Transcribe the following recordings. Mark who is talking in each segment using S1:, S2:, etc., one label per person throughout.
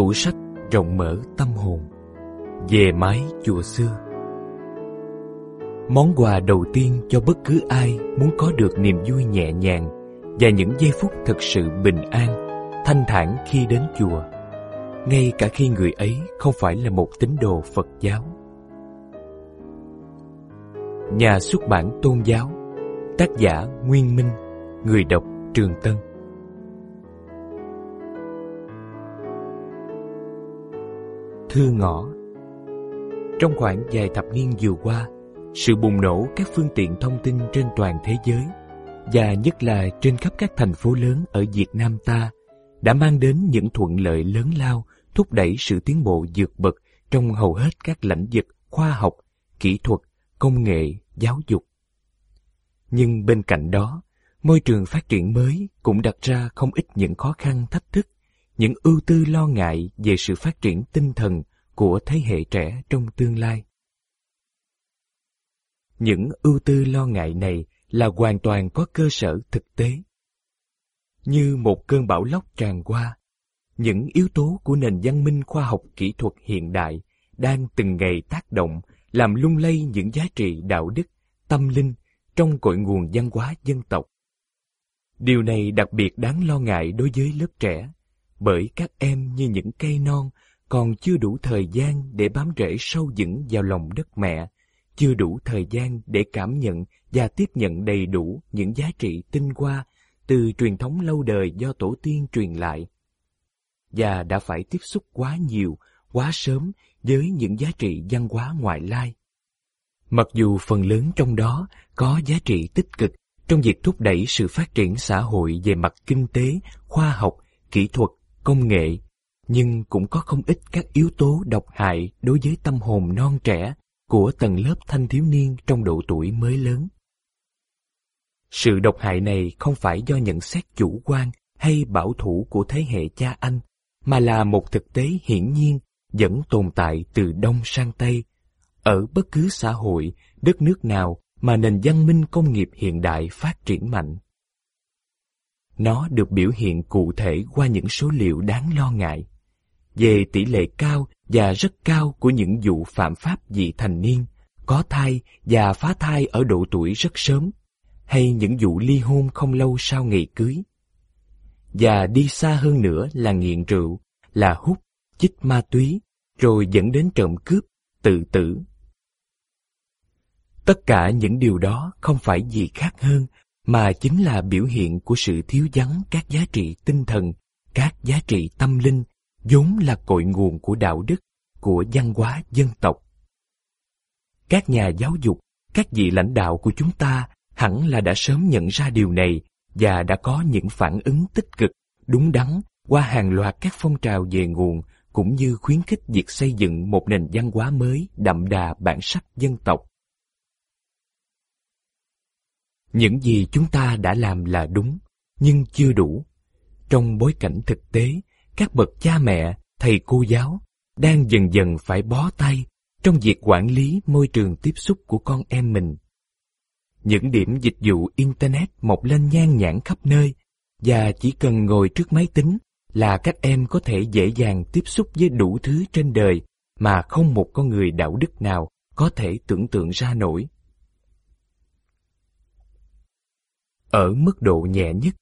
S1: Tủ sách rộng mở tâm hồn. Về mái chùa xưa. Món quà đầu tiên cho bất cứ ai muốn có được niềm vui nhẹ nhàng và những giây phút thực sự bình an, thanh thản khi đến chùa, ngay cả khi người ấy không phải là một tín đồ Phật giáo. Nhà xuất bản tôn giáo Tác giả Nguyên Minh Người đọc Trường Tân. Thư ngõ Trong khoảng vài thập niên vừa qua, sự bùng nổ các phương tiện thông tin trên toàn thế giới và nhất là trên khắp các thành phố lớn ở Việt Nam ta đã mang đến những thuận lợi lớn lao thúc đẩy sự tiến bộ vượt bậc trong hầu hết các lĩnh vực khoa học, kỹ thuật, công nghệ, giáo dục. Nhưng bên cạnh đó, môi trường phát triển mới cũng đặt ra không ít những khó khăn thách thức, những ưu tư lo ngại về sự phát triển tinh thần của thế hệ trẻ trong tương lai. Những ưu tư lo ngại này là hoàn toàn có cơ sở thực tế. Như một cơn bão lốc tràn qua, những yếu tố của nền văn minh khoa học kỹ thuật hiện đại đang từng ngày tác động làm lung lay những giá trị đạo đức, tâm linh trong cội nguồn văn hóa dân tộc. Điều này đặc biệt đáng lo ngại đối với lớp trẻ, bởi các em như những cây non còn chưa đủ thời gian để bám rễ sâu vững vào lòng đất mẹ, chưa đủ thời gian để cảm nhận và tiếp nhận đầy đủ những giá trị tinh hoa từ truyền thống lâu đời do tổ tiên truyền lại. Và đã phải tiếp xúc quá nhiều, quá sớm với những giá trị văn hóa ngoại lai. Mặc dù phần lớn trong đó có giá trị tích cực trong việc thúc đẩy sự phát triển xã hội về mặt kinh tế, khoa học, kỹ thuật, công nghệ, nhưng cũng có không ít các yếu tố độc hại đối với tâm hồn non trẻ của tầng lớp thanh thiếu niên trong độ tuổi mới lớn. Sự độc hại này không phải do nhận xét chủ quan hay bảo thủ của thế hệ cha anh, mà là một thực tế hiển nhiên vẫn tồn tại từ Đông sang Tây. Ở bất cứ xã hội, đất nước nào mà nền văn minh công nghiệp hiện đại phát triển mạnh. Nó được biểu hiện cụ thể qua những số liệu đáng lo ngại về tỷ lệ cao và rất cao của những vụ phạm pháp vị thành niên, có thai và phá thai ở độ tuổi rất sớm, hay những vụ ly hôn không lâu sau ngày cưới. Và đi xa hơn nữa là nghiện rượu, là hút, chích ma túy, rồi dẫn đến trộm cướp, tự tử. Tất cả những điều đó không phải gì khác hơn mà chính là biểu hiện của sự thiếu vắng các giá trị tinh thần, các giá trị tâm linh vốn là cội nguồn của đạo đức, của văn hóa dân tộc. Các nhà giáo dục, các vị lãnh đạo của chúng ta hẳn là đã sớm nhận ra điều này và đã có những phản ứng tích cực, đúng đắn qua hàng loạt các phong trào về nguồn cũng như khuyến khích việc xây dựng một nền văn hóa mới đậm đà bản sắc dân tộc. Những gì chúng ta đã làm là đúng, nhưng chưa đủ. Trong bối cảnh thực tế, các bậc cha mẹ, thầy cô giáo đang dần dần phải bó tay trong việc quản lý môi trường tiếp xúc của con em mình. Những điểm dịch vụ Internet mọc lên nhan nhản khắp nơi và chỉ cần ngồi trước máy tính là các em có thể dễ dàng tiếp xúc với đủ thứ trên đời mà không một con người đạo đức nào có thể tưởng tượng ra nổi. Ở mức độ nhẹ nhất,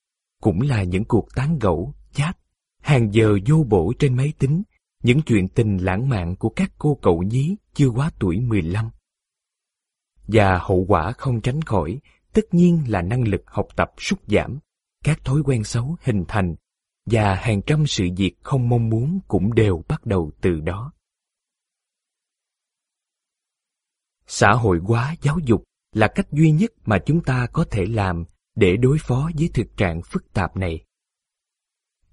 S1: cũng là những cuộc tán gẫu, chat hàng giờ vô bổ trên máy tính, những chuyện tình lãng mạn của các cô cậu nhí chưa quá tuổi 15. Và hậu quả không tránh khỏi, tất nhiên là năng lực học tập sút giảm, các thói quen xấu hình thành, và hàng trăm sự việc không mong muốn cũng đều bắt đầu từ đó. Xã hội hóa giáo dục là cách duy nhất mà chúng ta có thể làm để đối phó với thực trạng phức tạp này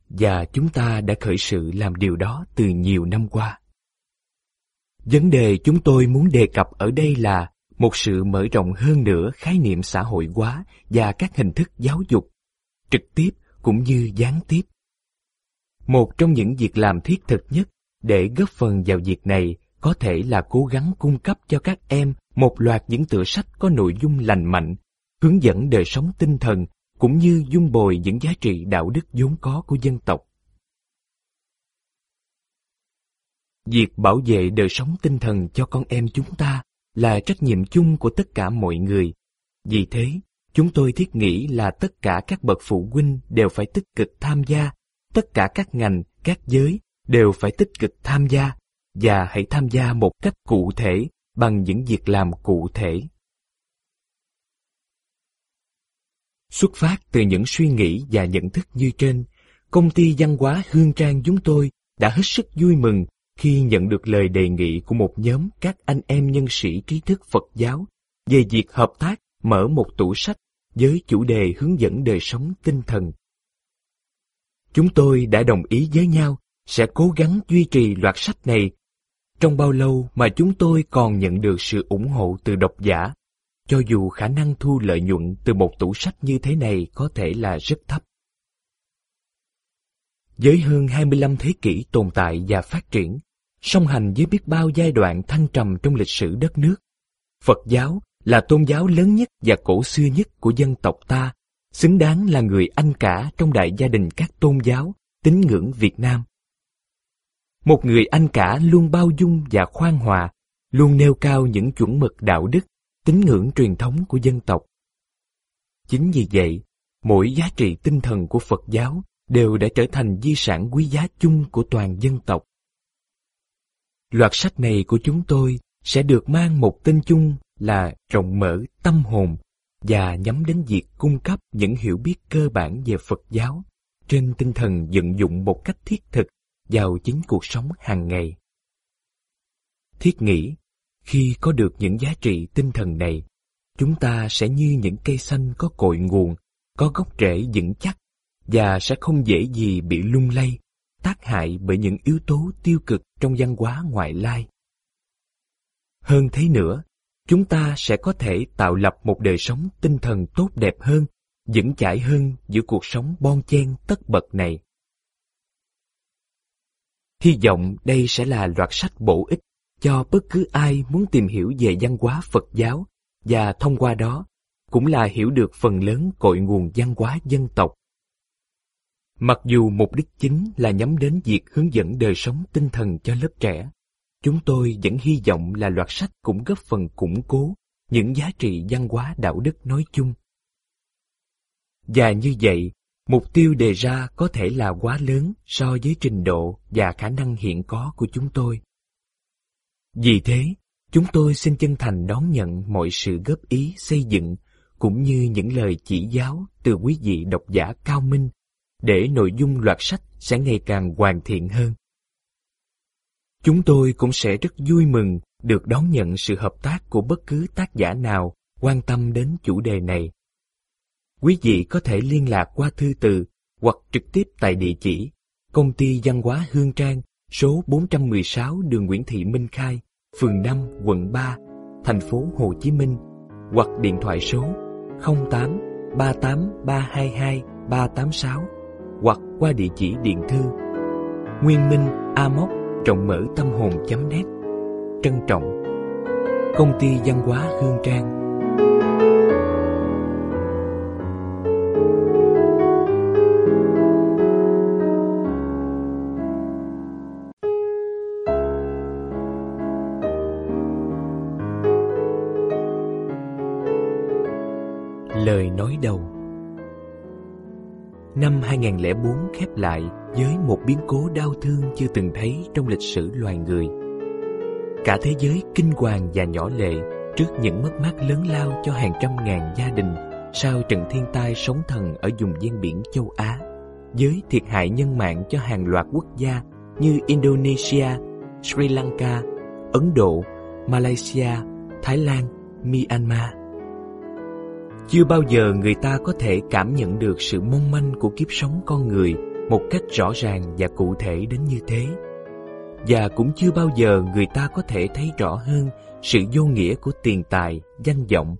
S1: và chúng ta đã khởi sự làm điều đó từ nhiều năm qua. Vấn đề chúng tôi muốn đề cập ở đây là một sự mở rộng hơn nữa khái niệm xã hội hóa và các hình thức giáo dục, trực tiếp cũng như gián tiếp. Một trong những việc làm thiết thực nhất để góp phần vào việc này có thể là cố gắng cung cấp cho các em một loạt những tựa sách có nội dung lành mạnh, hướng dẫn đời sống tinh thần cũng như dung bồi những giá trị đạo đức vốn có của dân tộc. Việc bảo vệ đời sống tinh thần cho con em chúng ta là trách nhiệm chung của tất cả mọi người. Vì thế, chúng tôi thiết nghĩ là tất cả các bậc phụ huynh đều phải tích cực tham gia, tất cả các ngành, các giới đều phải tích cực tham gia, và hãy tham gia một cách cụ thể bằng những việc làm cụ thể. Xuất phát từ những suy nghĩ và nhận thức như trên, công ty văn hóa Hương Trang chúng tôi đã hết sức vui mừng khi nhận được lời đề nghị của một nhóm các anh em nhân sĩ trí thức Phật giáo về việc hợp tác mở một tủ sách với chủ đề hướng dẫn đời sống tinh thần. Chúng tôi đã đồng ý với nhau sẽ cố gắng duy trì loạt sách này trong bao lâu mà chúng tôi còn nhận được sự ủng hộ từ độc giả, cho dù khả năng thu lợi nhuận từ một tủ sách như thế này có thể là rất thấp. Với hơn 25 thế kỷ tồn tại và phát triển, song hành với biết bao giai đoạn thăng trầm trong lịch sử đất nước, Phật giáo là tôn giáo lớn nhất và cổ xưa nhất của dân tộc ta, xứng đáng là người anh cả trong đại gia đình các tôn giáo, tín ngưỡng Việt Nam. Một người anh cả luôn bao dung và khoan hòa, luôn nêu cao những chuẩn mực đạo đức, tín ngưỡng truyền thống của dân tộc. Chính vì vậy, mỗi giá trị tinh thần của Phật giáo đều đã trở thành di sản quý giá chung của toàn dân tộc. Loạt sách này của chúng tôi sẽ được mang một tên chung là rộng mở tâm hồn và nhắm đến việc cung cấp những hiểu biết cơ bản về Phật giáo trên tinh thần vận dụng một cách thiết thực vào chính cuộc sống hàng ngày. Thiết nghĩ, khi có được những giá trị tinh thần này, chúng ta sẽ như những cây xanh có cội nguồn, có gốc rễ vững chắc và sẽ không dễ gì bị lung lay, tác hại bởi những yếu tố tiêu cực trong văn hóa ngoại lai. Hơn thế nữa, chúng ta sẽ có thể tạo lập một đời sống tinh thần tốt đẹp hơn, vững chãi hơn giữa cuộc sống bon chen tất bật này. Hy vọng đây sẽ là loạt sách bổ ích cho bất cứ ai muốn tìm hiểu về văn hóa Phật giáo và thông qua đó cũng là hiểu được phần lớn cội nguồn văn hóa dân tộc. Mặc dù mục đích chính là nhắm đến việc hướng dẫn đời sống tinh thần cho lớp trẻ, chúng tôi vẫn hy vọng là loạt sách cũng góp phần củng cố những giá trị văn hóa đạo đức nói chung. Và như vậy, Mục tiêu đề ra có thể là quá lớn so với trình độ và khả năng hiện có của chúng tôi. Vì thế, chúng tôi xin chân thành đón nhận mọi sự góp ý xây dựng cũng như những lời chỉ giáo từ quý vị độc giả cao minh để nội dung loạt sách sẽ ngày càng hoàn thiện hơn. Chúng tôi cũng sẽ rất vui mừng được đón nhận sự hợp tác của bất cứ tác giả nào quan tâm đến chủ đề này quý vị có thể liên lạc qua thư từ hoặc trực tiếp tại địa chỉ Công ty Văn hóa Hương Trang, số 416 đường Nguyễn Thị Minh Khai, phường 5, quận 3, thành phố Hồ Chí Minh, hoặc điện thoại số 08 38 322 386 hoặc qua địa chỉ điện thư Nguyên Minh Amoc trọng mở tâm hồn.net Trân trọng. Công ty Văn hóa Hương Trang. Nói đầu Năm 2004 khép lại với một biến cố đau thương chưa từng thấy trong lịch sử loài người. Cả thế giới kinh hoàng và nhỏ lệ trước những mất mát lớn lao cho hàng trăm ngàn gia đình sau trận thiên tai sóng thần ở vùng ven biển châu Á, với thiệt hại nhân mạng cho hàng loạt quốc gia như Indonesia, Sri Lanka, Ấn Độ, Malaysia, Thái Lan, Myanmar. Chưa bao giờ người ta có thể cảm nhận được sự mong manh của kiếp sống con người một cách rõ ràng và cụ thể đến như thế. Và cũng chưa bao giờ người ta có thể thấy rõ hơn sự vô nghĩa của tiền tài, danh vọng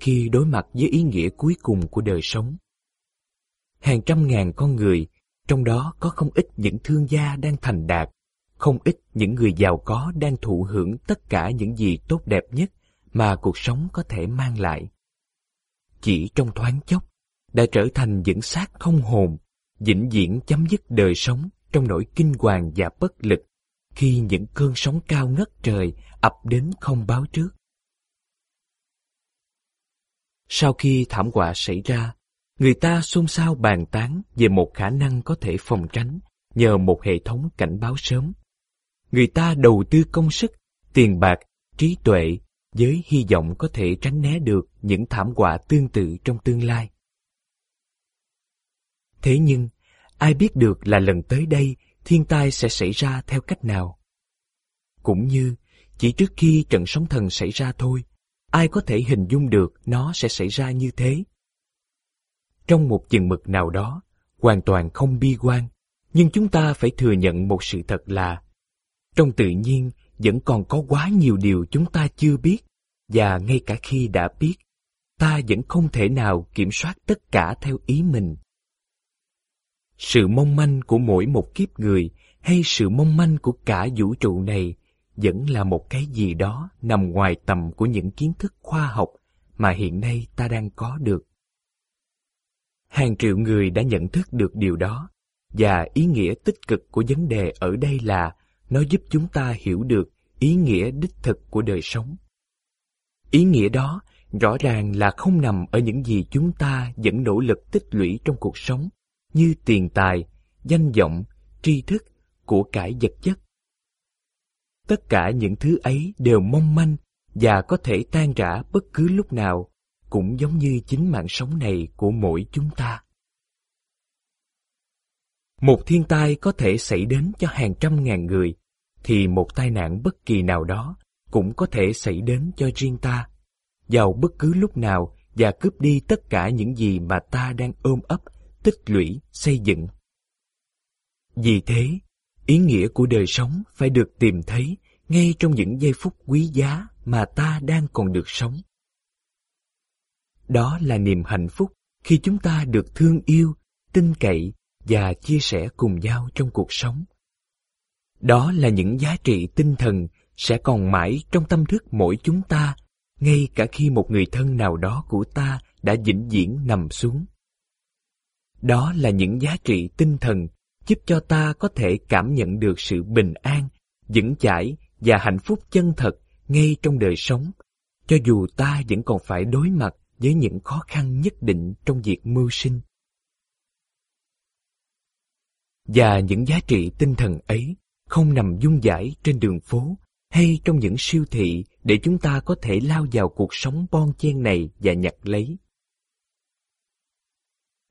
S1: khi đối mặt với ý nghĩa cuối cùng của đời sống. Hàng trăm ngàn con người, trong đó có không ít những thương gia đang thành đạt, không ít những người giàu có đang thụ hưởng tất cả những gì tốt đẹp nhất mà cuộc sống có thể mang lại chỉ trong thoáng chốc đã trở thành những xác không hồn, vĩnh viễn chấm dứt đời sống trong nỗi kinh hoàng và bất lực khi những cơn sóng cao ngất trời ập đến không báo trước. Sau khi thảm họa xảy ra, người ta xôn xao bàn tán về một khả năng có thể phòng tránh nhờ một hệ thống cảnh báo sớm. Người ta đầu tư công sức, tiền bạc, trí tuệ với hy vọng có thể tránh né được những thảm họa tương tự trong tương lai. Thế nhưng, ai biết được là lần tới đây thiên tai sẽ xảy ra theo cách nào? Cũng như, chỉ trước khi trận sóng thần xảy ra thôi, ai có thể hình dung được nó sẽ xảy ra như thế? Trong một chừng mực nào đó, hoàn toàn không bi quan, nhưng chúng ta phải thừa nhận một sự thật là trong tự nhiên vẫn còn có quá nhiều điều chúng ta chưa biết và ngay cả khi đã biết, ta vẫn không thể nào kiểm soát tất cả theo ý mình. Sự mong manh của mỗi một kiếp người hay sự mong manh của cả vũ trụ này vẫn là một cái gì đó nằm ngoài tầm của những kiến thức khoa học mà hiện nay ta đang có được. Hàng triệu người đã nhận thức được điều đó, và ý nghĩa tích cực của vấn đề ở đây là nó giúp chúng ta hiểu được ý nghĩa đích thực của đời sống. Ý nghĩa đó rõ ràng là không nằm ở những gì chúng ta vẫn nỗ lực tích lũy trong cuộc sống, như tiền tài, danh vọng, tri thức, của cải vật chất. Tất cả những thứ ấy đều mong manh và có thể tan rã bất cứ lúc nào, cũng giống như chính mạng sống này của mỗi chúng ta. Một thiên tai có thể xảy đến cho hàng trăm ngàn người, thì một tai nạn bất kỳ nào đó cũng có thể xảy đến cho riêng ta, vào bất cứ lúc nào và cướp đi tất cả những gì mà ta đang ôm ấp, tích lũy, xây dựng. Vì thế, ý nghĩa của đời sống phải được tìm thấy ngay trong những giây phút quý giá mà ta đang còn được sống. Đó là niềm hạnh phúc khi chúng ta được thương yêu, tin cậy và chia sẻ cùng nhau trong cuộc sống. Đó là những giá trị tinh thần sẽ còn mãi trong tâm thức mỗi chúng ta, ngay cả khi một người thân nào đó của ta đã vĩnh viễn nằm xuống. Đó là những giá trị tinh thần giúp cho ta có thể cảm nhận được sự bình an, vững chãi và hạnh phúc chân thật ngay trong đời sống, cho dù ta vẫn còn phải đối mặt với những khó khăn nhất định trong việc mưu sinh. Và những giá trị tinh thần ấy không nằm dung dãi trên đường phố hay trong những siêu thị để chúng ta có thể lao vào cuộc sống bon chen này và nhặt lấy.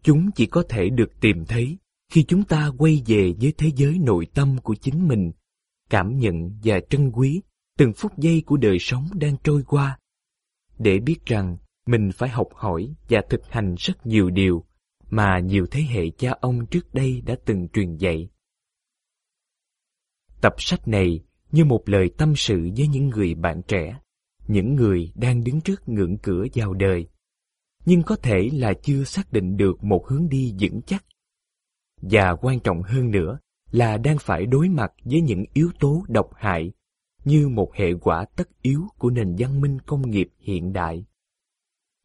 S1: Chúng chỉ có thể được tìm thấy khi chúng ta quay về với thế giới nội tâm của chính mình, cảm nhận và trân quý từng phút giây của đời sống đang trôi qua, để biết rằng mình phải học hỏi và thực hành rất nhiều điều mà nhiều thế hệ cha ông trước đây đã từng truyền dạy. Tập sách này như một lời tâm sự với những người bạn trẻ, những người đang đứng trước ngưỡng cửa vào đời, nhưng có thể là chưa xác định được một hướng đi vững chắc. Và quan trọng hơn nữa là đang phải đối mặt với những yếu tố độc hại như một hệ quả tất yếu của nền văn minh công nghiệp hiện đại.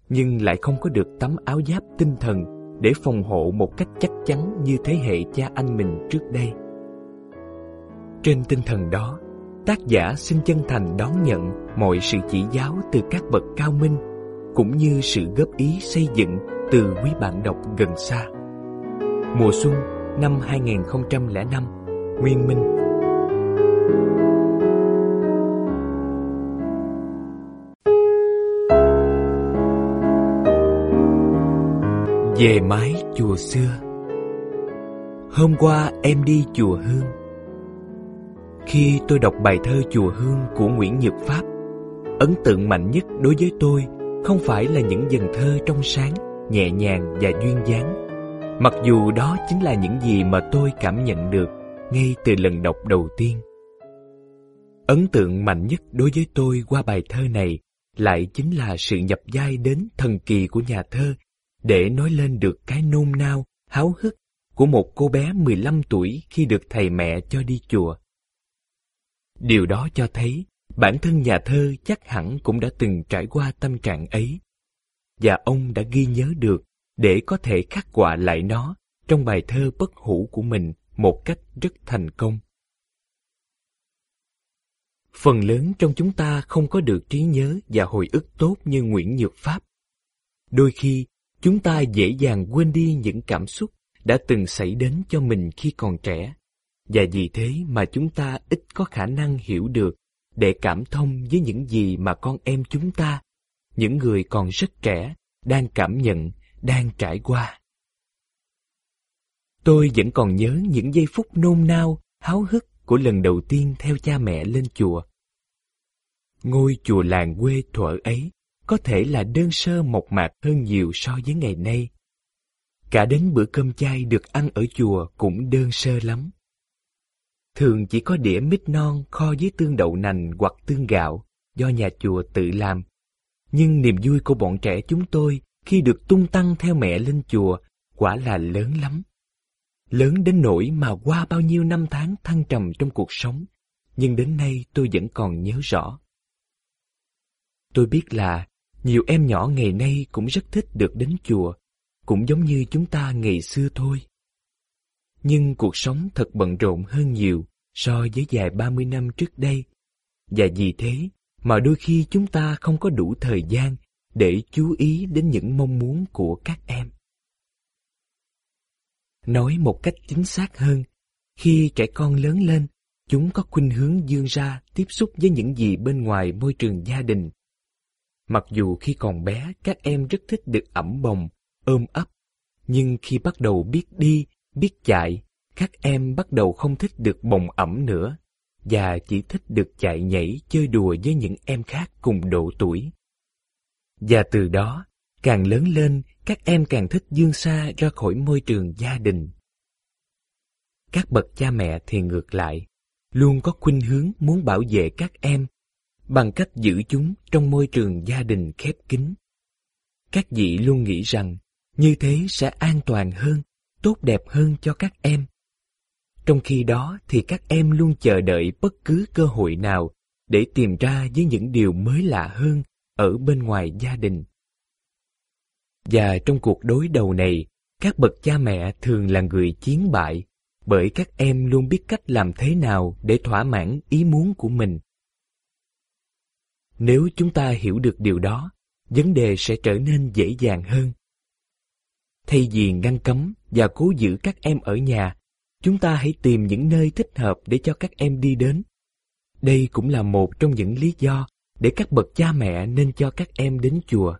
S1: Nhưng lại không có được tấm áo giáp tinh thần để phòng hộ một cách chắc chắn như thế hệ cha anh mình trước đây. Trên tinh thần đó, tác giả xin chân thành đón nhận mọi sự chỉ giáo từ các bậc cao minh, cũng như sự góp ý xây dựng từ quý bạn đọc gần xa. Mùa xuân năm 2005, Nguyên Minh Về mái chùa xưa Hôm qua em đi chùa Hương khi tôi đọc bài thơ Chùa Hương của Nguyễn Nhật Pháp, ấn tượng mạnh nhất đối với tôi không phải là những dần thơ trong sáng, nhẹ nhàng và duyên dáng. Mặc dù đó chính là những gì mà tôi cảm nhận được ngay từ lần đọc đầu tiên. Ấn tượng mạnh nhất đối với tôi qua bài thơ này lại chính là sự nhập vai đến thần kỳ của nhà thơ để nói lên được cái nôn nao, háo hức của một cô bé 15 tuổi khi được thầy mẹ cho đi chùa. Điều đó cho thấy bản thân nhà thơ chắc hẳn cũng đã từng trải qua tâm trạng ấy. Và ông đã ghi nhớ được để có thể khắc họa lại nó trong bài thơ bất hủ của mình một cách rất thành công. Phần lớn trong chúng ta không có được trí nhớ và hồi ức tốt như Nguyễn Nhược Pháp. Đôi khi, chúng ta dễ dàng quên đi những cảm xúc đã từng xảy đến cho mình khi còn trẻ, và vì thế mà chúng ta ít có khả năng hiểu được để cảm thông với những gì mà con em chúng ta, những người còn rất trẻ, đang cảm nhận, đang trải qua. Tôi vẫn còn nhớ những giây phút nôn nao, háo hức của lần đầu tiên theo cha mẹ lên chùa. Ngôi chùa làng quê thuở ấy có thể là đơn sơ mộc mạc hơn nhiều so với ngày nay. Cả đến bữa cơm chay được ăn ở chùa cũng đơn sơ lắm. Thường chỉ có đĩa mít non kho với tương đậu nành hoặc tương gạo do nhà chùa tự làm. Nhưng niềm vui của bọn trẻ chúng tôi khi được tung tăng theo mẹ lên chùa quả là lớn lắm. Lớn đến nỗi mà qua bao nhiêu năm tháng thăng trầm trong cuộc sống, nhưng đến nay tôi vẫn còn nhớ rõ. Tôi biết là nhiều em nhỏ ngày nay cũng rất thích được đến chùa, cũng giống như chúng ta ngày xưa thôi. Nhưng cuộc sống thật bận rộn hơn nhiều so với vài ba mươi năm trước đây. Và vì thế mà đôi khi chúng ta không có đủ thời gian để chú ý đến những mong muốn của các em. Nói một cách chính xác hơn, khi trẻ con lớn lên, chúng có khuynh hướng dương ra tiếp xúc với những gì bên ngoài môi trường gia đình. Mặc dù khi còn bé các em rất thích được ẩm bồng, ôm ấp, nhưng khi bắt đầu biết đi, biết chạy, các em bắt đầu không thích được bồng ẩm nữa và chỉ thích được chạy nhảy chơi đùa với những em khác cùng độ tuổi. Và từ đó, càng lớn lên, các em càng thích dương xa ra khỏi môi trường gia đình. Các bậc cha mẹ thì ngược lại, luôn có khuynh hướng muốn bảo vệ các em bằng cách giữ chúng trong môi trường gia đình khép kín. Các vị luôn nghĩ rằng như thế sẽ an toàn hơn, tốt đẹp hơn cho các em. Trong khi đó thì các em luôn chờ đợi bất cứ cơ hội nào để tìm ra với những điều mới lạ hơn ở bên ngoài gia đình. Và trong cuộc đối đầu này, các bậc cha mẹ thường là người chiến bại, bởi các em luôn biết cách làm thế nào để thỏa mãn ý muốn của mình. Nếu chúng ta hiểu được điều đó, vấn đề sẽ trở nên dễ dàng hơn. Thay vì ngăn cấm và cố giữ các em ở nhà, chúng ta hãy tìm những nơi thích hợp để cho các em đi đến. Đây cũng là một trong những lý do để các bậc cha mẹ nên cho các em đến chùa.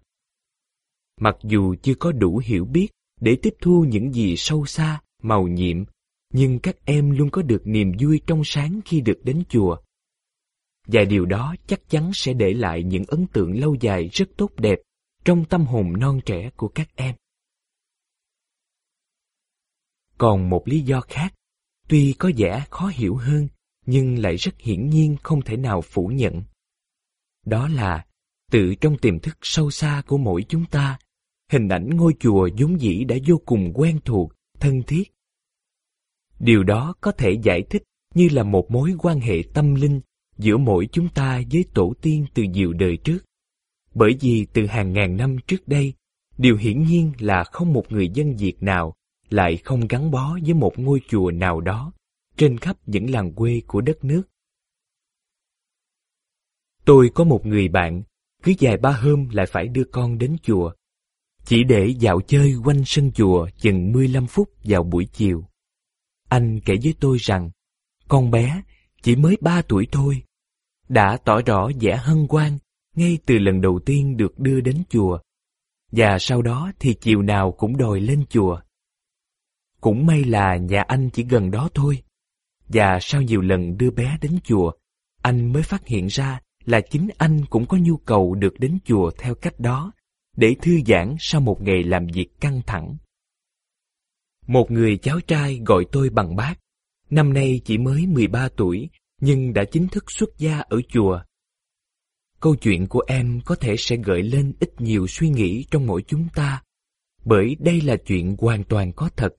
S1: Mặc dù chưa có đủ hiểu biết để tiếp thu những gì sâu xa, màu nhiệm, nhưng các em luôn có được niềm vui trong sáng khi được đến chùa. Và điều đó chắc chắn sẽ để lại những ấn tượng lâu dài rất tốt đẹp trong tâm hồn non trẻ của các em. Còn một lý do khác, tuy có vẻ khó hiểu hơn, nhưng lại rất hiển nhiên không thể nào phủ nhận. Đó là, tự trong tiềm thức sâu xa của mỗi chúng ta, hình ảnh ngôi chùa vốn dĩ đã vô cùng quen thuộc, thân thiết. Điều đó có thể giải thích như là một mối quan hệ tâm linh giữa mỗi chúng ta với tổ tiên từ nhiều đời trước. Bởi vì từ hàng ngàn năm trước đây, điều hiển nhiên là không một người dân Việt nào lại không gắn bó với một ngôi chùa nào đó trên khắp những làng quê của đất nước. Tôi có một người bạn, cứ vài ba hôm lại phải đưa con đến chùa, chỉ để dạo chơi quanh sân chùa chừng 15 phút vào buổi chiều. Anh kể với tôi rằng, con bé chỉ mới ba tuổi thôi, đã tỏ rõ vẻ hân hoan ngay từ lần đầu tiên được đưa đến chùa, và sau đó thì chiều nào cũng đòi lên chùa. Cũng may là nhà anh chỉ gần đó thôi, và sau nhiều lần đưa bé đến chùa, anh mới phát hiện ra là chính anh cũng có nhu cầu được đến chùa theo cách đó, để thư giãn sau một ngày làm việc căng thẳng. Một người cháu trai gọi tôi bằng bác, năm nay chỉ mới 13 tuổi, nhưng đã chính thức xuất gia ở chùa. Câu chuyện của em có thể sẽ gợi lên ít nhiều suy nghĩ trong mỗi chúng ta, bởi đây là chuyện hoàn toàn có thật.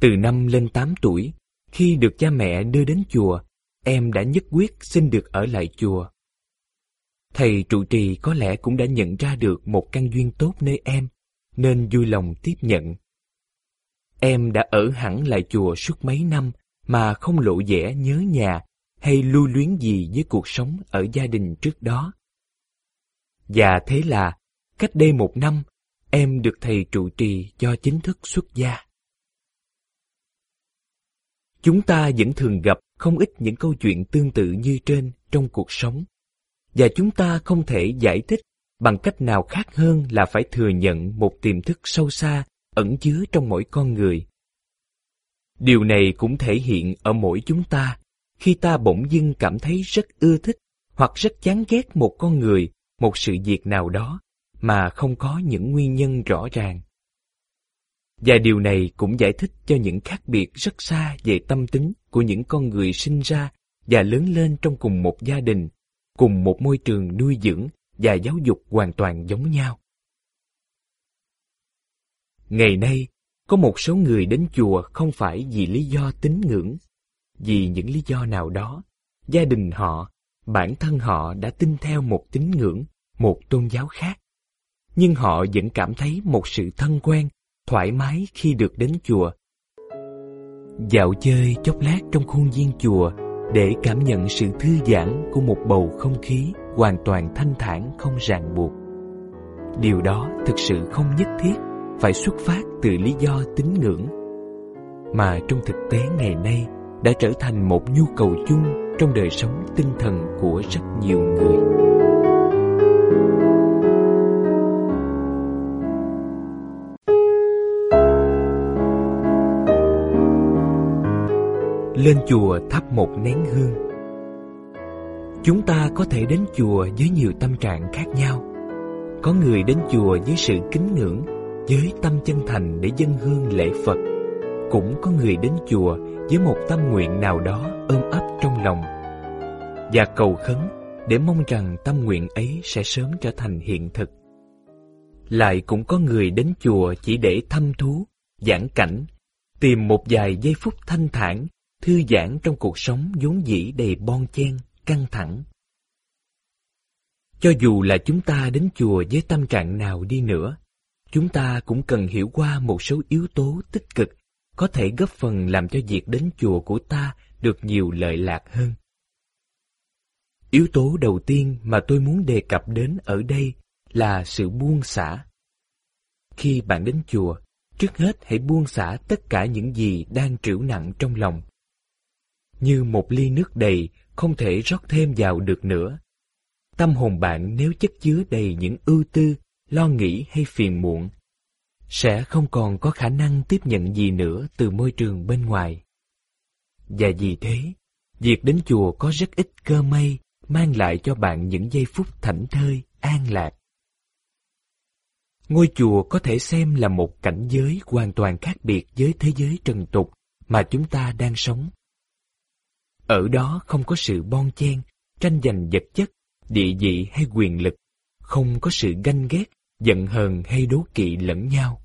S1: Từ năm lên 8 tuổi, khi được cha mẹ đưa đến chùa, em đã nhất quyết xin được ở lại chùa. Thầy trụ trì có lẽ cũng đã nhận ra được một căn duyên tốt nơi em, nên vui lòng tiếp nhận. Em đã ở hẳn lại chùa suốt mấy năm mà không lộ vẻ nhớ nhà hay lưu luyến gì với cuộc sống ở gia đình trước đó. Và thế là, cách đây một năm, em được thầy trụ trì cho chính thức xuất gia. Chúng ta vẫn thường gặp không ít những câu chuyện tương tự như trên trong cuộc sống. Và chúng ta không thể giải thích bằng cách nào khác hơn là phải thừa nhận một tiềm thức sâu xa ẩn chứa trong mỗi con người. Điều này cũng thể hiện ở mỗi chúng ta khi ta bỗng dưng cảm thấy rất ưa thích hoặc rất chán ghét một con người, một sự việc nào đó mà không có những nguyên nhân rõ ràng. Và điều này cũng giải thích cho những khác biệt rất xa về tâm tính của những con người sinh ra và lớn lên trong cùng một gia đình, cùng một môi trường nuôi dưỡng và giáo dục hoàn toàn giống nhau. Ngày nay, có một số người đến chùa không phải vì lý do tín ngưỡng, vì những lý do nào đó, gia đình họ, bản thân họ đã tin theo một tín ngưỡng, một tôn giáo khác. Nhưng họ vẫn cảm thấy một sự thân quen, thoải mái khi được đến chùa. Dạo chơi chốc lát trong khuôn viên chùa để cảm nhận sự thư giãn của một bầu không khí hoàn toàn thanh thản không ràng buộc. Điều đó thực sự không nhất thiết phải xuất phát từ lý do tín ngưỡng, mà trong thực tế ngày nay đã trở thành một nhu cầu chung trong đời sống tinh thần của rất nhiều người. Lên chùa thắp một nén hương Chúng ta có thể đến chùa với nhiều tâm trạng khác nhau. Có người đến chùa với sự kính ngưỡng, với tâm chân thành để dân hương lễ Phật. Cũng có người đến chùa với một tâm nguyện nào đó ôm ấp trong lòng. Và cầu khấn để mong rằng tâm nguyện ấy sẽ sớm trở thành hiện thực. Lại cũng có người đến chùa chỉ để thăm thú, giảng cảnh, tìm một vài giây phút thanh thản, thư giãn trong cuộc sống vốn dĩ đầy bon chen căng thẳng. Cho dù là chúng ta đến chùa với tâm trạng nào đi nữa, chúng ta cũng cần hiểu qua một số yếu tố tích cực có thể góp phần làm cho việc đến chùa của ta được nhiều lợi lạc hơn. Yếu tố đầu tiên mà tôi muốn đề cập đến ở đây là sự buông xả. Khi bạn đến chùa, trước hết hãy buông xả tất cả những gì đang trĩu nặng trong lòng. Như một ly nước đầy không thể rót thêm vào được nữa. Tâm hồn bạn nếu chất chứa đầy những ưu tư, lo nghĩ hay phiền muộn, sẽ không còn có khả năng tiếp nhận gì nữa từ môi trường bên ngoài. Và vì thế, việc đến chùa có rất ít cơ may mang lại cho bạn những giây phút thảnh thơi, an lạc. Ngôi chùa có thể xem là một cảnh giới hoàn toàn khác biệt với thế giới trần tục mà chúng ta đang sống. Ở đó không có sự bon chen, tranh giành vật chất, địa vị hay quyền lực, không có sự ganh ghét, giận hờn hay đố kỵ lẫn nhau.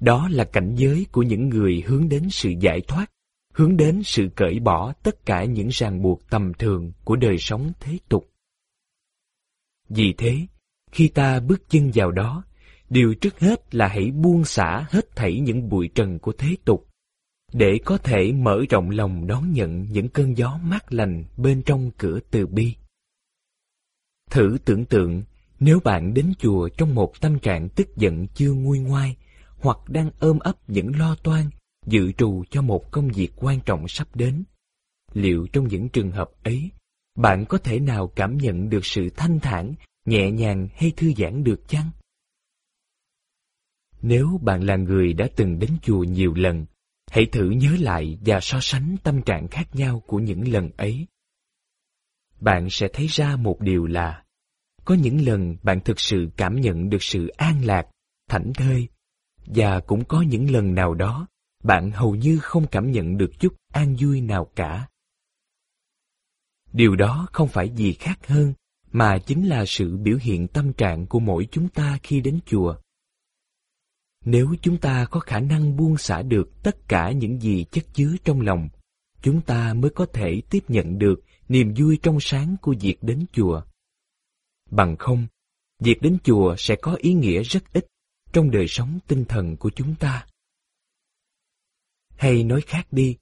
S1: Đó là cảnh giới của những người hướng đến sự giải thoát, hướng đến sự cởi bỏ tất cả những ràng buộc tầm thường của đời sống thế tục. Vì thế, khi ta bước chân vào đó, điều trước hết là hãy buông xả hết thảy những bụi trần của thế tục, để có thể mở rộng lòng đón nhận những cơn gió mát lành bên trong cửa từ bi. Thử tưởng tượng nếu bạn đến chùa trong một tâm trạng tức giận chưa nguôi ngoai hoặc đang ôm ấp những lo toan dự trù cho một công việc quan trọng sắp đến. Liệu trong những trường hợp ấy, bạn có thể nào cảm nhận được sự thanh thản, nhẹ nhàng hay thư giãn được chăng? Nếu bạn là người đã từng đến chùa nhiều lần, Hãy thử nhớ lại và so sánh tâm trạng khác nhau của những lần ấy. Bạn sẽ thấy ra một điều là, có những lần bạn thực sự cảm nhận được sự an lạc, thảnh thơi, và cũng có những lần nào đó bạn hầu như không cảm nhận được chút an vui nào cả. Điều đó không phải gì khác hơn mà chính là sự biểu hiện tâm trạng của mỗi chúng ta khi đến chùa. Nếu chúng ta có khả năng buông xả được tất cả những gì chất chứa trong lòng, chúng ta mới có thể tiếp nhận được niềm vui trong sáng của việc đến chùa. Bằng không, việc đến chùa sẽ có ý nghĩa rất ít trong đời sống tinh thần của chúng ta. Hay nói khác đi,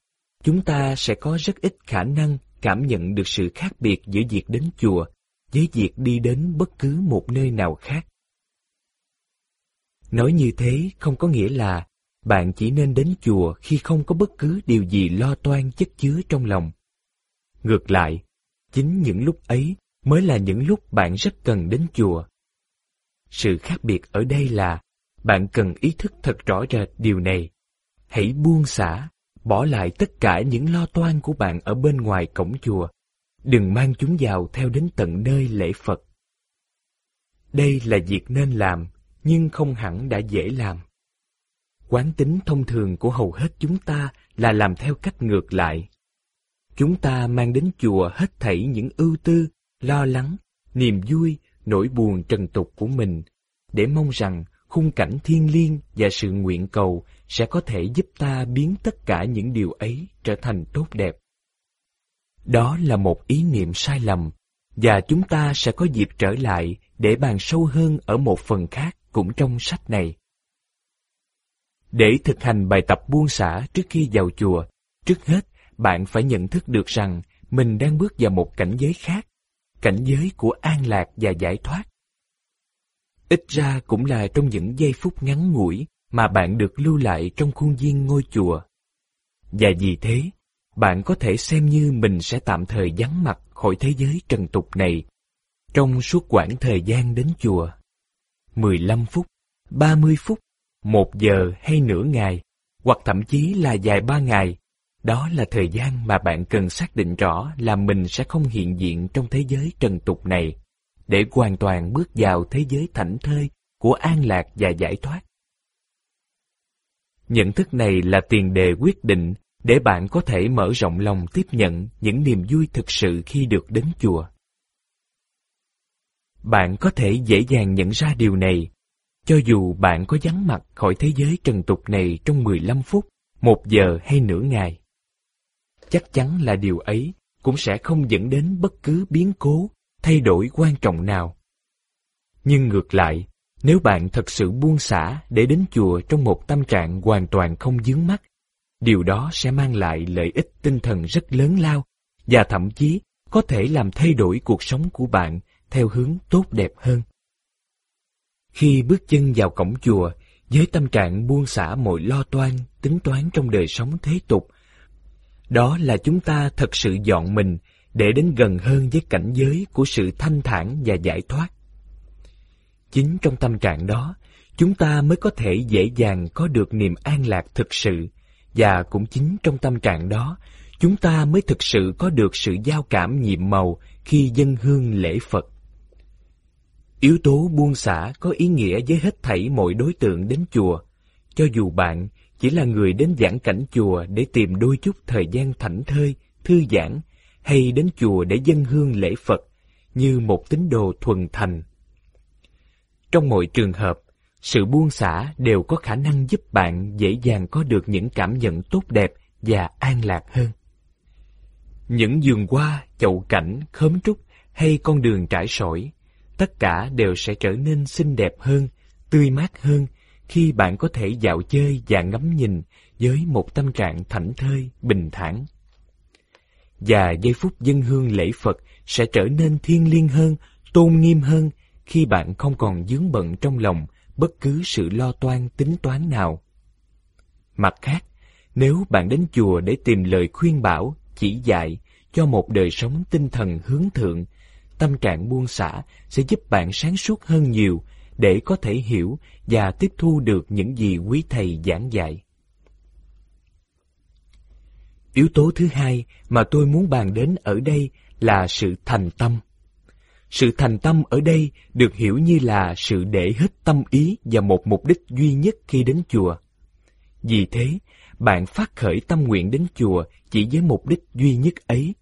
S1: chúng ta sẽ có rất ít khả năng cảm nhận được sự khác biệt giữa việc đến chùa với việc đi đến bất cứ một nơi nào khác. Nói như thế không có nghĩa là bạn chỉ nên đến chùa khi không có bất cứ điều gì lo toan chất chứa trong lòng. Ngược lại, chính những lúc ấy mới là những lúc bạn rất cần đến chùa. Sự khác biệt ở đây là bạn cần ý thức thật rõ rệt điều này. Hãy buông xả, bỏ lại tất cả những lo toan của bạn ở bên ngoài cổng chùa. Đừng mang chúng vào theo đến tận nơi lễ Phật. Đây là việc nên làm, nhưng không hẳn đã dễ làm. Quán tính thông thường của hầu hết chúng ta là làm theo cách ngược lại. Chúng ta mang đến chùa hết thảy những ưu tư, lo lắng, niềm vui, nỗi buồn trần tục của mình, để mong rằng khung cảnh thiên liêng và sự nguyện cầu sẽ có thể giúp ta biến tất cả những điều ấy trở thành tốt đẹp. Đó là một ý niệm sai lầm, và chúng ta sẽ có dịp trở lại để bàn sâu hơn ở một phần khác cũng trong sách này. Để thực hành bài tập buông xả trước khi vào chùa, trước hết bạn phải nhận thức được rằng mình đang bước vào một cảnh giới khác, cảnh giới của an lạc và giải thoát. Ít ra cũng là trong những giây phút ngắn ngủi mà bạn được lưu lại trong khuôn viên ngôi chùa. Và vì thế, bạn có thể xem như mình sẽ tạm thời vắng mặt khỏi thế giới trần tục này trong suốt quãng thời gian đến chùa. 15 phút, 30 phút, một giờ hay nửa ngày, hoặc thậm chí là dài ba ngày, đó là thời gian mà bạn cần xác định rõ là mình sẽ không hiện diện trong thế giới trần tục này, để hoàn toàn bước vào thế giới thảnh thơi của an lạc và giải thoát. Nhận thức này là tiền đề quyết định để bạn có thể mở rộng lòng tiếp nhận những niềm vui thực sự khi được đến chùa. Bạn có thể dễ dàng nhận ra điều này, cho dù bạn có vắng mặt khỏi thế giới trần tục này trong 15 phút, một giờ hay nửa ngày. Chắc chắn là điều ấy cũng sẽ không dẫn đến bất cứ biến cố, thay đổi quan trọng nào. Nhưng ngược lại, nếu bạn thật sự buông xả để đến chùa trong một tâm trạng hoàn toàn không dướng mắt, điều đó sẽ mang lại lợi ích tinh thần rất lớn lao và thậm chí có thể làm thay đổi cuộc sống của bạn theo hướng tốt đẹp hơn. Khi bước chân vào cổng chùa, với tâm trạng buông xả mọi lo toan, tính toán trong đời sống thế tục, đó là chúng ta thật sự dọn mình để đến gần hơn với cảnh giới của sự thanh thản và giải thoát. Chính trong tâm trạng đó, chúng ta mới có thể dễ dàng có được niềm an lạc thực sự, và cũng chính trong tâm trạng đó, chúng ta mới thực sự có được sự giao cảm nhiệm màu khi dân hương lễ Phật. Yếu tố buông xả có ý nghĩa với hết thảy mọi đối tượng đến chùa, cho dù bạn chỉ là người đến giảng cảnh chùa để tìm đôi chút thời gian thảnh thơi, thư giãn, hay đến chùa để dân hương lễ Phật, như một tín đồ thuần thành. Trong mọi trường hợp, sự buông xả đều có khả năng giúp bạn dễ dàng có được những cảm nhận tốt đẹp và an lạc hơn. Những giường hoa, chậu cảnh, khóm trúc hay con đường trải sỏi tất cả đều sẽ trở nên xinh đẹp hơn, tươi mát hơn khi bạn có thể dạo chơi và ngắm nhìn với một tâm trạng thảnh thơi, bình thản. Và giây phút dân hương lễ Phật sẽ trở nên thiêng liêng hơn, tôn nghiêm hơn khi bạn không còn dướng bận trong lòng bất cứ sự lo toan tính toán nào. Mặt khác, nếu bạn đến chùa để tìm lời khuyên bảo, chỉ dạy cho một đời sống tinh thần hướng thượng tâm trạng buông xả sẽ giúp bạn sáng suốt hơn nhiều để có thể hiểu và tiếp thu được những gì quý thầy giảng dạy. Yếu tố thứ hai mà tôi muốn bàn đến ở đây là sự thành tâm. Sự thành tâm ở đây được hiểu như là sự để hết tâm ý và một mục đích duy nhất khi đến chùa. Vì thế, bạn phát khởi tâm nguyện đến chùa chỉ với mục đích duy nhất ấy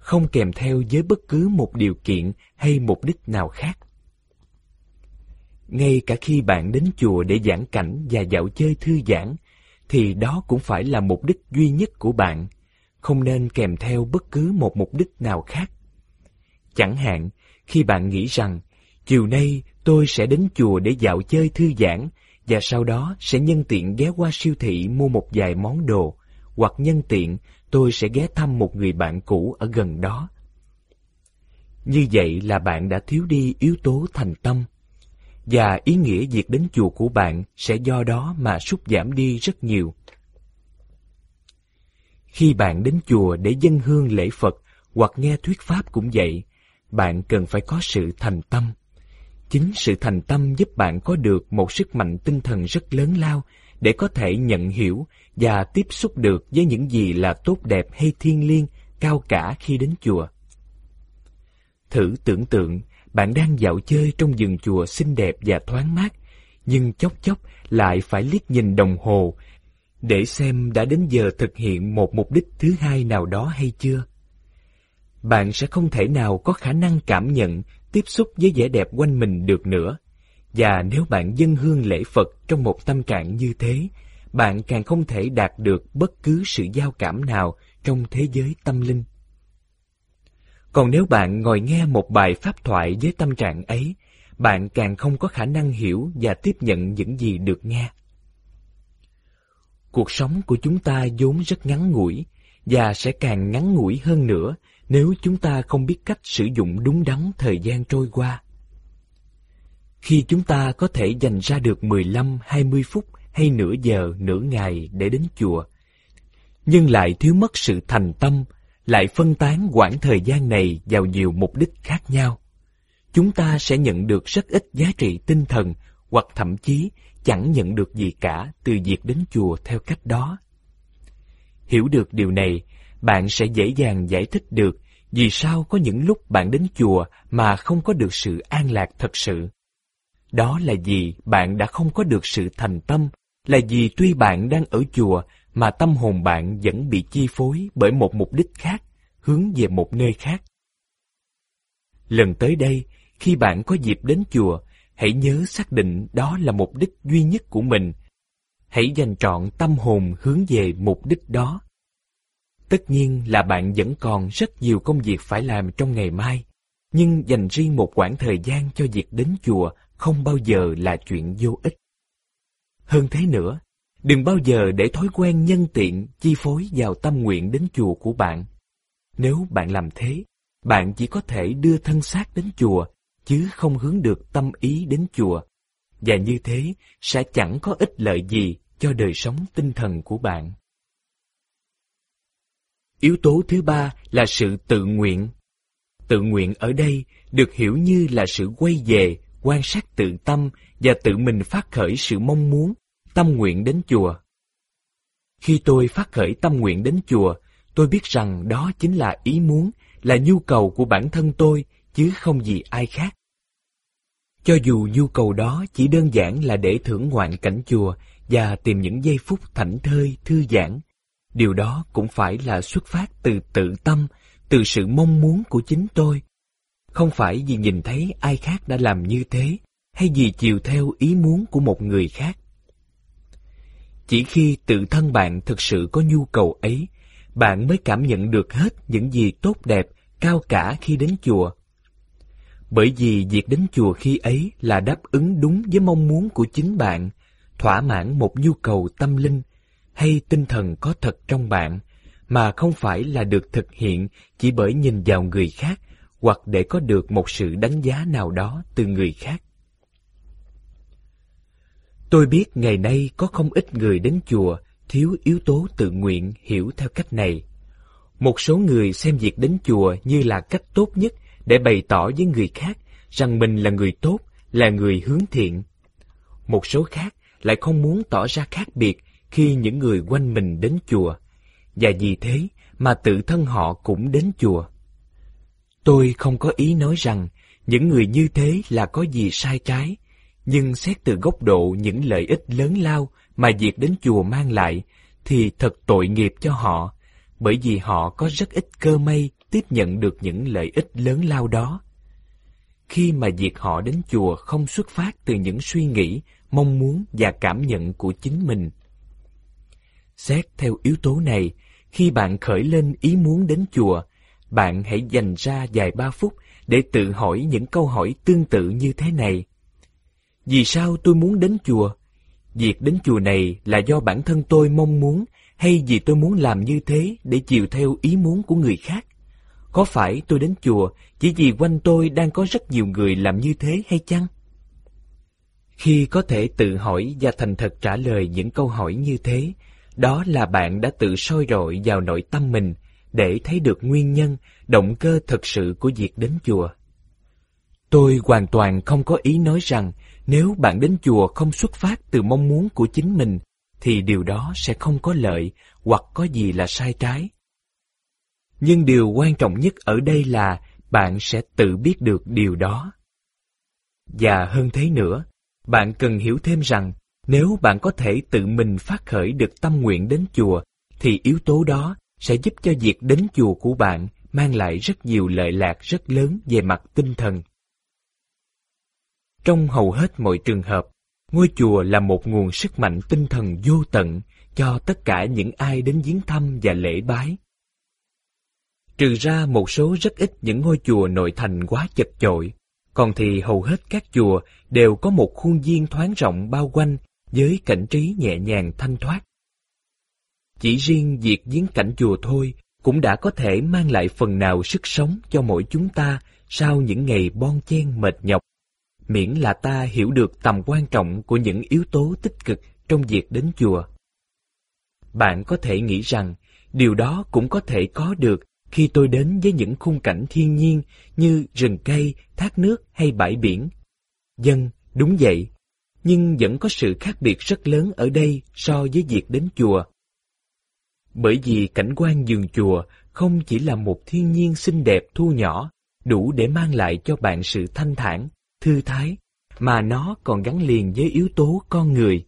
S1: không kèm theo với bất cứ một điều kiện hay mục đích nào khác. Ngay cả khi bạn đến chùa để giảng cảnh và dạo chơi thư giãn, thì đó cũng phải là mục đích duy nhất của bạn, không nên kèm theo bất cứ một mục đích nào khác. Chẳng hạn, khi bạn nghĩ rằng, chiều nay tôi sẽ đến chùa để dạo chơi thư giãn, và sau đó sẽ nhân tiện ghé qua siêu thị mua một vài món đồ, hoặc nhân tiện tôi sẽ ghé thăm một người bạn cũ ở gần đó. Như vậy là bạn đã thiếu đi yếu tố thành tâm, và ý nghĩa việc đến chùa của bạn sẽ do đó mà sút giảm đi rất nhiều. Khi bạn đến chùa để dân hương lễ Phật hoặc nghe thuyết pháp cũng vậy, bạn cần phải có sự thành tâm. Chính sự thành tâm giúp bạn có được một sức mạnh tinh thần rất lớn lao để có thể nhận hiểu và tiếp xúc được với những gì là tốt đẹp hay thiêng liêng, cao cả khi đến chùa. Thử tưởng tượng, bạn đang dạo chơi trong vườn chùa xinh đẹp và thoáng mát, nhưng chốc chốc lại phải liếc nhìn đồng hồ để xem đã đến giờ thực hiện một mục đích thứ hai nào đó hay chưa. Bạn sẽ không thể nào có khả năng cảm nhận, tiếp xúc với vẻ đẹp quanh mình được nữa. Và nếu bạn dâng hương lễ Phật trong một tâm trạng như thế, bạn càng không thể đạt được bất cứ sự giao cảm nào trong thế giới tâm linh. Còn nếu bạn ngồi nghe một bài pháp thoại với tâm trạng ấy, bạn càng không có khả năng hiểu và tiếp nhận những gì được nghe. Cuộc sống của chúng ta vốn rất ngắn ngủi, và sẽ càng ngắn ngủi hơn nữa nếu chúng ta không biết cách sử dụng đúng đắn thời gian trôi qua. Khi chúng ta có thể dành ra được 15-20 phút hay nửa giờ, nửa ngày để đến chùa, nhưng lại thiếu mất sự thành tâm, lại phân tán quãng thời gian này vào nhiều mục đích khác nhau. Chúng ta sẽ nhận được rất ít giá trị tinh thần hoặc thậm chí chẳng nhận được gì cả từ việc đến chùa theo cách đó. Hiểu được điều này, bạn sẽ dễ dàng giải thích được vì sao có những lúc bạn đến chùa mà không có được sự an lạc thật sự. Đó là vì bạn đã không có được sự thành tâm, là vì tuy bạn đang ở chùa mà tâm hồn bạn vẫn bị chi phối bởi một mục đích khác, hướng về một nơi khác. Lần tới đây, khi bạn có dịp đến chùa, hãy nhớ xác định đó là mục đích duy nhất của mình. Hãy dành trọn tâm hồn hướng về mục đích đó. Tất nhiên là bạn vẫn còn rất nhiều công việc phải làm trong ngày mai, nhưng dành riêng một khoảng thời gian cho việc đến chùa không bao giờ là chuyện vô ích. Hơn thế nữa, đừng bao giờ để thói quen nhân tiện chi phối vào tâm nguyện đến chùa của bạn. Nếu bạn làm thế, bạn chỉ có thể đưa thân xác đến chùa, chứ không hướng được tâm ý đến chùa. Và như thế sẽ chẳng có ích lợi gì cho đời sống tinh thần của bạn. Yếu tố thứ ba là sự tự nguyện. Tự nguyện ở đây được hiểu như là sự quay về, quan sát tự tâm và tự mình phát khởi sự mong muốn, tâm nguyện đến chùa. Khi tôi phát khởi tâm nguyện đến chùa, tôi biết rằng đó chính là ý muốn, là nhu cầu của bản thân tôi, chứ không gì ai khác. Cho dù nhu cầu đó chỉ đơn giản là để thưởng ngoạn cảnh chùa và tìm những giây phút thảnh thơi, thư giãn, điều đó cũng phải là xuất phát từ tự tâm, từ sự mong muốn của chính tôi. Không phải vì nhìn thấy ai khác đã làm như thế, hay vì chiều theo ý muốn của một người khác. Chỉ khi tự thân bạn thực sự có nhu cầu ấy, bạn mới cảm nhận được hết những gì tốt đẹp, cao cả khi đến chùa. Bởi vì việc đến chùa khi ấy là đáp ứng đúng với mong muốn của chính bạn, thỏa mãn một nhu cầu tâm linh hay tinh thần có thật trong bạn, mà không phải là được thực hiện chỉ bởi nhìn vào người khác hoặc để có được một sự đánh giá nào đó từ người khác. Tôi biết ngày nay có không ít người đến chùa thiếu yếu tố tự nguyện hiểu theo cách này. Một số người xem việc đến chùa như là cách tốt nhất để bày tỏ với người khác rằng mình là người tốt, là người hướng thiện. Một số khác lại không muốn tỏ ra khác biệt khi những người quanh mình đến chùa, và vì thế mà tự thân họ cũng đến chùa. Tôi không có ý nói rằng những người như thế là có gì sai trái, nhưng xét từ góc độ những lợi ích lớn lao mà việc đến chùa mang lại, thì thật tội nghiệp cho họ, bởi vì họ có rất ít cơ may tiếp nhận được những lợi ích lớn lao đó. Khi mà việc họ đến chùa không xuất phát từ những suy nghĩ, mong muốn và cảm nhận của chính mình. Xét theo yếu tố này, khi bạn khởi lên ý muốn đến chùa, bạn hãy dành ra vài ba phút để tự hỏi những câu hỏi tương tự như thế này. Vì sao tôi muốn đến chùa? Việc đến chùa này là do bản thân tôi mong muốn hay vì tôi muốn làm như thế để chiều theo ý muốn của người khác? Có phải tôi đến chùa chỉ vì quanh tôi đang có rất nhiều người làm như thế hay chăng? Khi có thể tự hỏi và thành thật trả lời những câu hỏi như thế, đó là bạn đã tự soi rọi vào nội tâm mình để thấy được nguyên nhân, động cơ thật sự của việc đến chùa. Tôi hoàn toàn không có ý nói rằng nếu bạn đến chùa không xuất phát từ mong muốn của chính mình, thì điều đó sẽ không có lợi hoặc có gì là sai trái. Nhưng điều quan trọng nhất ở đây là bạn sẽ tự biết được điều đó. Và hơn thế nữa, bạn cần hiểu thêm rằng nếu bạn có thể tự mình phát khởi được tâm nguyện đến chùa, thì yếu tố đó sẽ giúp cho việc đến chùa của bạn mang lại rất nhiều lợi lạc rất lớn về mặt tinh thần. Trong hầu hết mọi trường hợp, ngôi chùa là một nguồn sức mạnh tinh thần vô tận cho tất cả những ai đến viếng thăm và lễ bái. Trừ ra một số rất ít những ngôi chùa nội thành quá chật chội, còn thì hầu hết các chùa đều có một khuôn viên thoáng rộng bao quanh với cảnh trí nhẹ nhàng thanh thoát. Chỉ riêng việc viếng cảnh chùa thôi cũng đã có thể mang lại phần nào sức sống cho mỗi chúng ta sau những ngày bon chen mệt nhọc, miễn là ta hiểu được tầm quan trọng của những yếu tố tích cực trong việc đến chùa. Bạn có thể nghĩ rằng điều đó cũng có thể có được khi tôi đến với những khung cảnh thiên nhiên như rừng cây, thác nước hay bãi biển. Dân, đúng vậy, nhưng vẫn có sự khác biệt rất lớn ở đây so với việc đến chùa. Bởi vì cảnh quan vườn chùa không chỉ là một thiên nhiên xinh đẹp thu nhỏ, đủ để mang lại cho bạn sự thanh thản, thư thái, mà nó còn gắn liền với yếu tố con người.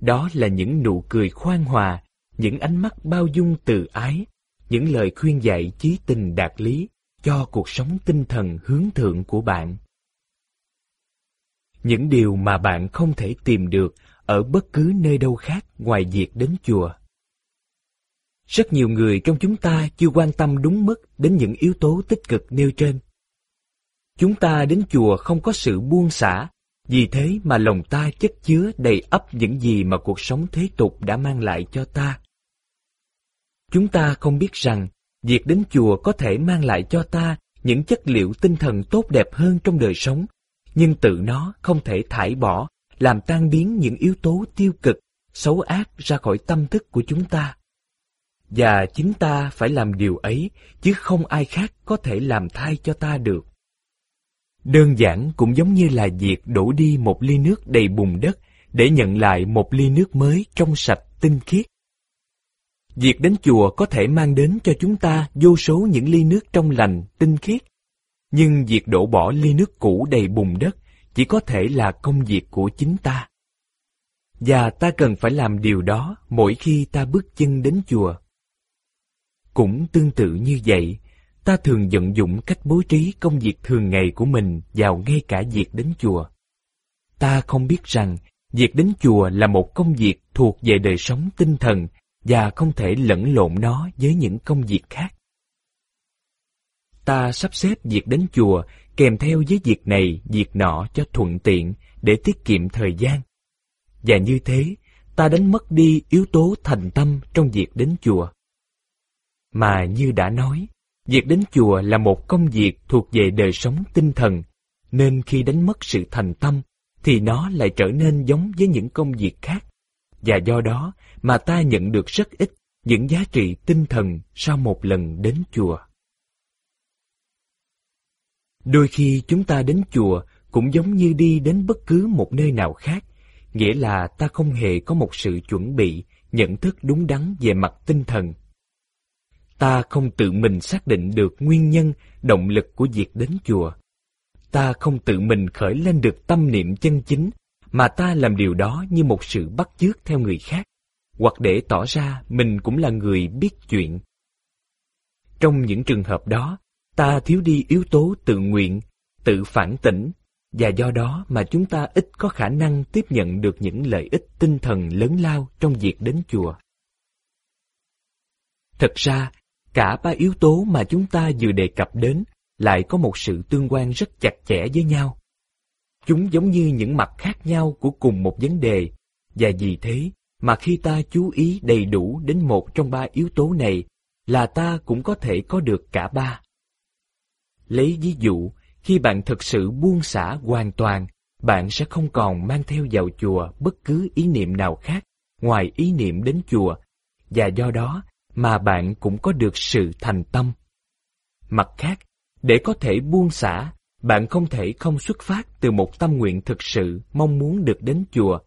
S1: Đó là những nụ cười khoan hòa, những ánh mắt bao dung từ ái, những lời khuyên dạy chí tình đạt lý cho cuộc sống tinh thần hướng thượng của bạn. Những điều mà bạn không thể tìm được ở bất cứ nơi đâu khác ngoài việc đến chùa. Rất nhiều người trong chúng ta chưa quan tâm đúng mức đến những yếu tố tích cực nêu trên. Chúng ta đến chùa không có sự buông xả, vì thế mà lòng ta chất chứa đầy ắp những gì mà cuộc sống thế tục đã mang lại cho ta. Chúng ta không biết rằng, việc đến chùa có thể mang lại cho ta những chất liệu tinh thần tốt đẹp hơn trong đời sống, nhưng tự nó không thể thải bỏ, làm tan biến những yếu tố tiêu cực, xấu ác ra khỏi tâm thức của chúng ta. Và chính ta phải làm điều ấy, chứ không ai khác có thể làm thay cho ta được. Đơn giản cũng giống như là việc đổ đi một ly nước đầy bùn đất để nhận lại một ly nước mới trong sạch tinh khiết. Việc đến chùa có thể mang đến cho chúng ta vô số những ly nước trong lành, tinh khiết. Nhưng việc đổ bỏ ly nước cũ đầy bùn đất chỉ có thể là công việc của chính ta. Và ta cần phải làm điều đó mỗi khi ta bước chân đến chùa. Cũng tương tự như vậy, ta thường vận dụng cách bố trí công việc thường ngày của mình vào ngay cả việc đến chùa. Ta không biết rằng việc đến chùa là một công việc thuộc về đời sống tinh thần và không thể lẫn lộn nó với những công việc khác. Ta sắp xếp việc đến chùa kèm theo với việc này, việc nọ cho thuận tiện để tiết kiệm thời gian. Và như thế, ta đánh mất đi yếu tố thành tâm trong việc đến chùa. Mà như đã nói, việc đến chùa là một công việc thuộc về đời sống tinh thần, nên khi đánh mất sự thành tâm, thì nó lại trở nên giống với những công việc khác và do đó mà ta nhận được rất ít những giá trị tinh thần sau một lần đến chùa. Đôi khi chúng ta đến chùa cũng giống như đi đến bất cứ một nơi nào khác, nghĩa là ta không hề có một sự chuẩn bị, nhận thức đúng đắn về mặt tinh thần. Ta không tự mình xác định được nguyên nhân, động lực của việc đến chùa. Ta không tự mình khởi lên được tâm niệm chân chính mà ta làm điều đó như một sự bắt chước theo người khác, hoặc để tỏ ra mình cũng là người biết chuyện. Trong những trường hợp đó, ta thiếu đi yếu tố tự nguyện, tự phản tỉnh, và do đó mà chúng ta ít có khả năng tiếp nhận được những lợi ích tinh thần lớn lao trong việc đến chùa. Thật ra, cả ba yếu tố mà chúng ta vừa đề cập đến lại có một sự tương quan rất chặt chẽ với nhau. Chúng giống như những mặt khác nhau của cùng một vấn đề, và vì thế, mà khi ta chú ý đầy đủ đến một trong ba yếu tố này là ta cũng có thể có được cả ba. Lấy ví dụ, khi bạn thực sự buông xả hoàn toàn, bạn sẽ không còn mang theo vào chùa bất cứ ý niệm nào khác ngoài ý niệm đến chùa, và do đó mà bạn cũng có được sự thành tâm. Mặt khác, để có thể buông xả, bạn không thể không xuất phát từ một tâm nguyện thực sự mong muốn được đến chùa.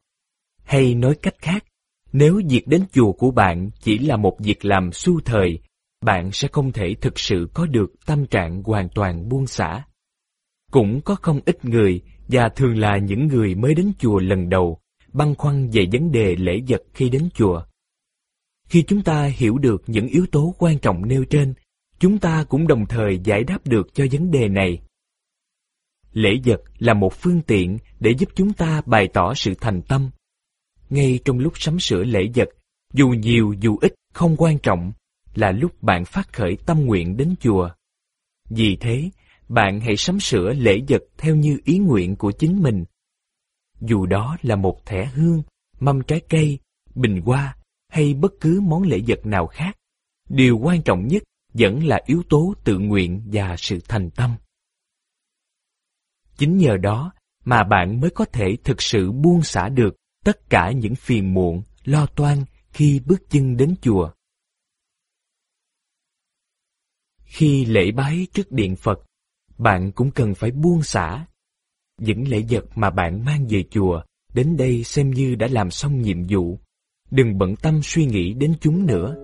S1: Hay nói cách khác, nếu việc đến chùa của bạn chỉ là một việc làm su thời, bạn sẽ không thể thực sự có được tâm trạng hoàn toàn buông xả. Cũng có không ít người, và thường là những người mới đến chùa lần đầu, băn khoăn về vấn đề lễ vật khi đến chùa. Khi chúng ta hiểu được những yếu tố quan trọng nêu trên, chúng ta cũng đồng thời giải đáp được cho vấn đề này. Lễ vật là một phương tiện để giúp chúng ta bày tỏ sự thành tâm. Ngay trong lúc sắm sửa lễ vật, dù nhiều dù ít không quan trọng, là lúc bạn phát khởi tâm nguyện đến chùa. Vì thế, bạn hãy sắm sửa lễ vật theo như ý nguyện của chính mình. Dù đó là một thẻ hương, mâm trái cây, bình hoa hay bất cứ món lễ vật nào khác, điều quan trọng nhất vẫn là yếu tố tự nguyện và sự thành tâm. Chính nhờ đó mà bạn mới có thể thực sự buông xả được tất cả những phiền muộn, lo toan khi bước chân đến chùa. Khi lễ bái trước điện Phật, bạn cũng cần phải buông xả. Những lễ vật mà bạn mang về chùa, đến đây xem như đã làm xong nhiệm vụ. Đừng bận tâm suy nghĩ đến chúng nữa.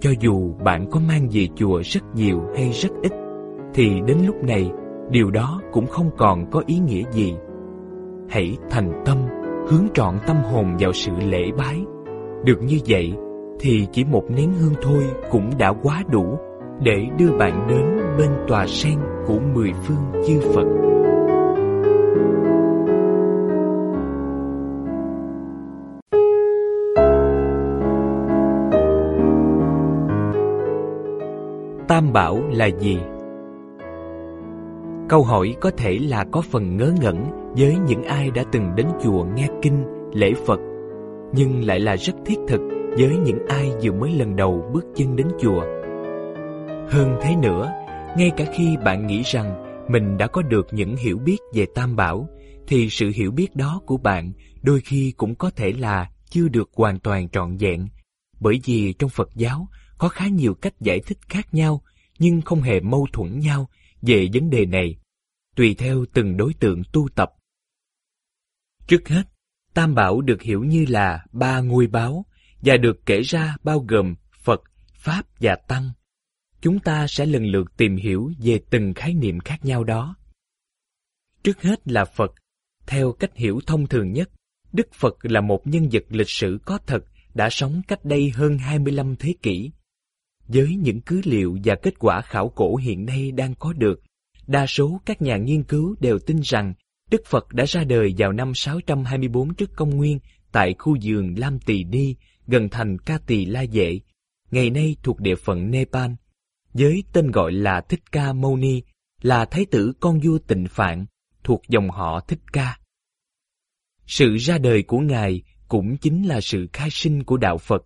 S1: Cho dù bạn có mang về chùa rất nhiều hay rất ít, thì đến lúc này, điều đó cũng không còn có ý nghĩa gì. Hãy thành tâm, hướng trọn tâm hồn vào sự lễ bái. Được như vậy, thì chỉ một nén hương thôi cũng đã quá đủ để đưa bạn đến bên tòa sen của mười phương chư Phật. Tam Bảo là gì? Câu hỏi có thể là có phần ngớ ngẩn với những ai đã từng đến chùa nghe kinh, lễ Phật, nhưng lại là rất thiết thực với những ai vừa mới lần đầu bước chân đến chùa. Hơn thế nữa, ngay cả khi bạn nghĩ rằng mình đã có được những hiểu biết về Tam Bảo, thì sự hiểu biết đó của bạn đôi khi cũng có thể là chưa được hoàn toàn trọn vẹn. Bởi vì trong Phật giáo có khá nhiều cách giải thích khác nhau, nhưng không hề mâu thuẫn nhau về vấn đề này, tùy theo từng đối tượng tu tập. Trước hết, Tam Bảo được hiểu như là ba ngôi báo và được kể ra bao gồm Phật, Pháp và Tăng chúng ta sẽ lần lượt tìm hiểu về từng khái niệm khác nhau đó. Trước hết là Phật. Theo cách hiểu thông thường nhất, Đức Phật là một nhân vật lịch sử có thật đã sống cách đây hơn 25 thế kỷ. Với những cứ liệu và kết quả khảo cổ hiện nay đang có được, đa số các nhà nghiên cứu đều tin rằng Đức Phật đã ra đời vào năm 624 trước công nguyên tại khu vườn Lam Tỳ Ni, gần thành Ca Tỳ La Vệ, ngày nay thuộc địa phận Nepal với tên gọi là Thích Ca Mâu Ni, là thái tử con vua Tịnh Phạn, thuộc dòng họ Thích Ca. Sự ra đời của Ngài cũng chính là sự khai sinh của Đạo Phật,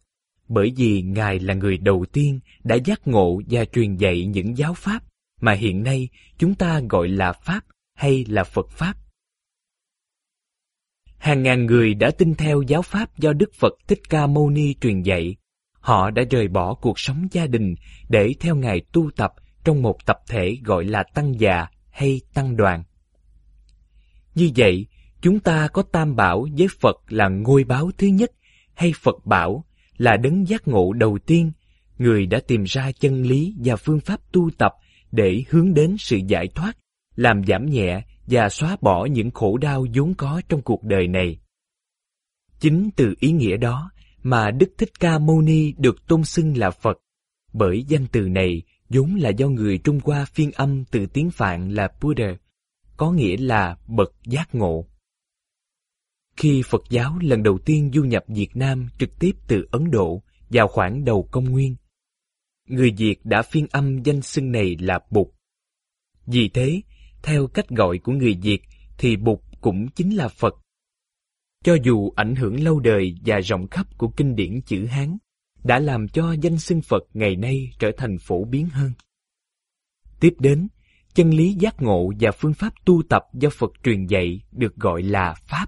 S1: bởi vì Ngài là người đầu tiên đã giác ngộ và truyền dạy những giáo pháp mà hiện nay chúng ta gọi là Pháp hay là Phật Pháp. Hàng ngàn người đã tin theo giáo pháp do Đức Phật Thích Ca Mâu Ni truyền dạy, Họ đã rời bỏ cuộc sống gia đình để theo Ngài tu tập trong một tập thể gọi là tăng già hay tăng đoàn. Như vậy, chúng ta có tam bảo với Phật là ngôi báo thứ nhất, hay Phật bảo là đấng giác ngộ đầu tiên, người đã tìm ra chân lý và phương pháp tu tập để hướng đến sự giải thoát, làm giảm nhẹ và xóa bỏ những khổ đau vốn có trong cuộc đời này. Chính từ ý nghĩa đó mà Đức Thích Ca Mâu Ni được tôn xưng là Phật, bởi danh từ này vốn là do người Trung Hoa phiên âm từ tiếng Phạn là Buddha, có nghĩa là bậc giác ngộ. Khi Phật giáo lần đầu tiên du nhập Việt Nam trực tiếp từ Ấn Độ vào khoảng đầu công nguyên, người Việt đã phiên âm danh xưng này là Bụt. Vì thế, theo cách gọi của người Việt thì Bụt cũng chính là Phật cho dù ảnh hưởng lâu đời và rộng khắp của kinh điển chữ Hán, đã làm cho danh xưng Phật ngày nay trở thành phổ biến hơn. Tiếp đến, chân lý giác ngộ và phương pháp tu tập do Phật truyền dạy được gọi là Pháp.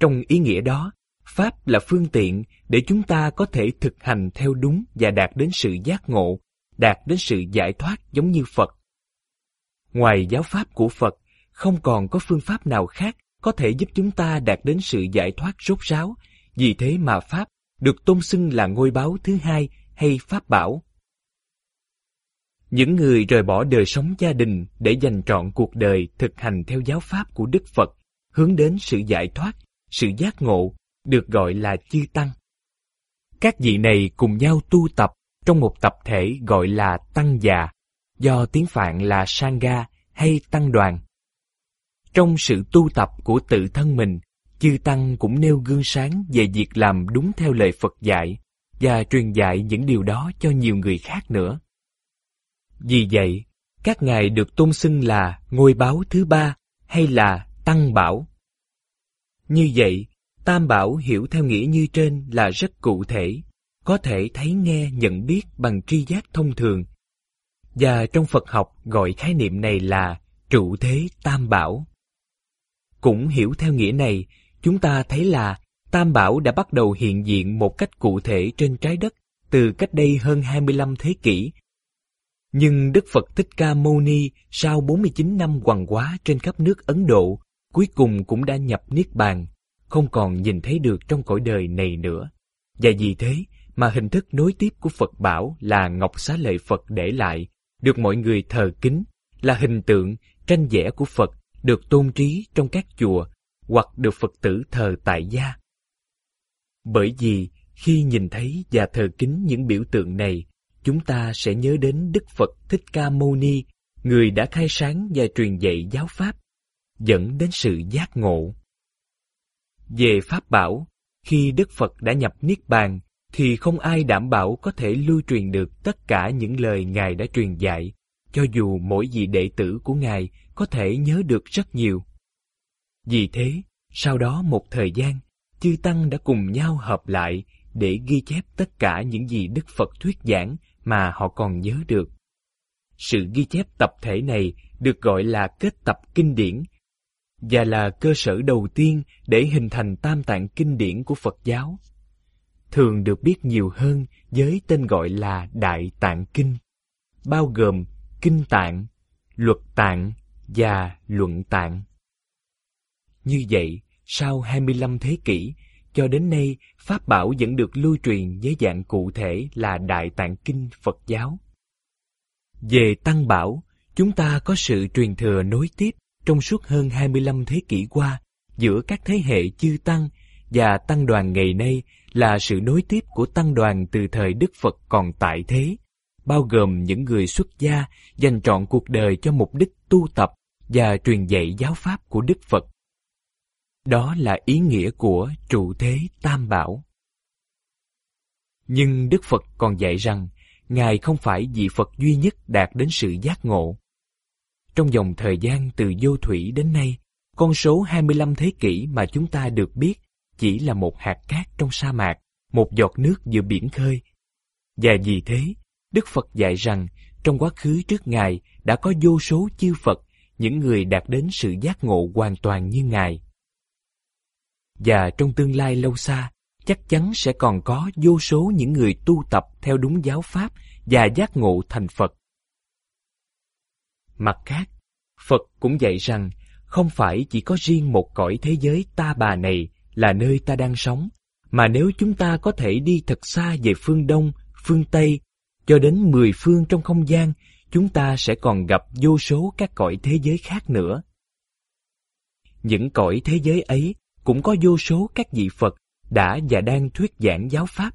S1: Trong ý nghĩa đó, Pháp là phương tiện để chúng ta có thể thực hành theo đúng và đạt đến sự giác ngộ, đạt đến sự giải thoát giống như Phật. Ngoài giáo Pháp của Phật, không còn có phương pháp nào khác có thể giúp chúng ta đạt đến sự giải thoát rốt ráo, vì thế mà Pháp được tôn xưng là ngôi báo thứ hai hay Pháp bảo. Những người rời bỏ đời sống gia đình để dành trọn cuộc đời thực hành theo giáo Pháp của Đức Phật, hướng đến sự giải thoát, sự giác ngộ, được gọi là chư tăng. Các vị này cùng nhau tu tập trong một tập thể gọi là tăng già, do tiếng Phạn là Sangha hay tăng đoàn. Trong sự tu tập của tự thân mình, chư tăng cũng nêu gương sáng về việc làm đúng theo lời Phật dạy và truyền dạy những điều đó cho nhiều người khác nữa. Vì vậy, các ngài được tôn xưng là ngôi báo thứ ba hay là tăng bảo. Như vậy, tam bảo hiểu theo nghĩa như trên là rất cụ thể, có thể thấy nghe nhận biết bằng tri giác thông thường. Và trong Phật học gọi khái niệm này là trụ thế tam bảo. Cũng hiểu theo nghĩa này, chúng ta thấy là Tam Bảo đã bắt đầu hiện diện một cách cụ thể trên trái đất từ cách đây hơn 25 thế kỷ. Nhưng Đức Phật Thích Ca Mâu Ni sau 49 năm hoàng hóa trên khắp nước Ấn Độ, cuối cùng cũng đã nhập Niết Bàn, không còn nhìn thấy được trong cõi đời này nữa. Và vì thế mà hình thức nối tiếp của Phật Bảo là Ngọc Xá Lợi Phật để lại, được mọi người thờ kính, là hình tượng, tranh vẽ của Phật được tôn trí trong các chùa hoặc được Phật tử thờ tại gia. Bởi vì khi nhìn thấy và thờ kính những biểu tượng này, chúng ta sẽ nhớ đến Đức Phật Thích Ca Mâu Ni, người đã khai sáng và truyền dạy giáo pháp, dẫn đến sự giác ngộ. Về Pháp Bảo, khi Đức Phật đã nhập Niết Bàn, thì không ai đảm bảo có thể lưu truyền được tất cả những lời Ngài đã truyền dạy, cho dù mỗi vị đệ tử của Ngài có thể nhớ được rất nhiều. Vì thế, sau đó một thời gian, chư Tăng đã cùng nhau hợp lại để ghi chép tất cả những gì Đức Phật thuyết giảng mà họ còn nhớ được. Sự ghi chép tập thể này được gọi là kết tập kinh điển và là cơ sở đầu tiên để hình thành tam tạng kinh điển của Phật giáo. Thường được biết nhiều hơn với tên gọi là Đại Tạng Kinh, bao gồm Kinh Tạng, Luật Tạng và Luận Tạng. Như vậy, sau 25 thế kỷ, cho đến nay, Pháp Bảo vẫn được lưu truyền với dạng cụ thể là Đại Tạng Kinh Phật giáo. Về Tăng Bảo, chúng ta có sự truyền thừa nối tiếp trong suốt hơn 25 thế kỷ qua giữa các thế hệ chư Tăng và Tăng đoàn ngày nay là sự nối tiếp của Tăng đoàn từ thời Đức Phật còn tại thế, bao gồm những người xuất gia dành trọn cuộc đời cho mục đích tu tập và truyền dạy giáo pháp của Đức Phật. Đó là ý nghĩa của trụ thế tam bảo. Nhưng Đức Phật còn dạy rằng, Ngài không phải vị Phật duy nhất đạt đến sự giác ngộ. Trong dòng thời gian từ vô thủy đến nay, con số 25 thế kỷ mà chúng ta được biết chỉ là một hạt cát trong sa mạc, một giọt nước giữa biển khơi. Và vì thế, Đức Phật dạy rằng trong quá khứ trước Ngài đã có vô số chư Phật, những người đạt đến sự giác ngộ hoàn toàn như Ngài. Và trong tương lai lâu xa, chắc chắn sẽ còn có vô số những người tu tập theo đúng giáo pháp và giác ngộ thành Phật. Mặt khác, Phật cũng dạy rằng không phải chỉ có riêng một cõi thế giới ta bà này là nơi ta đang sống, mà nếu chúng ta có thể đi thật xa về phương Đông, phương Tây, cho đến mười phương trong không gian, chúng ta sẽ còn gặp vô số các cõi thế giới khác nữa. Những cõi thế giới ấy cũng có vô số các vị Phật đã và đang thuyết giảng giáo pháp.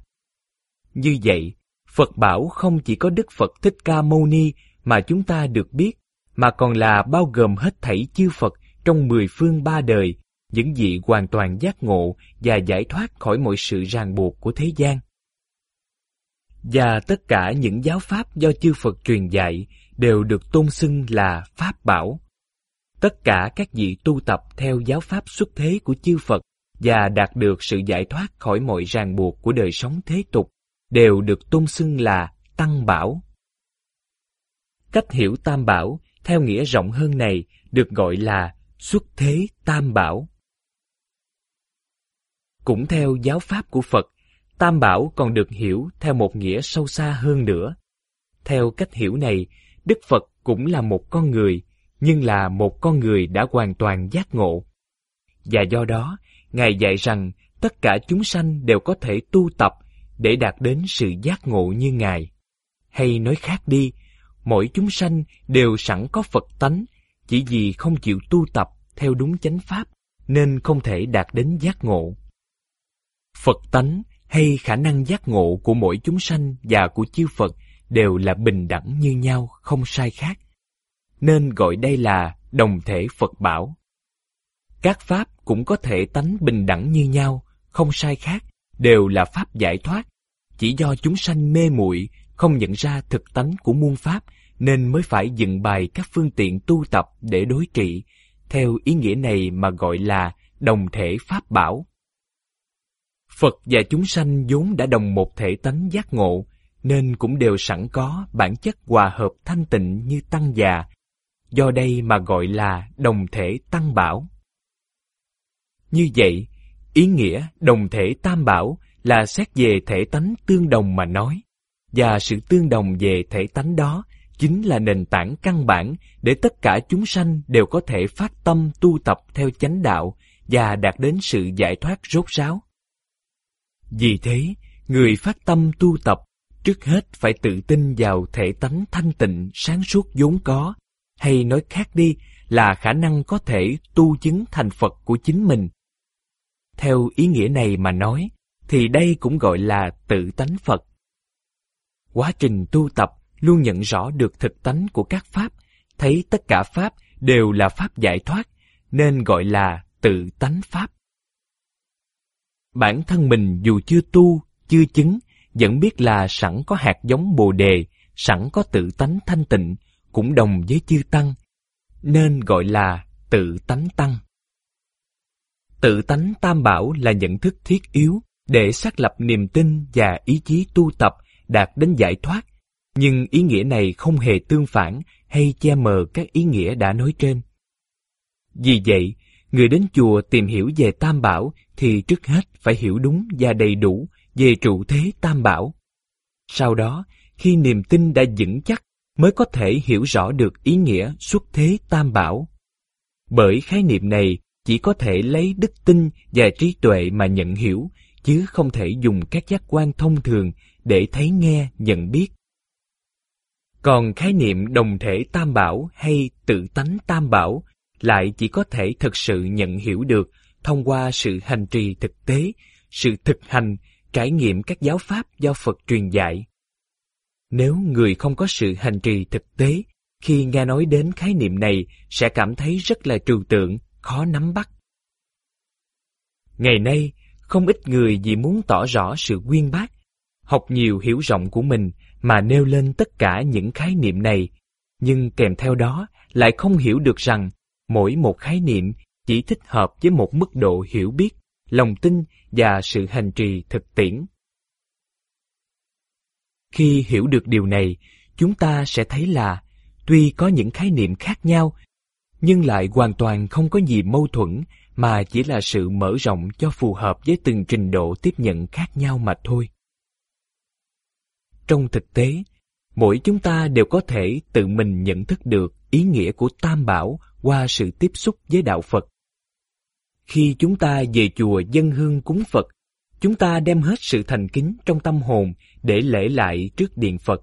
S1: Như vậy, Phật bảo không chỉ có Đức Phật Thích Ca Mâu Ni mà chúng ta được biết, mà còn là bao gồm hết thảy chư Phật trong mười phương ba đời, những vị hoàn toàn giác ngộ và giải thoát khỏi mọi sự ràng buộc của thế gian. Và tất cả những giáo pháp do chư Phật truyền dạy đều được tôn xưng là Pháp Bảo. Tất cả các vị tu tập theo giáo pháp xuất thế của chư Phật và đạt được sự giải thoát khỏi mọi ràng buộc của đời sống thế tục đều được tôn xưng là tăng bảo. Cách hiểu tam bảo theo nghĩa rộng hơn này được gọi là xuất thế tam bảo. Cũng theo giáo pháp của Phật, tam bảo còn được hiểu theo một nghĩa sâu xa hơn nữa. Theo cách hiểu này, Đức Phật cũng là một con người, nhưng là một con người đã hoàn toàn giác ngộ. Và do đó, Ngài dạy rằng tất cả chúng sanh đều có thể tu tập để đạt đến sự giác ngộ như Ngài. Hay nói khác đi, mỗi chúng sanh đều sẵn có Phật tánh, chỉ vì không chịu tu tập theo đúng chánh pháp nên không thể đạt đến giác ngộ. Phật tánh hay khả năng giác ngộ của mỗi chúng sanh và của chư Phật đều là bình đẳng như nhau, không sai khác. Nên gọi đây là đồng thể Phật bảo. Các pháp cũng có thể tánh bình đẳng như nhau, không sai khác, đều là pháp giải thoát. Chỉ do chúng sanh mê muội không nhận ra thực tánh của muôn pháp nên mới phải dựng bài các phương tiện tu tập để đối trị, theo ý nghĩa này mà gọi là đồng thể pháp bảo. Phật và chúng sanh vốn đã đồng một thể tánh giác ngộ, nên cũng đều sẵn có bản chất hòa hợp thanh tịnh như tăng già, do đây mà gọi là đồng thể tăng bảo. Như vậy, ý nghĩa đồng thể tam bảo là xét về thể tánh tương đồng mà nói, và sự tương đồng về thể tánh đó chính là nền tảng căn bản để tất cả chúng sanh đều có thể phát tâm tu tập theo chánh đạo và đạt đến sự giải thoát rốt ráo. Vì thế, người phát tâm tu tập trước hết phải tự tin vào thể tánh thanh tịnh sáng suốt vốn có, hay nói khác đi là khả năng có thể tu chứng thành Phật của chính mình. Theo ý nghĩa này mà nói, thì đây cũng gọi là tự tánh Phật. Quá trình tu tập luôn nhận rõ được thực tánh của các pháp, thấy tất cả pháp đều là pháp giải thoát, nên gọi là tự tánh pháp. Bản thân mình dù chưa tu, chưa chứng, vẫn biết là sẵn có hạt giống bồ đề, sẵn có tự tánh thanh tịnh, cũng đồng với chư tăng, nên gọi là tự tánh tăng. Tự tánh tam bảo là nhận thức thiết yếu để xác lập niềm tin và ý chí tu tập đạt đến giải thoát, nhưng ý nghĩa này không hề tương phản hay che mờ các ý nghĩa đã nói trên. Vì vậy, người đến chùa tìm hiểu về Tam Bảo thì trước hết phải hiểu đúng và đầy đủ về trụ thế Tam Bảo. Sau đó, khi niềm tin đã vững chắc mới có thể hiểu rõ được ý nghĩa xuất thế Tam Bảo. Bởi khái niệm này chỉ có thể lấy đức tin và trí tuệ mà nhận hiểu, chứ không thể dùng các giác quan thông thường để thấy nghe, nhận biết. Còn khái niệm đồng thể tam bảo hay tự tánh tam bảo lại chỉ có thể thực sự nhận hiểu được thông qua sự hành trì thực tế, sự thực hành, trải nghiệm các giáo pháp do Phật truyền dạy. Nếu người không có sự hành trì thực tế, khi nghe nói đến khái niệm này sẽ cảm thấy rất là trừu tượng, khó nắm bắt. Ngày nay, không ít người vì muốn tỏ rõ sự quyên bác, học nhiều hiểu rộng của mình mà nêu lên tất cả những khái niệm này, nhưng kèm theo đó lại không hiểu được rằng mỗi một khái niệm chỉ thích hợp với một mức độ hiểu biết, lòng tin và sự hành trì thực tiễn. Khi hiểu được điều này, chúng ta sẽ thấy là tuy có những khái niệm khác nhau, nhưng lại hoàn toàn không có gì mâu thuẫn mà chỉ là sự mở rộng cho phù hợp với từng trình độ tiếp nhận khác nhau mà thôi. Trong thực tế, mỗi chúng ta đều có thể tự mình nhận thức được ý nghĩa của Tam Bảo qua sự tiếp xúc với Đạo Phật. Khi chúng ta về chùa dân hương cúng Phật, chúng ta đem hết sự thành kính trong tâm hồn để lễ lại trước điện Phật.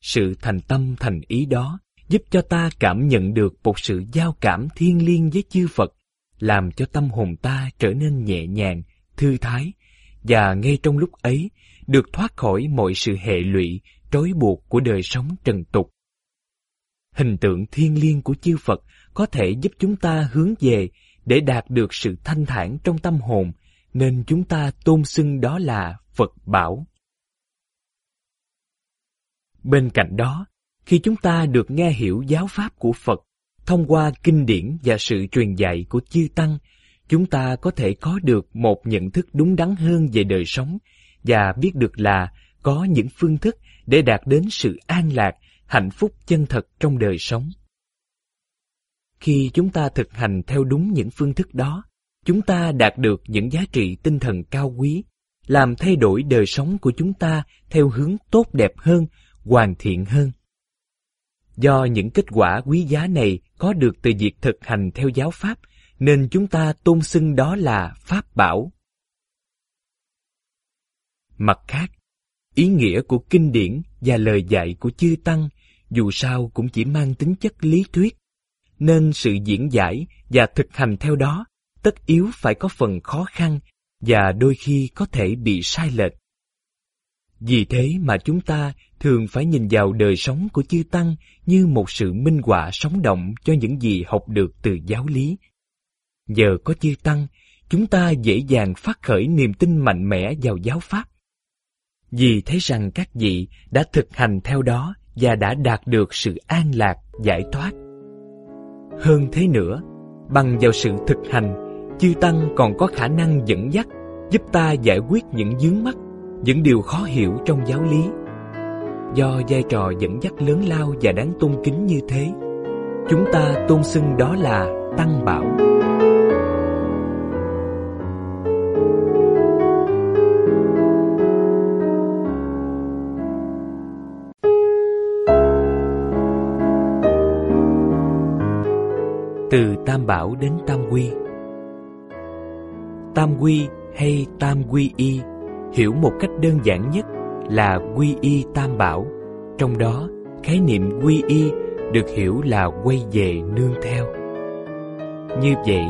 S1: Sự thành tâm thành ý đó giúp cho ta cảm nhận được một sự giao cảm thiên liêng với chư Phật, làm cho tâm hồn ta trở nên nhẹ nhàng, thư thái, và ngay trong lúc ấy được thoát khỏi mọi sự hệ lụy, trói buộc của đời sống trần tục. Hình tượng thiên liêng của chư Phật có thể giúp chúng ta hướng về để đạt được sự thanh thản trong tâm hồn, nên chúng ta tôn xưng đó là Phật Bảo. Bên cạnh đó, khi chúng ta được nghe hiểu giáo pháp của Phật thông qua kinh điển và sự truyền dạy của chư Tăng, chúng ta có thể có được một nhận thức đúng đắn hơn về đời sống và biết được là có những phương thức để đạt đến sự an lạc, hạnh phúc chân thật trong đời sống. Khi chúng ta thực hành theo đúng những phương thức đó, chúng ta đạt được những giá trị tinh thần cao quý, làm thay đổi đời sống của chúng ta theo hướng tốt đẹp hơn, hoàn thiện hơn. Do những kết quả quý giá này có được từ việc thực hành theo giáo pháp, nên chúng ta tôn xưng đó là Pháp Bảo. Mặt khác, ý nghĩa của kinh điển và lời dạy của chư Tăng dù sao cũng chỉ mang tính chất lý thuyết, nên sự diễn giải và thực hành theo đó tất yếu phải có phần khó khăn và đôi khi có thể bị sai lệch. Vì thế mà chúng ta thường phải nhìn vào đời sống của chư Tăng như một sự minh họa sống động cho những gì học được từ giáo lý. Nhờ có chư Tăng, chúng ta dễ dàng phát khởi niềm tin mạnh mẽ vào giáo Pháp. Vì thấy rằng các vị đã thực hành theo đó và đã đạt được sự an lạc, giải thoát. Hơn thế nữa, bằng vào sự thực hành, chư Tăng còn có khả năng dẫn dắt, giúp ta giải quyết những vướng mắc, những điều khó hiểu trong giáo lý. Do vai trò dẫn dắt lớn lao và đáng tôn kính như thế, chúng ta tôn xưng đó là Tăng Bảo. Từ tam bảo đến tam quy. Tam quy hay tam quy y hiểu một cách đơn giản nhất là quy y tam bảo. Trong đó, khái niệm quy y được hiểu là quay về nương theo. Như vậy,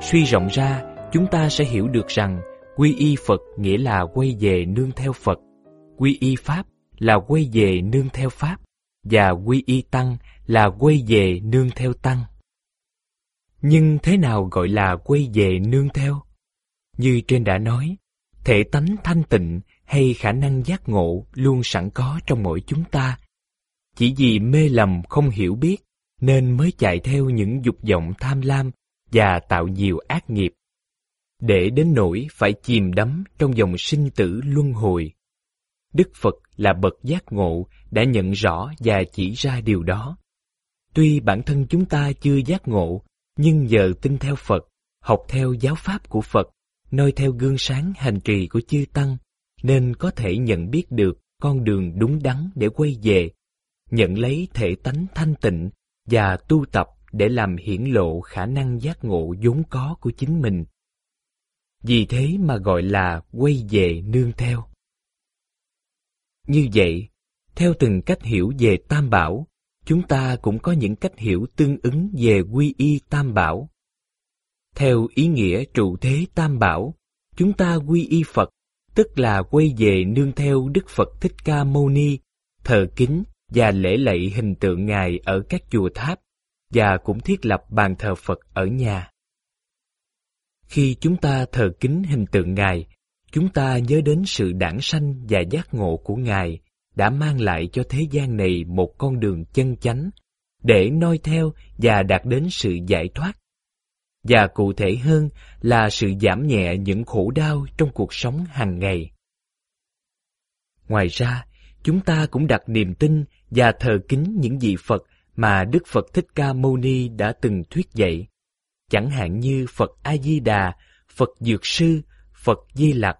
S1: suy rộng ra, chúng ta sẽ hiểu được rằng quy y phật nghĩa là quay về nương theo phật, quy y pháp là quay về nương theo pháp, và quy y tăng là quay về nương theo tăng nhưng thế nào gọi là quay về nương theo? Như trên đã nói, thể tánh thanh tịnh hay khả năng giác ngộ luôn sẵn có trong mỗi chúng ta. Chỉ vì mê lầm không hiểu biết nên mới chạy theo những dục vọng tham lam và tạo nhiều ác nghiệp, để đến nỗi phải chìm đắm trong dòng sinh tử luân hồi. Đức Phật là bậc giác ngộ đã nhận rõ và chỉ ra điều đó. Tuy bản thân chúng ta chưa giác ngộ nhưng giờ tin theo Phật, học theo giáo pháp của Phật, noi theo gương sáng hành trì của chư Tăng, nên có thể nhận biết được con đường đúng đắn để quay về, nhận lấy thể tánh thanh tịnh và tu tập để làm hiển lộ khả năng giác ngộ vốn có của chính mình. Vì thế mà gọi là quay về nương theo. Như vậy, theo từng cách hiểu về Tam Bảo, chúng ta cũng có những cách hiểu tương ứng về quy y tam bảo. Theo ý nghĩa trụ thế tam bảo, chúng ta quy y Phật, tức là quay về nương theo Đức Phật Thích Ca Mâu Ni, thờ kính và lễ lạy hình tượng Ngài ở các chùa tháp, và cũng thiết lập bàn thờ Phật ở nhà. Khi chúng ta thờ kính hình tượng Ngài, chúng ta nhớ đến sự đản sanh và giác ngộ của Ngài đã mang lại cho thế gian này một con đường chân chánh để noi theo và đạt đến sự giải thoát. Và cụ thể hơn là sự giảm nhẹ những khổ đau trong cuộc sống hàng ngày. Ngoài ra, chúng ta cũng đặt niềm tin và thờ kính những vị Phật mà Đức Phật Thích Ca Mâu Ni đã từng thuyết dạy, chẳng hạn như Phật A Di Đà, Phật Dược Sư, Phật Di Lặc,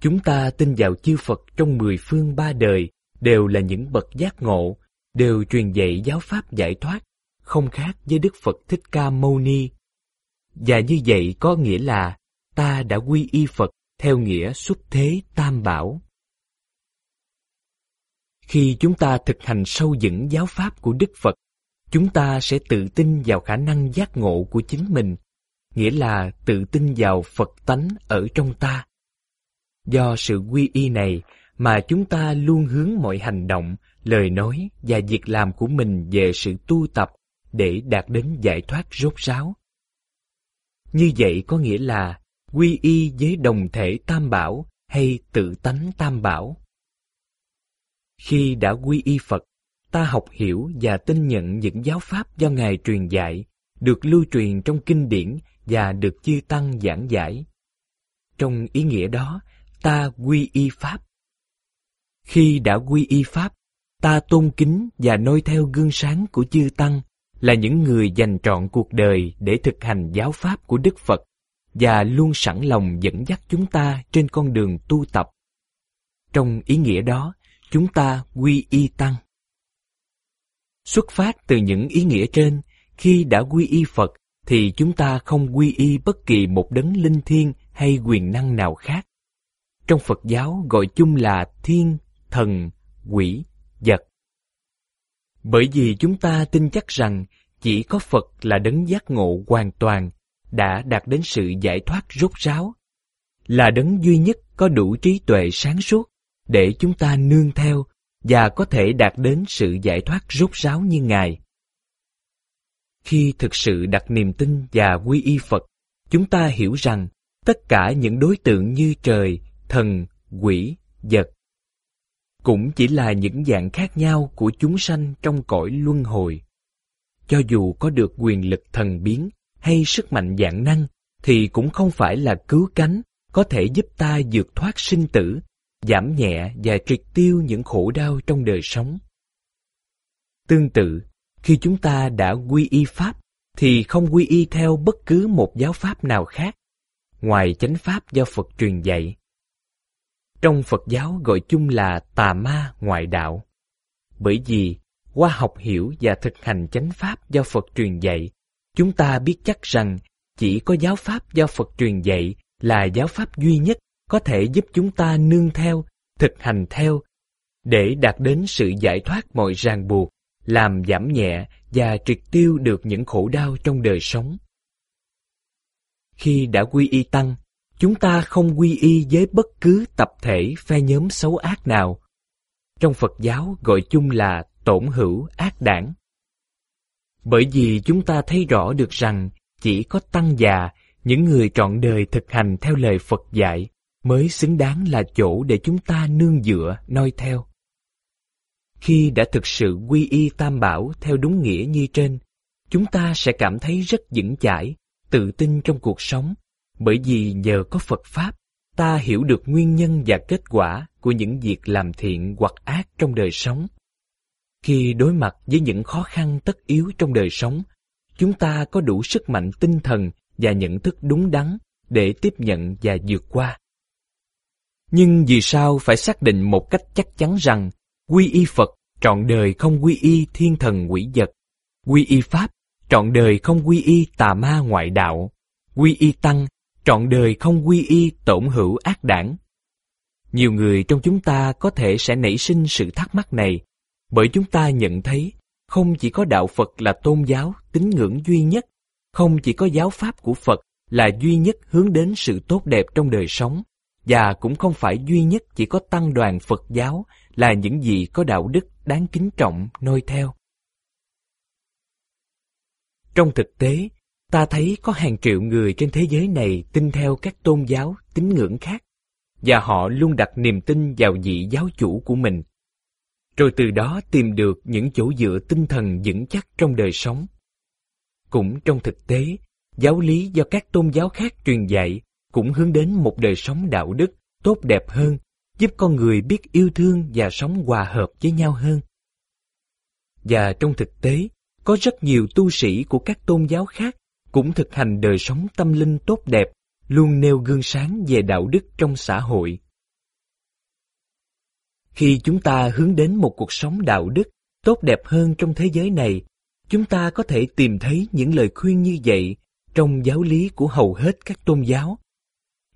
S1: Chúng ta tin vào chư Phật trong mười phương ba đời đều là những bậc giác ngộ, đều truyền dạy giáo pháp giải thoát, không khác với Đức Phật Thích Ca Mâu Ni. Và như vậy có nghĩa là ta đã quy y Phật theo nghĩa xuất thế tam bảo. Khi chúng ta thực hành sâu vững giáo pháp của Đức Phật, chúng ta sẽ tự tin vào khả năng giác ngộ của chính mình, nghĩa là tự tin vào Phật tánh ở trong ta. Do sự quy y này mà chúng ta luôn hướng mọi hành động, lời nói và việc làm của mình về sự tu tập để đạt đến giải thoát rốt ráo. Như vậy có nghĩa là quy y với đồng thể tam bảo hay tự tánh tam bảo. Khi đã quy y Phật, ta học hiểu và tin nhận những giáo pháp do Ngài truyền dạy được lưu truyền trong kinh điển và được chư tăng giảng giải. Trong ý nghĩa đó, ta quy y Pháp. Khi đã quy y Pháp, ta tôn kính và noi theo gương sáng của chư Tăng là những người dành trọn cuộc đời để thực hành giáo Pháp của Đức Phật và luôn sẵn lòng dẫn dắt chúng ta trên con đường tu tập. Trong ý nghĩa đó, chúng ta quy y Tăng. Xuất phát từ những ý nghĩa trên, khi đã quy y Phật thì chúng ta không quy y bất kỳ một đấng linh thiêng hay quyền năng nào khác. Trong Phật giáo gọi chung là thiên, thần, quỷ, vật. Bởi vì chúng ta tin chắc rằng chỉ có Phật là đấng giác ngộ hoàn toàn, đã đạt đến sự giải thoát rốt ráo, là đấng duy nhất có đủ trí tuệ sáng suốt để chúng ta nương theo và có thể đạt đến sự giải thoát rốt ráo như Ngài. Khi thực sự đặt niềm tin và quy y Phật, chúng ta hiểu rằng tất cả những đối tượng như trời, thần, quỷ, vật cũng chỉ là những dạng khác nhau của chúng sanh trong cõi luân hồi. Cho dù có được quyền lực thần biến hay sức mạnh dạng năng, thì cũng không phải là cứu cánh có thể giúp ta vượt thoát sinh tử, giảm nhẹ và triệt tiêu những khổ đau trong đời sống. Tương tự, khi chúng ta đã quy y Pháp, thì không quy y theo bất cứ một giáo Pháp nào khác, ngoài chánh Pháp do Phật truyền dạy. Trong Phật giáo gọi chung là tà ma ngoại đạo. Bởi vì, qua học hiểu và thực hành chánh Pháp do Phật truyền dạy, chúng ta biết chắc rằng chỉ có giáo Pháp do Phật truyền dạy là giáo Pháp duy nhất có thể giúp chúng ta nương theo, thực hành theo, để đạt đến sự giải thoát mọi ràng buộc, làm giảm nhẹ và triệt tiêu được những khổ đau trong đời sống. Khi đã quy y tăng, chúng ta không quy y với bất cứ tập thể phe nhóm xấu ác nào. Trong Phật giáo gọi chung là tổn hữu ác đảng. Bởi vì chúng ta thấy rõ được rằng chỉ có tăng già, những người trọn đời thực hành theo lời Phật dạy, mới xứng đáng là chỗ để chúng ta nương dựa, noi theo. Khi đã thực sự quy y tam bảo theo đúng nghĩa như trên, chúng ta sẽ cảm thấy rất vững chãi, tự tin trong cuộc sống, bởi vì nhờ có Phật Pháp, ta hiểu được nguyên nhân và kết quả của những việc làm thiện hoặc ác trong đời sống. Khi đối mặt với những khó khăn tất yếu trong đời sống, chúng ta có đủ sức mạnh tinh thần và nhận thức đúng đắn để tiếp nhận và vượt qua. Nhưng vì sao phải xác định một cách chắc chắn rằng quy y Phật trọn đời không quy y thiên thần quỷ vật, quy y Pháp trọn đời không quy y tà ma ngoại đạo, quy y Tăng trọn đời không quy y tổn hữu ác đảng. Nhiều người trong chúng ta có thể sẽ nảy sinh sự thắc mắc này, bởi chúng ta nhận thấy không chỉ có đạo Phật là tôn giáo, tín ngưỡng duy nhất, không chỉ có giáo pháp của Phật là duy nhất hướng đến sự tốt đẹp trong đời sống, và cũng không phải duy nhất chỉ có tăng đoàn Phật giáo là những gì có đạo đức đáng kính trọng noi theo. Trong thực tế, ta thấy có hàng triệu người trên thế giới này tin theo các tôn giáo, tín ngưỡng khác, và họ luôn đặt niềm tin vào vị giáo chủ của mình. Rồi từ đó tìm được những chỗ dựa tinh thần vững chắc trong đời sống. Cũng trong thực tế, giáo lý do các tôn giáo khác truyền dạy cũng hướng đến một đời sống đạo đức tốt đẹp hơn, giúp con người biết yêu thương và sống hòa hợp với nhau hơn. Và trong thực tế, có rất nhiều tu sĩ của các tôn giáo khác cũng thực hành đời sống tâm linh tốt đẹp, luôn nêu gương sáng về đạo đức trong xã hội. Khi chúng ta hướng đến một cuộc sống đạo đức tốt đẹp hơn trong thế giới này, chúng ta có thể tìm thấy những lời khuyên như vậy trong giáo lý của hầu hết các tôn giáo.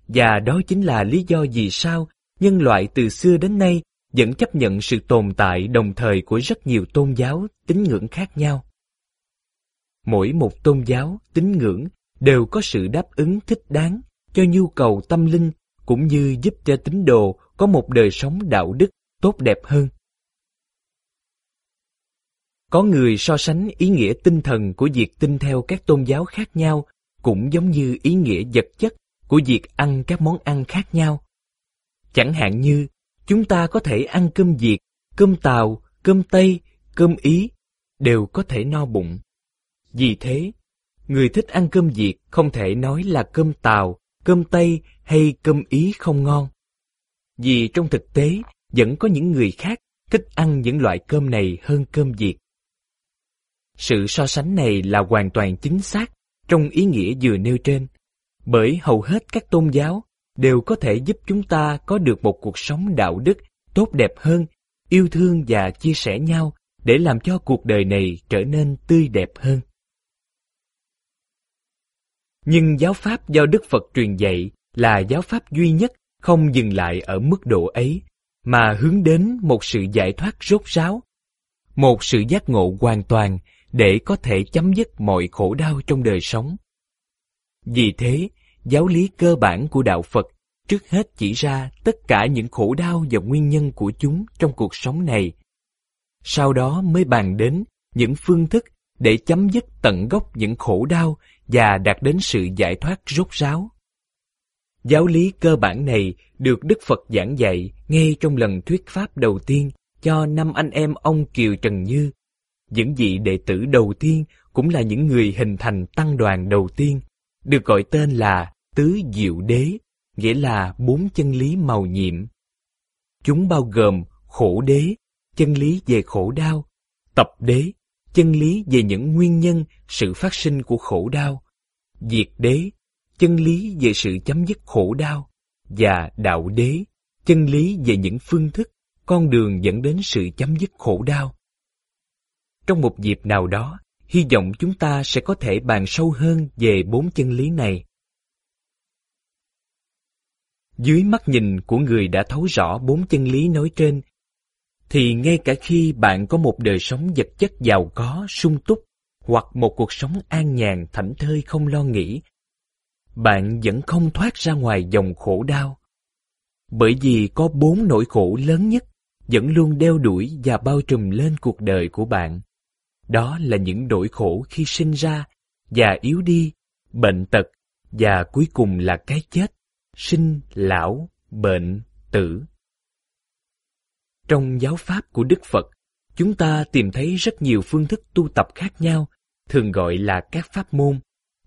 S1: Và đó chính là lý do vì sao nhân loại từ xưa đến nay vẫn chấp nhận sự tồn tại đồng thời của rất nhiều tôn giáo, tín ngưỡng khác nhau. Mỗi một tôn giáo, tín ngưỡng đều có sự đáp ứng thích đáng cho nhu cầu tâm linh cũng như giúp cho tín đồ có một đời sống đạo đức tốt đẹp hơn. Có người so sánh ý nghĩa tinh thần của việc tin theo các tôn giáo khác nhau cũng giống như ý nghĩa vật chất của việc ăn các món ăn khác nhau. Chẳng hạn như, chúng ta có thể ăn cơm Việt, cơm Tàu, cơm Tây, cơm Ý, đều có thể no bụng. Vì thế, người thích ăn cơm Việt không thể nói là cơm Tàu, cơm Tây hay cơm Ý không ngon. Vì trong thực tế, vẫn có những người khác thích ăn những loại cơm này hơn cơm Việt. Sự so sánh này là hoàn toàn chính xác trong ý nghĩa vừa nêu trên, bởi hầu hết các tôn giáo đều có thể giúp chúng ta có được một cuộc sống đạo đức tốt đẹp hơn, yêu thương và chia sẻ nhau để làm cho cuộc đời này trở nên tươi đẹp hơn. Nhưng giáo pháp do Đức Phật truyền dạy là giáo pháp duy nhất không dừng lại ở mức độ ấy, mà hướng đến một sự giải thoát rốt ráo, một sự giác ngộ hoàn toàn để có thể chấm dứt mọi khổ đau trong đời sống. Vì thế, giáo lý cơ bản của đạo Phật trước hết chỉ ra tất cả những khổ đau và nguyên nhân của chúng trong cuộc sống này. Sau đó mới bàn đến những phương thức để chấm dứt tận gốc những khổ đau và đạt đến sự giải thoát rốt ráo. Giáo lý cơ bản này được Đức Phật giảng dạy ngay trong lần thuyết pháp đầu tiên cho năm anh em ông Kiều Trần Như. Những vị đệ tử đầu tiên cũng là những người hình thành tăng đoàn đầu tiên, được gọi tên là Tứ Diệu Đế, nghĩa là bốn chân lý màu nhiệm. Chúng bao gồm khổ đế, chân lý về khổ đau, tập đế, chân lý về những nguyên nhân sự phát sinh của khổ đau, diệt đế, chân lý về sự chấm dứt khổ đau, và đạo đế, chân lý về những phương thức, con đường dẫn đến sự chấm dứt khổ đau. Trong một dịp nào đó, hy vọng chúng ta sẽ có thể bàn sâu hơn về bốn chân lý này. Dưới mắt nhìn của người đã thấu rõ bốn chân lý nói trên, thì ngay cả khi bạn có một đời sống vật chất giàu có, sung túc, hoặc một cuộc sống an nhàn, thảnh thơi không lo nghĩ, bạn vẫn không thoát ra ngoài dòng khổ đau. Bởi vì có bốn nỗi khổ lớn nhất vẫn luôn đeo đuổi và bao trùm lên cuộc đời của bạn. Đó là những nỗi khổ khi sinh ra, già yếu đi, bệnh tật, và cuối cùng là cái chết, sinh, lão, bệnh, tử. Trong giáo pháp của Đức Phật, chúng ta tìm thấy rất nhiều phương thức tu tập khác nhau, thường gọi là các pháp môn,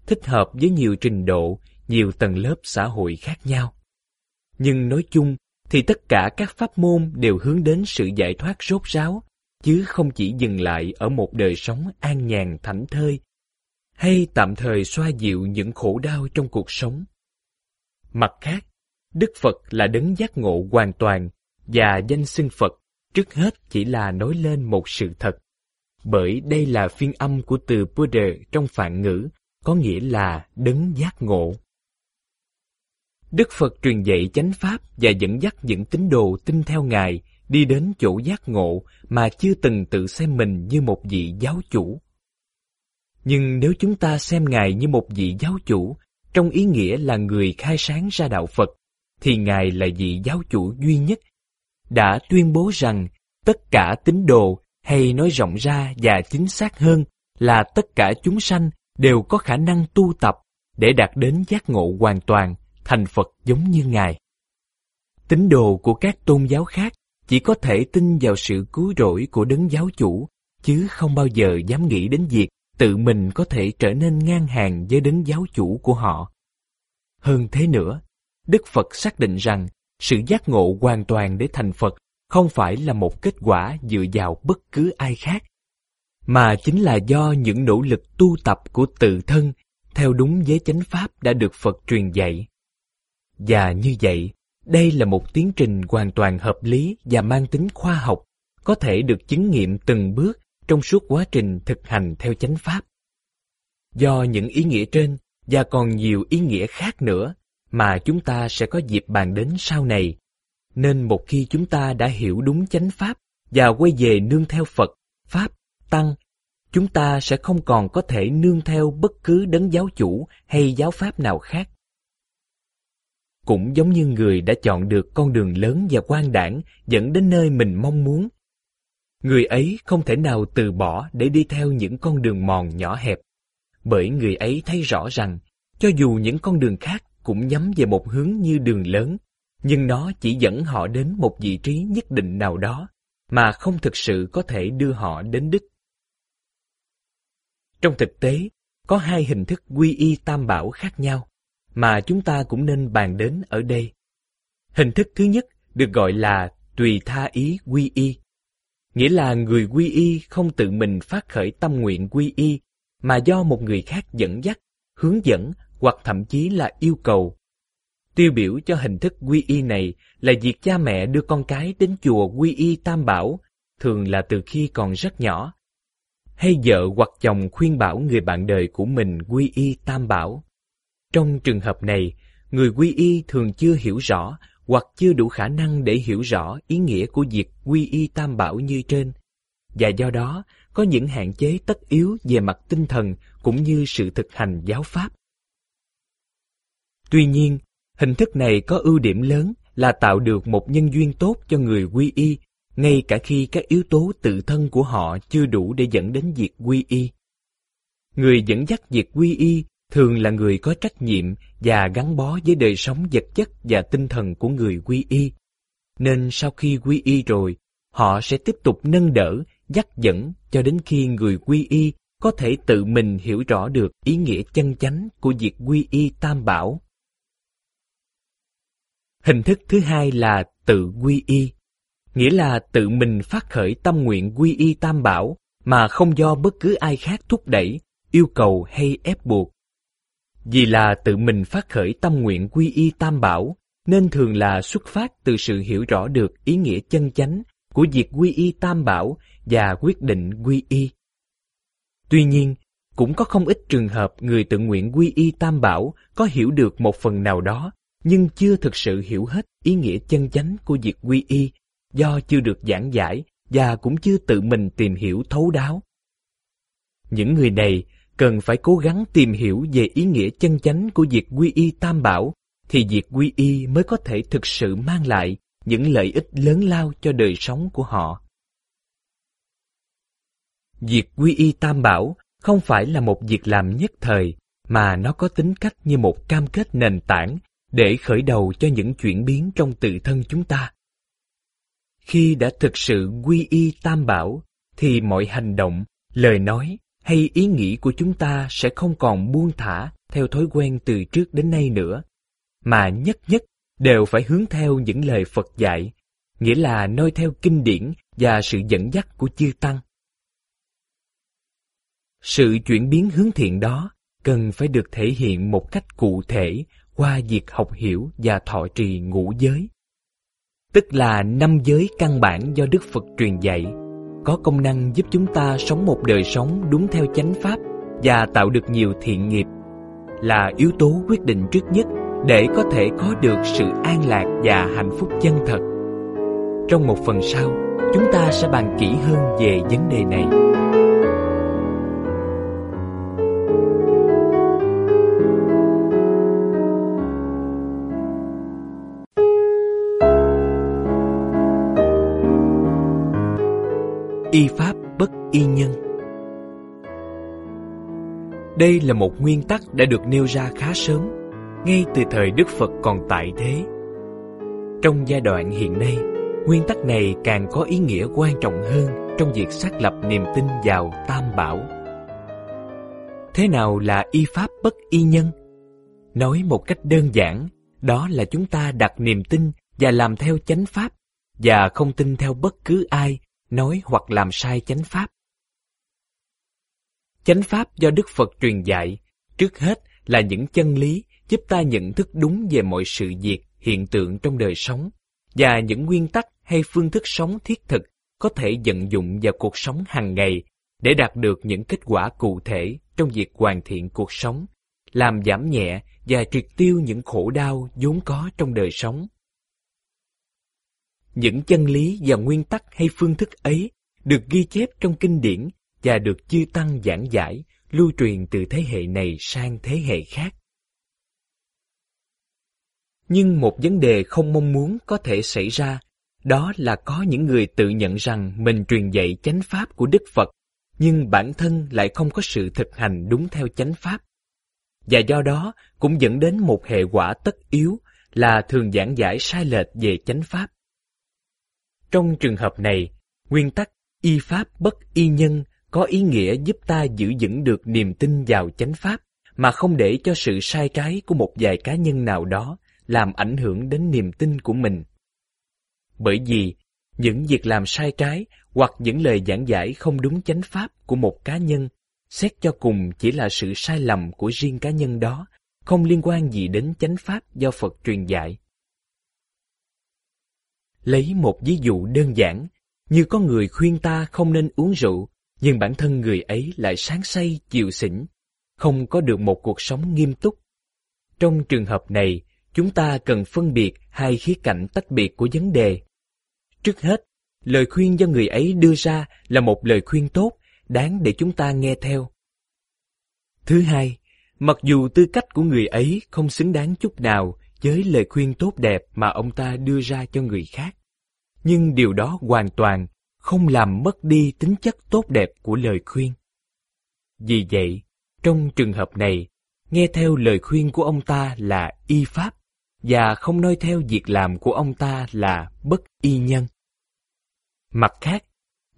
S1: thích hợp với nhiều trình độ, nhiều tầng lớp xã hội khác nhau. Nhưng nói chung thì tất cả các pháp môn đều hướng đến sự giải thoát rốt ráo, chứ không chỉ dừng lại ở một đời sống an nhàn thảnh thơi, hay tạm thời xoa dịu những khổ đau trong cuộc sống. Mặt khác, Đức Phật là đấng giác ngộ hoàn toàn và danh xưng Phật trước hết chỉ là nói lên một sự thật. Bởi đây là phiên âm của từ Buddha trong phạn ngữ, có nghĩa là đấng giác ngộ. Đức Phật truyền dạy chánh pháp và dẫn dắt những tín đồ tin theo Ngài đi đến chỗ giác ngộ mà chưa từng tự xem mình như một vị giáo chủ. Nhưng nếu chúng ta xem Ngài như một vị giáo chủ, trong ý nghĩa là người khai sáng ra đạo Phật, thì Ngài là vị giáo chủ duy nhất, đã tuyên bố rằng tất cả tín đồ, hay nói rộng ra và chính xác hơn là tất cả chúng sanh đều có khả năng tu tập để đạt đến giác ngộ hoàn toàn thành Phật giống như Ngài. Tín đồ của các tôn giáo khác chỉ có thể tin vào sự cứu rỗi của đấng giáo chủ, chứ không bao giờ dám nghĩ đến việc tự mình có thể trở nên ngang hàng với đấng giáo chủ của họ. Hơn thế nữa, Đức Phật xác định rằng sự giác ngộ hoàn toàn để thành Phật không phải là một kết quả dựa vào bất cứ ai khác, mà chính là do những nỗ lực tu tập của tự thân theo đúng giới chánh pháp đã được Phật truyền dạy. Và như vậy, đây là một tiến trình hoàn toàn hợp lý và mang tính khoa học, có thể được chứng nghiệm từng bước trong suốt quá trình thực hành theo chánh pháp. Do những ý nghĩa trên và còn nhiều ý nghĩa khác nữa mà chúng ta sẽ có dịp bàn đến sau này, nên một khi chúng ta đã hiểu đúng chánh pháp và quay về nương theo Phật, Pháp, Tăng, chúng ta sẽ không còn có thể nương theo bất cứ đấng giáo chủ hay giáo pháp nào khác cũng giống như người đã chọn được con đường lớn và quan đảng dẫn đến nơi mình mong muốn. Người ấy không thể nào từ bỏ để đi theo những con đường mòn nhỏ hẹp, bởi người ấy thấy rõ rằng, cho dù những con đường khác cũng nhắm về một hướng như đường lớn, nhưng nó chỉ dẫn họ đến một vị trí nhất định nào đó, mà không thực sự có thể đưa họ đến đích. Trong thực tế, có hai hình thức quy y tam bảo khác nhau mà chúng ta cũng nên bàn đến ở đây. Hình thức thứ nhất được gọi là tùy tha ý quy y. Nghĩa là người quy y không tự mình phát khởi tâm nguyện quy y, mà do một người khác dẫn dắt, hướng dẫn hoặc thậm chí là yêu cầu. Tiêu biểu cho hình thức quy y này là việc cha mẹ đưa con cái đến chùa quy y tam bảo, thường là từ khi còn rất nhỏ. Hay vợ hoặc chồng khuyên bảo người bạn đời của mình quy y tam bảo. Trong trường hợp này, người quy y thường chưa hiểu rõ hoặc chưa đủ khả năng để hiểu rõ ý nghĩa của việc quy y tam bảo như trên, và do đó có những hạn chế tất yếu về mặt tinh thần cũng như sự thực hành giáo pháp. Tuy nhiên, hình thức này có ưu điểm lớn là tạo được một nhân duyên tốt cho người quy y, ngay cả khi các yếu tố tự thân của họ chưa đủ để dẫn đến việc quy y. Người dẫn dắt việc quy y thường là người có trách nhiệm và gắn bó với đời sống vật chất và tinh thần của người quy y. Nên sau khi quy y rồi, họ sẽ tiếp tục nâng đỡ, dắt dẫn cho đến khi người quy y có thể tự mình hiểu rõ được ý nghĩa chân chánh của việc quy y tam bảo. Hình thức thứ hai là tự quy y, nghĩa là tự mình phát khởi tâm nguyện quy y tam bảo mà không do bất cứ ai khác thúc đẩy, yêu cầu hay ép buộc. Vì là tự mình phát khởi tâm nguyện quy y tam bảo, nên thường là xuất phát từ sự hiểu rõ được ý nghĩa chân chánh của việc quy y tam bảo và quyết định quy y. Tuy nhiên, cũng có không ít trường hợp người tự nguyện quy y tam bảo có hiểu được một phần nào đó, nhưng chưa thực sự hiểu hết ý nghĩa chân chánh của việc quy y, do chưa được giảng giải và cũng chưa tự mình tìm hiểu thấu đáo. Những người này cần phải cố gắng tìm hiểu về ý nghĩa chân chánh của việc quy y tam bảo, thì việc quy y mới có thể thực sự mang lại những lợi ích lớn lao cho đời sống của họ. Việc quy y tam bảo không phải là một việc làm nhất thời, mà nó có tính cách như một cam kết nền tảng để khởi đầu cho những chuyển biến trong tự thân chúng ta. Khi đã thực sự quy y tam bảo, thì mọi hành động, lời nói hay ý nghĩ của chúng ta sẽ không còn buông thả theo thói quen từ trước đến nay nữa, mà nhất nhất đều phải hướng theo những lời Phật dạy, nghĩa là noi theo kinh điển và sự dẫn dắt của chư Tăng. Sự chuyển biến hướng thiện đó cần phải được thể hiện một cách cụ thể qua việc học hiểu và thọ trì ngũ giới. Tức là năm giới căn bản do Đức Phật truyền dạy có công năng giúp chúng ta sống một đời sống đúng theo chánh pháp và tạo được nhiều thiện nghiệp là yếu tố quyết định trước nhất để có thể có được sự an lạc và hạnh phúc chân thật. Trong một phần sau, chúng ta sẽ bàn kỹ hơn về vấn đề này. Y pháp bất y nhân. Đây là một nguyên tắc đã được nêu ra khá sớm, ngay từ thời đức phật còn tại thế. Trong giai đoạn hiện nay, nguyên tắc này càng có ý nghĩa quan trọng hơn trong việc xác lập niềm tin vào tam bảo. Thế nào là y pháp bất y nhân? Nói một cách đơn giản, đó là chúng ta đặt niềm tin và làm theo chánh pháp và không tin theo bất cứ ai nói hoặc làm sai chánh pháp. Chánh pháp do Đức Phật truyền dạy, trước hết là những chân lý giúp ta nhận thức đúng về mọi sự việc, hiện tượng trong đời sống, và những nguyên tắc hay phương thức sống thiết thực có thể vận dụng vào cuộc sống hàng ngày để đạt được những kết quả cụ thể trong việc hoàn thiện cuộc sống, làm giảm nhẹ và triệt tiêu những khổ đau vốn có trong đời sống. Những chân lý và nguyên tắc hay phương thức ấy được ghi chép trong kinh điển và được chư tăng giảng giải, lưu truyền từ thế hệ này sang thế hệ khác. Nhưng một vấn đề không mong muốn có thể xảy ra, đó là có những người tự nhận rằng mình truyền dạy chánh pháp của Đức Phật, nhưng bản thân lại không có sự thực hành đúng theo chánh pháp. Và do đó cũng dẫn đến một hệ quả tất yếu là thường giảng giải sai lệch về chánh pháp. Trong trường hợp này, nguyên tắc y pháp bất y nhân có ý nghĩa giúp ta giữ vững được niềm tin vào chánh pháp mà không để cho sự sai trái của một vài cá nhân nào đó làm ảnh hưởng đến niềm tin của mình. Bởi vì những việc làm sai trái hoặc những lời giảng giải không đúng chánh pháp của một cá nhân xét cho cùng chỉ là sự sai lầm của riêng cá nhân đó, không liên quan gì đến chánh pháp do Phật truyền dạy. Lấy một ví dụ đơn giản, như có người khuyên ta không nên uống rượu, nhưng bản thân người ấy lại sáng say, chịu xỉn, không có được một cuộc sống nghiêm túc. Trong trường hợp này, chúng ta cần phân biệt hai khía cạnh tách biệt của vấn đề. Trước hết, lời khuyên do người ấy đưa ra là một lời khuyên tốt, đáng để chúng ta nghe theo. Thứ hai, mặc dù tư cách của người ấy không xứng đáng chút nào với lời khuyên tốt đẹp mà ông ta đưa ra cho người khác, nhưng điều đó hoàn toàn không làm mất đi tính chất tốt đẹp của lời khuyên. Vì vậy, trong trường hợp này, nghe theo lời khuyên của ông ta là y pháp và không noi theo việc làm của ông ta là bất y nhân. Mặt khác,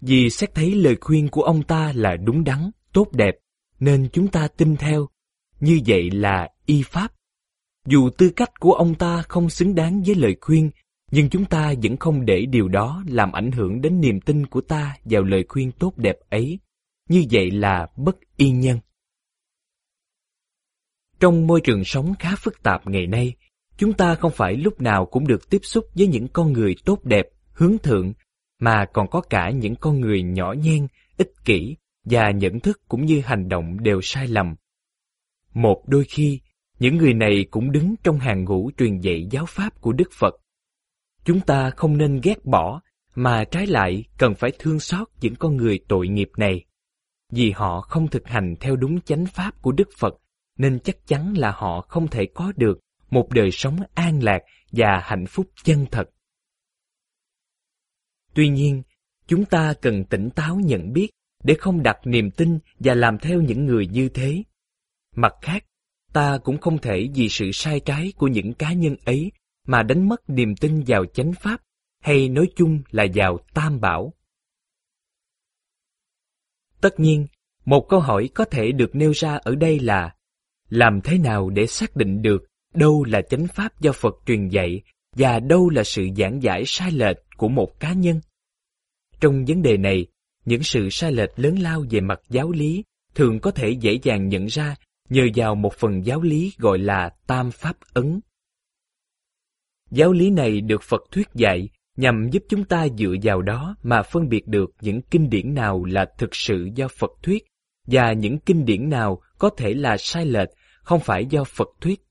S1: vì xét thấy lời khuyên của ông ta là đúng đắn, tốt đẹp, nên chúng ta tin theo, như vậy là y pháp. Dù tư cách của ông ta không xứng đáng với lời khuyên, nhưng chúng ta vẫn không để điều đó làm ảnh hưởng đến niềm tin của ta vào lời khuyên tốt đẹp ấy. Như vậy là bất y nhân. Trong môi trường sống khá phức tạp ngày nay, chúng ta không phải lúc nào cũng được tiếp xúc với những con người tốt đẹp, hướng thượng, mà còn có cả những con người nhỏ nhen, ích kỷ và nhận thức cũng như hành động đều sai lầm. Một đôi khi, những người này cũng đứng trong hàng ngũ truyền dạy giáo pháp của Đức Phật. Chúng ta không nên ghét bỏ, mà trái lại cần phải thương xót những con người tội nghiệp này. Vì họ không thực hành theo đúng chánh pháp của Đức Phật, nên chắc chắn là họ không thể có được một đời sống an lạc và hạnh phúc chân thật. Tuy nhiên, chúng ta cần tỉnh táo nhận biết để không đặt niềm tin và làm theo những người như thế. Mặt khác, ta cũng không thể vì sự sai trái của những cá nhân ấy mà đánh mất niềm tin vào chánh pháp hay nói chung là vào tam bảo. Tất nhiên, một câu hỏi có thể được nêu ra ở đây là làm thế nào để xác định được đâu là chánh pháp do Phật truyền dạy và đâu là sự giảng giải sai lệch của một cá nhân. Trong vấn đề này, những sự sai lệch lớn lao về mặt giáo lý thường có thể dễ dàng nhận ra nhờ vào một phần giáo lý gọi là tam pháp ấn. Giáo lý này được Phật thuyết dạy nhằm giúp chúng ta dựa vào đó mà phân biệt được những kinh điển nào là thực sự do Phật thuyết và những kinh điển nào có thể là sai lệch, không phải do Phật thuyết.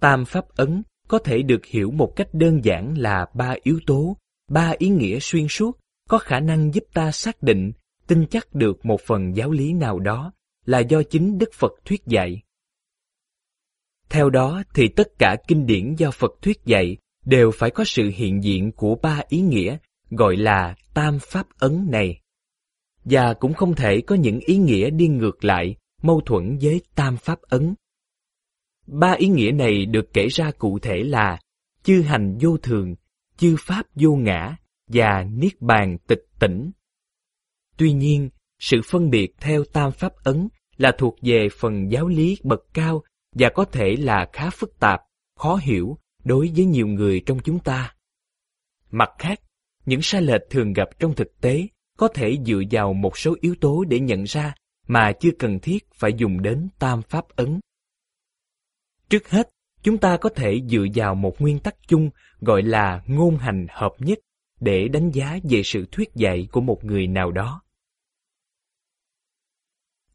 S1: Tam pháp ấn có thể được hiểu một cách đơn giản là ba yếu tố, ba ý nghĩa xuyên suốt có khả năng giúp ta xác định, tin chắc được một phần giáo lý nào đó là do chính Đức Phật thuyết dạy. Theo đó thì tất cả kinh điển do Phật thuyết dạy đều phải có sự hiện diện của ba ý nghĩa gọi là tam pháp ấn này. Và cũng không thể có những ý nghĩa đi ngược lại, mâu thuẫn với tam pháp ấn. Ba ý nghĩa này được kể ra cụ thể là chư hành vô thường, chư pháp vô ngã và niết bàn tịch tỉnh. Tuy nhiên, sự phân biệt theo tam pháp ấn là thuộc về phần giáo lý bậc cao và có thể là khá phức tạp, khó hiểu đối với nhiều người trong chúng ta. Mặt khác, những sai lệch thường gặp trong thực tế có thể dựa vào một số yếu tố để nhận ra mà chưa cần thiết phải dùng đến tam pháp ấn. Trước hết, chúng ta có thể dựa vào một nguyên tắc chung gọi là ngôn hành hợp nhất để đánh giá về sự thuyết dạy của một người nào đó.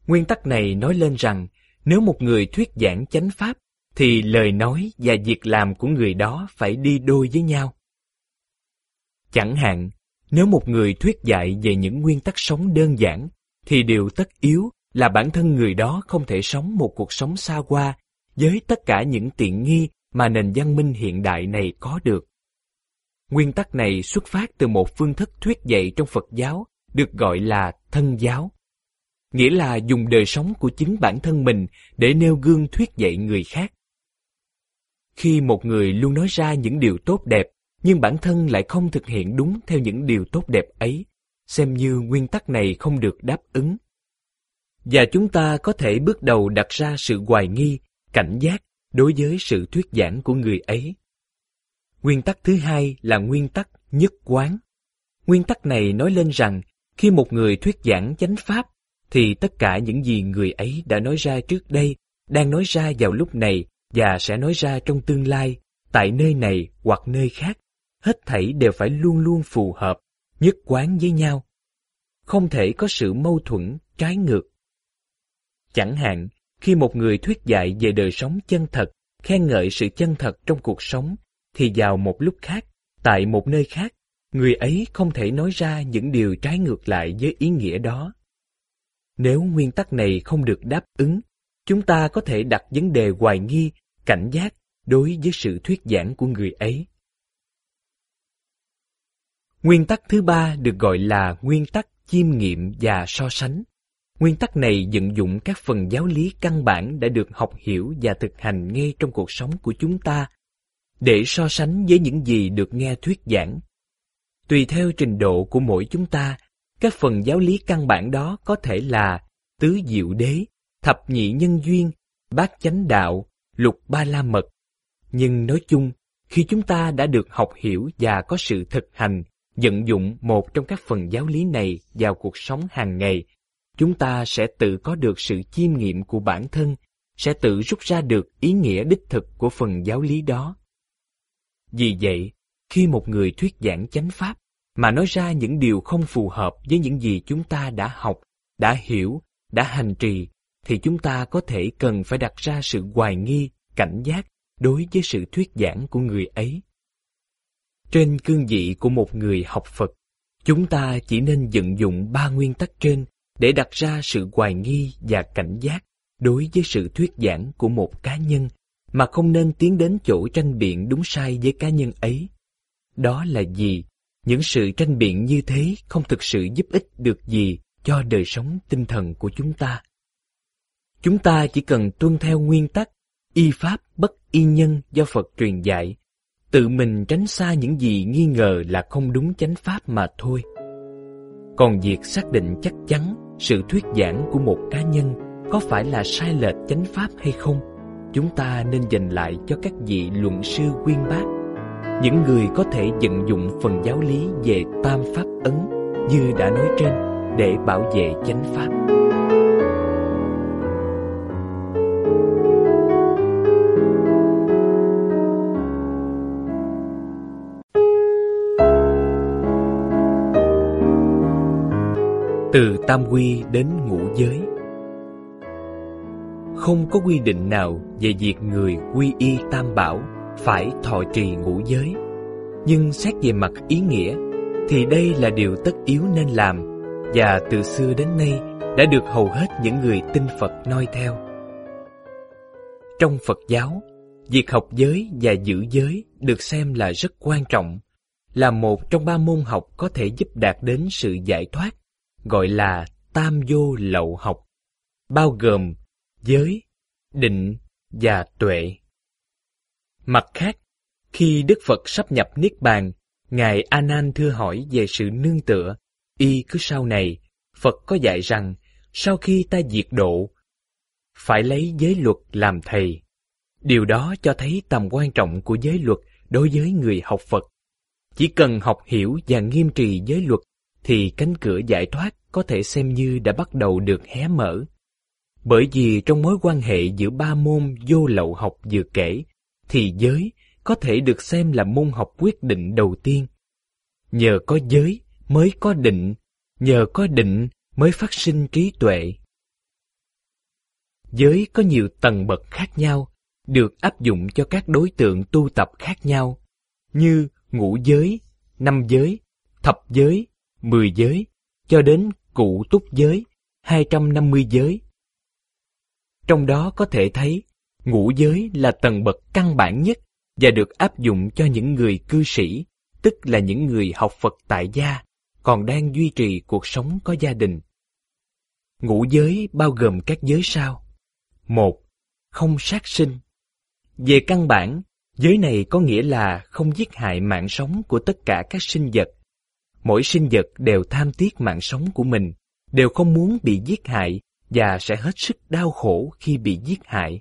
S1: Nguyên tắc này nói lên rằng nếu một người thuyết giảng chánh pháp thì lời nói và việc làm của người đó phải đi đôi với nhau. Chẳng hạn, nếu một người thuyết dạy về những nguyên tắc sống đơn giản, thì điều tất yếu là bản thân người đó không thể sống một cuộc sống xa hoa với tất cả những tiện nghi mà nền văn minh hiện đại này có được. Nguyên tắc này xuất phát từ một phương thức thuyết dạy trong Phật giáo được gọi là thân giáo. Nghĩa là dùng đời sống của chính bản thân mình để nêu gương thuyết dạy người khác. Khi một người luôn nói ra những điều tốt đẹp, nhưng bản thân lại không thực hiện đúng theo những điều tốt đẹp ấy, xem như nguyên tắc này không được đáp ứng. Và chúng ta có thể bước đầu đặt ra sự hoài nghi, cảnh giác đối với sự thuyết giảng của người ấy. Nguyên tắc thứ hai là nguyên tắc nhất quán. Nguyên tắc này nói lên rằng khi một người thuyết giảng chánh pháp thì tất cả những gì người ấy đã nói ra trước đây đang nói ra vào lúc này và sẽ nói ra trong tương lai, tại nơi này hoặc nơi khác, hết thảy đều phải luôn luôn phù hợp, nhất quán với nhau. Không thể có sự mâu thuẫn trái ngược. Chẳng hạn, khi một người thuyết dạy về đời sống chân thật, khen ngợi sự chân thật trong cuộc sống, thì vào một lúc khác, tại một nơi khác, người ấy không thể nói ra những điều trái ngược lại với ý nghĩa đó nếu nguyên tắc này không được đáp ứng, chúng ta có thể đặt vấn đề hoài nghi, cảnh giác đối với sự thuyết giảng của người ấy. Nguyên tắc thứ ba được gọi là nguyên tắc chiêm nghiệm và so sánh. Nguyên tắc này vận dụng các phần giáo lý căn bản đã được học hiểu và thực hành ngay trong cuộc sống của chúng ta để so sánh với những gì được nghe thuyết giảng. Tùy theo trình độ của mỗi chúng ta các phần giáo lý căn bản đó có thể là tứ diệu đế, thập nhị nhân duyên, bát chánh đạo, lục ba la mật. Nhưng nói chung, khi chúng ta đã được học hiểu và có sự thực hành, vận dụng một trong các phần giáo lý này vào cuộc sống hàng ngày, chúng ta sẽ tự có được sự chiêm nghiệm của bản thân, sẽ tự rút ra được ý nghĩa đích thực của phần giáo lý đó. Vì vậy, khi một người thuyết giảng chánh pháp, mà nói ra những điều không phù hợp với những gì chúng ta đã học, đã hiểu, đã hành trì, thì chúng ta có thể cần phải đặt ra sự hoài nghi, cảnh giác đối với sự thuyết giảng của người ấy. Trên cương vị của một người học Phật, chúng ta chỉ nên vận dụng ba nguyên tắc trên để đặt ra sự hoài nghi và cảnh giác đối với sự thuyết giảng của một cá nhân mà không nên tiến đến chỗ tranh biện đúng sai với cá nhân ấy. Đó là gì những sự tranh biện như thế không thực sự giúp ích được gì cho đời sống tinh thần của chúng ta. Chúng ta chỉ cần tuân theo nguyên tắc y pháp bất y nhân do Phật truyền dạy, tự mình tránh xa những gì nghi ngờ là không đúng chánh pháp mà thôi. Còn việc xác định chắc chắn sự thuyết giảng của một cá nhân có phải là sai lệch chánh pháp hay không, chúng ta nên dành lại cho các vị luận sư quyên bác những người có thể vận dụng phần giáo lý về tam pháp ấn như đã nói trên để bảo vệ chánh pháp. Từ tam quy đến ngũ giới Không có quy định nào về việc người quy y tam bảo phải thọ trì ngũ giới. Nhưng xét về mặt ý nghĩa, thì đây là điều tất yếu nên làm, và từ xưa đến nay đã được hầu hết những người tin Phật noi theo. Trong Phật giáo, việc học giới và giữ giới được xem là rất quan trọng, là một trong ba môn học có thể giúp đạt đến sự giải thoát, gọi là tam vô lậu học, bao gồm giới, định và tuệ. Mặt khác, khi Đức Phật sắp nhập Niết Bàn, Ngài Anan thưa hỏi về sự nương tựa, y cứ sau này, Phật có dạy rằng, sau khi ta diệt độ, phải lấy giới luật làm thầy. Điều đó cho thấy tầm quan trọng của giới luật đối với người học Phật. Chỉ cần học hiểu và nghiêm trì giới luật, thì cánh cửa giải thoát có thể xem như đã bắt đầu được hé mở. Bởi vì trong mối quan hệ giữa ba môn vô lậu học vừa kể, thì giới có thể được xem là môn học quyết định đầu tiên. Nhờ có giới mới có định, nhờ có định mới phát sinh trí tuệ. Giới có nhiều tầng bậc khác nhau, được áp dụng cho các đối tượng tu tập khác nhau, như ngũ giới, năm giới, thập giới, mười giới, cho đến cụ túc giới, 250 giới. Trong đó có thể thấy Ngũ giới là tầng bậc căn bản nhất và được áp dụng cho những người cư sĩ, tức là những người học Phật tại gia, còn đang duy trì cuộc sống có gia đình. Ngũ giới bao gồm các giới sau. một, Không sát sinh. Về căn bản, giới này có nghĩa là không giết hại mạng sống của tất cả các sinh vật. mỗi sinh vật đều tham tiếc mạng sống của mình, đều không muốn bị giết hại và sẽ hết sức đau khổ khi bị giết hại.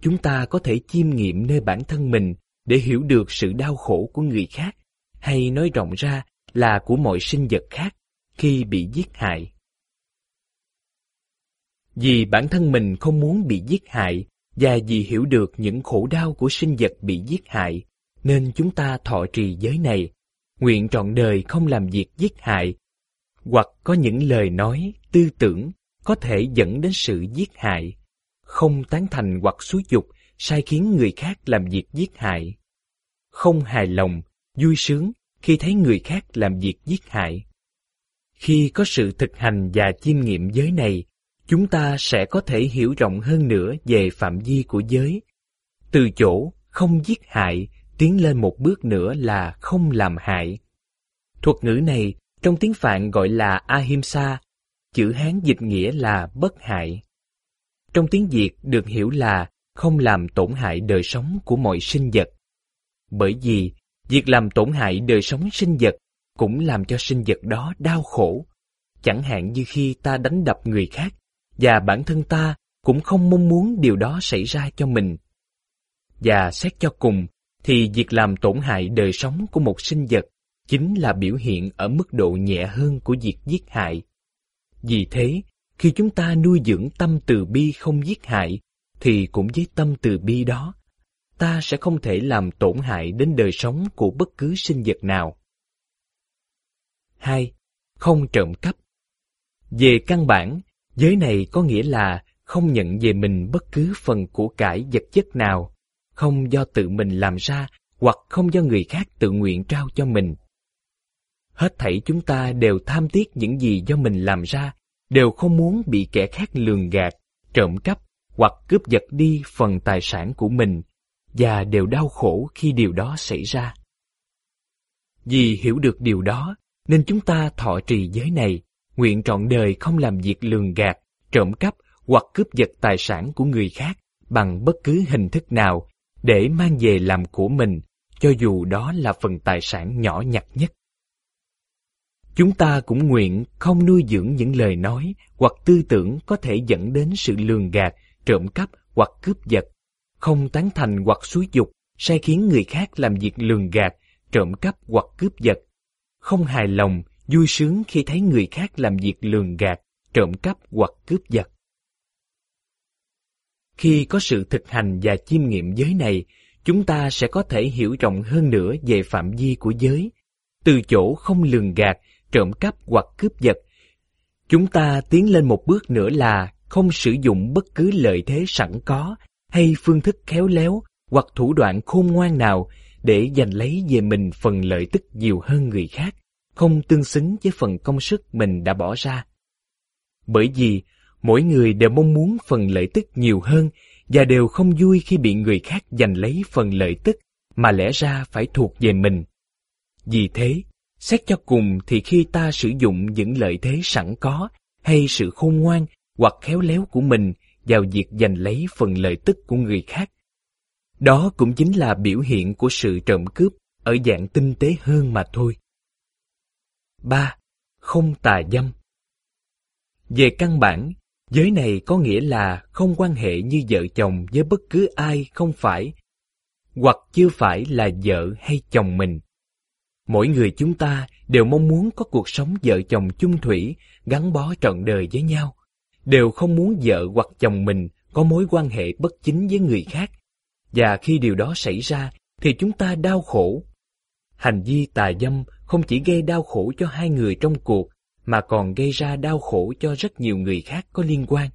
S1: Chúng ta có thể chiêm nghiệm nơi bản thân mình để hiểu được sự đau khổ của người khác, hay nói rộng ra là của mọi sinh vật khác khi bị giết hại. Vì bản thân mình không muốn bị giết hại và vì hiểu được những khổ đau của sinh vật bị giết hại, nên chúng ta thọ trì giới này, nguyện trọn đời không làm việc giết hại, hoặc có những lời nói, tư tưởng có thể dẫn đến sự giết hại, không tán thành hoặc xúi dục sai khiến người khác làm việc giết hại, không hài lòng, vui sướng khi thấy người khác làm việc giết hại. Khi có sự thực hành và chiêm nghiệm giới này, chúng ta sẽ có thể hiểu rộng hơn nữa về phạm vi của giới. Từ chỗ không giết hại tiến lên một bước nữa là không làm hại. Thuật ngữ này trong tiếng Phạn gọi là Ahimsa, chữ Hán dịch nghĩa là bất hại. Trong tiếng Việt được hiểu là không làm tổn hại đời sống của mọi sinh vật. Bởi vì việc làm tổn hại đời sống sinh vật cũng làm cho sinh vật đó đau khổ. Chẳng hạn như khi ta đánh đập người khác, và bản thân ta cũng không mong muốn điều đó xảy ra cho mình. Và xét cho cùng, thì việc làm tổn hại đời sống của một sinh vật chính là biểu hiện ở mức độ nhẹ hơn của việc giết hại. Vì thế, khi chúng ta nuôi dưỡng tâm từ bi không giết hại, thì cũng với tâm từ bi đó, ta sẽ không thể làm tổn hại đến đời sống của bất cứ sinh vật nào. 2. Không trộm cắp Về căn bản, giới này có nghĩa là không nhận về mình bất cứ phần của cải vật chất nào, không do tự mình làm ra hoặc không do người khác tự nguyện trao cho mình. Hết thảy chúng ta đều tham tiếc những gì do mình làm ra, đều không muốn bị kẻ khác lường gạt, trộm cắp hoặc cướp giật đi phần tài sản của mình, và đều đau khổ khi điều đó xảy ra. Vì hiểu được điều đó, nên chúng ta thọ trì giới này, nguyện trọn đời không làm việc lường gạt, trộm cắp hoặc cướp giật tài sản của người khác bằng bất cứ hình thức nào để mang về làm của mình, cho dù đó là phần tài sản nhỏ nhặt nhất. Chúng ta cũng nguyện không nuôi dưỡng những lời nói hoặc tư tưởng có thể dẫn đến sự lường gạt, trộm cắp hoặc cướp giật, không tán thành hoặc xúi dục, sai khiến người khác làm việc lường gạt, trộm cắp hoặc cướp giật, không hài lòng, vui sướng khi thấy người khác làm việc lường gạt, trộm cắp hoặc cướp giật. Khi có sự thực hành và chiêm nghiệm giới này, chúng ta sẽ có thể hiểu rộng hơn nữa về phạm vi của giới. Từ chỗ không lường gạt, trộm cắp hoặc cướp giật, chúng ta tiến lên một bước nữa là không sử dụng bất cứ lợi thế sẵn có hay phương thức khéo léo hoặc thủ đoạn khôn ngoan nào để giành lấy về mình phần lợi tức nhiều hơn người khác, không tương xứng với phần công sức mình đã bỏ ra. Bởi vì mỗi người đều mong muốn phần lợi tức nhiều hơn và đều không vui khi bị người khác giành lấy phần lợi tức mà lẽ ra phải thuộc về mình. Vì thế, xét cho cùng thì khi ta sử dụng những lợi thế sẵn có hay sự khôn ngoan hoặc khéo léo của mình vào việc giành lấy phần lợi tức của người khác, đó cũng chính là biểu hiện của sự trộm cướp ở dạng tinh tế hơn mà thôi. 3. Không tà dâm Về căn bản, giới này có nghĩa là không quan hệ như vợ chồng với bất cứ ai không phải, hoặc chưa phải là vợ hay chồng mình. Mỗi người chúng ta đều mong muốn có cuộc sống vợ chồng chung thủy, gắn bó trọn đời với nhau, đều không muốn vợ hoặc chồng mình có mối quan hệ bất chính với người khác. Và khi điều đó xảy ra, thì chúng ta đau khổ. Hành vi tà dâm không chỉ gây đau khổ cho hai người trong cuộc, mà còn gây ra đau khổ cho rất nhiều người khác có liên quan.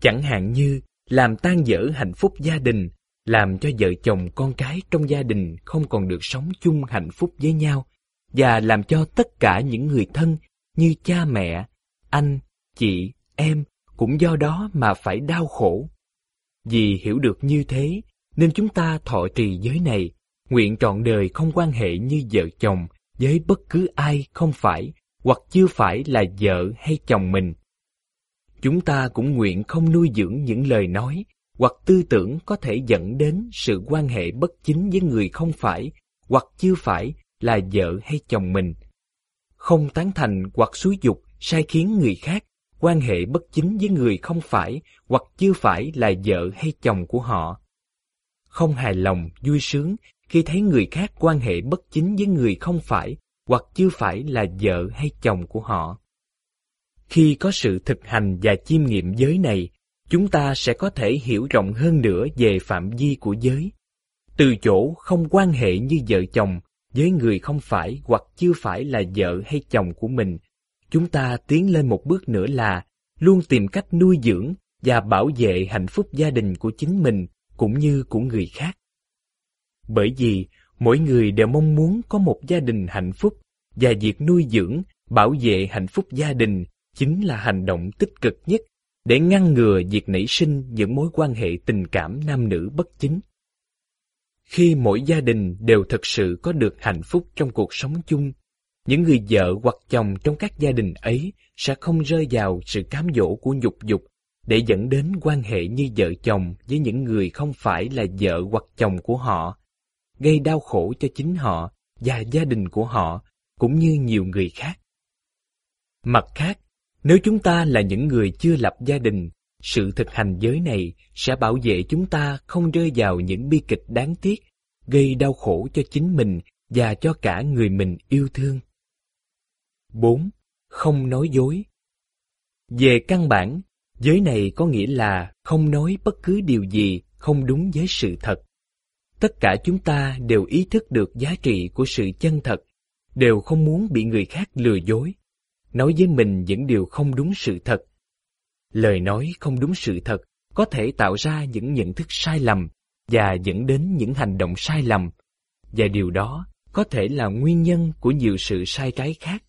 S1: Chẳng hạn như làm tan vỡ hạnh phúc gia đình, làm cho vợ chồng con cái trong gia đình không còn được sống chung hạnh phúc với nhau, và làm cho tất cả những người thân như cha mẹ, anh, chị, em cũng do đó mà phải đau khổ. Vì hiểu được như thế, nên chúng ta thọ trì giới này, nguyện trọn đời không quan hệ như vợ chồng với bất cứ ai không phải hoặc chưa phải là vợ hay chồng mình. Chúng ta cũng nguyện không nuôi dưỡng những lời nói hoặc tư tưởng có thể dẫn đến sự quan hệ bất chính với người không phải hoặc chưa phải là vợ hay chồng mình. không tán thành hoặc xúi dục sai khiến người khác quan hệ bất chính với người không phải hoặc chưa phải là vợ hay chồng của họ. Không hài lòng, vui sướng khi thấy người khác quan hệ bất chính với người không phải hoặc chưa phải là vợ hay chồng của họ. Khi có sự thực hành và chiêm nghiệm giới này, chúng ta sẽ có thể hiểu rộng hơn nữa về phạm vi của giới. Từ chỗ không quan hệ như vợ chồng với người không phải hoặc chưa phải là vợ hay chồng của mình, chúng ta tiến lên một bước nữa là luôn tìm cách nuôi dưỡng và bảo vệ hạnh phúc gia đình của chính mình cũng như của người khác. Bởi vì mỗi người đều mong muốn có một gia đình hạnh phúc và việc nuôi dưỡng, bảo vệ hạnh phúc gia đình chính là hành động tích cực nhất để ngăn ngừa việc nảy sinh những mối quan hệ tình cảm nam nữ bất chính. Khi mỗi gia đình đều thực sự có được hạnh phúc trong cuộc sống chung, những người vợ hoặc chồng trong các gia đình ấy sẽ không rơi vào sự cám dỗ của nhục dục để dẫn đến quan hệ như vợ chồng với những người không phải là vợ hoặc chồng của họ, gây đau khổ cho chính họ và gia đình của họ cũng như nhiều người khác. Mặt khác, nếu chúng ta là những người chưa lập gia đình, sự thực hành giới này sẽ bảo vệ chúng ta không rơi vào những bi kịch đáng tiếc, gây đau khổ cho chính mình và cho cả người mình yêu thương. 4. Không nói dối Về căn bản, giới này có nghĩa là không nói bất cứ điều gì không đúng với sự thật. Tất cả chúng ta đều ý thức được giá trị của sự chân thật, đều không muốn bị người khác lừa dối, nói với mình những điều không đúng sự thật. Lời nói không đúng sự thật có thể tạo ra những nhận thức sai lầm và dẫn đến những hành động sai lầm, và điều đó có thể là nguyên nhân của nhiều sự sai trái khác.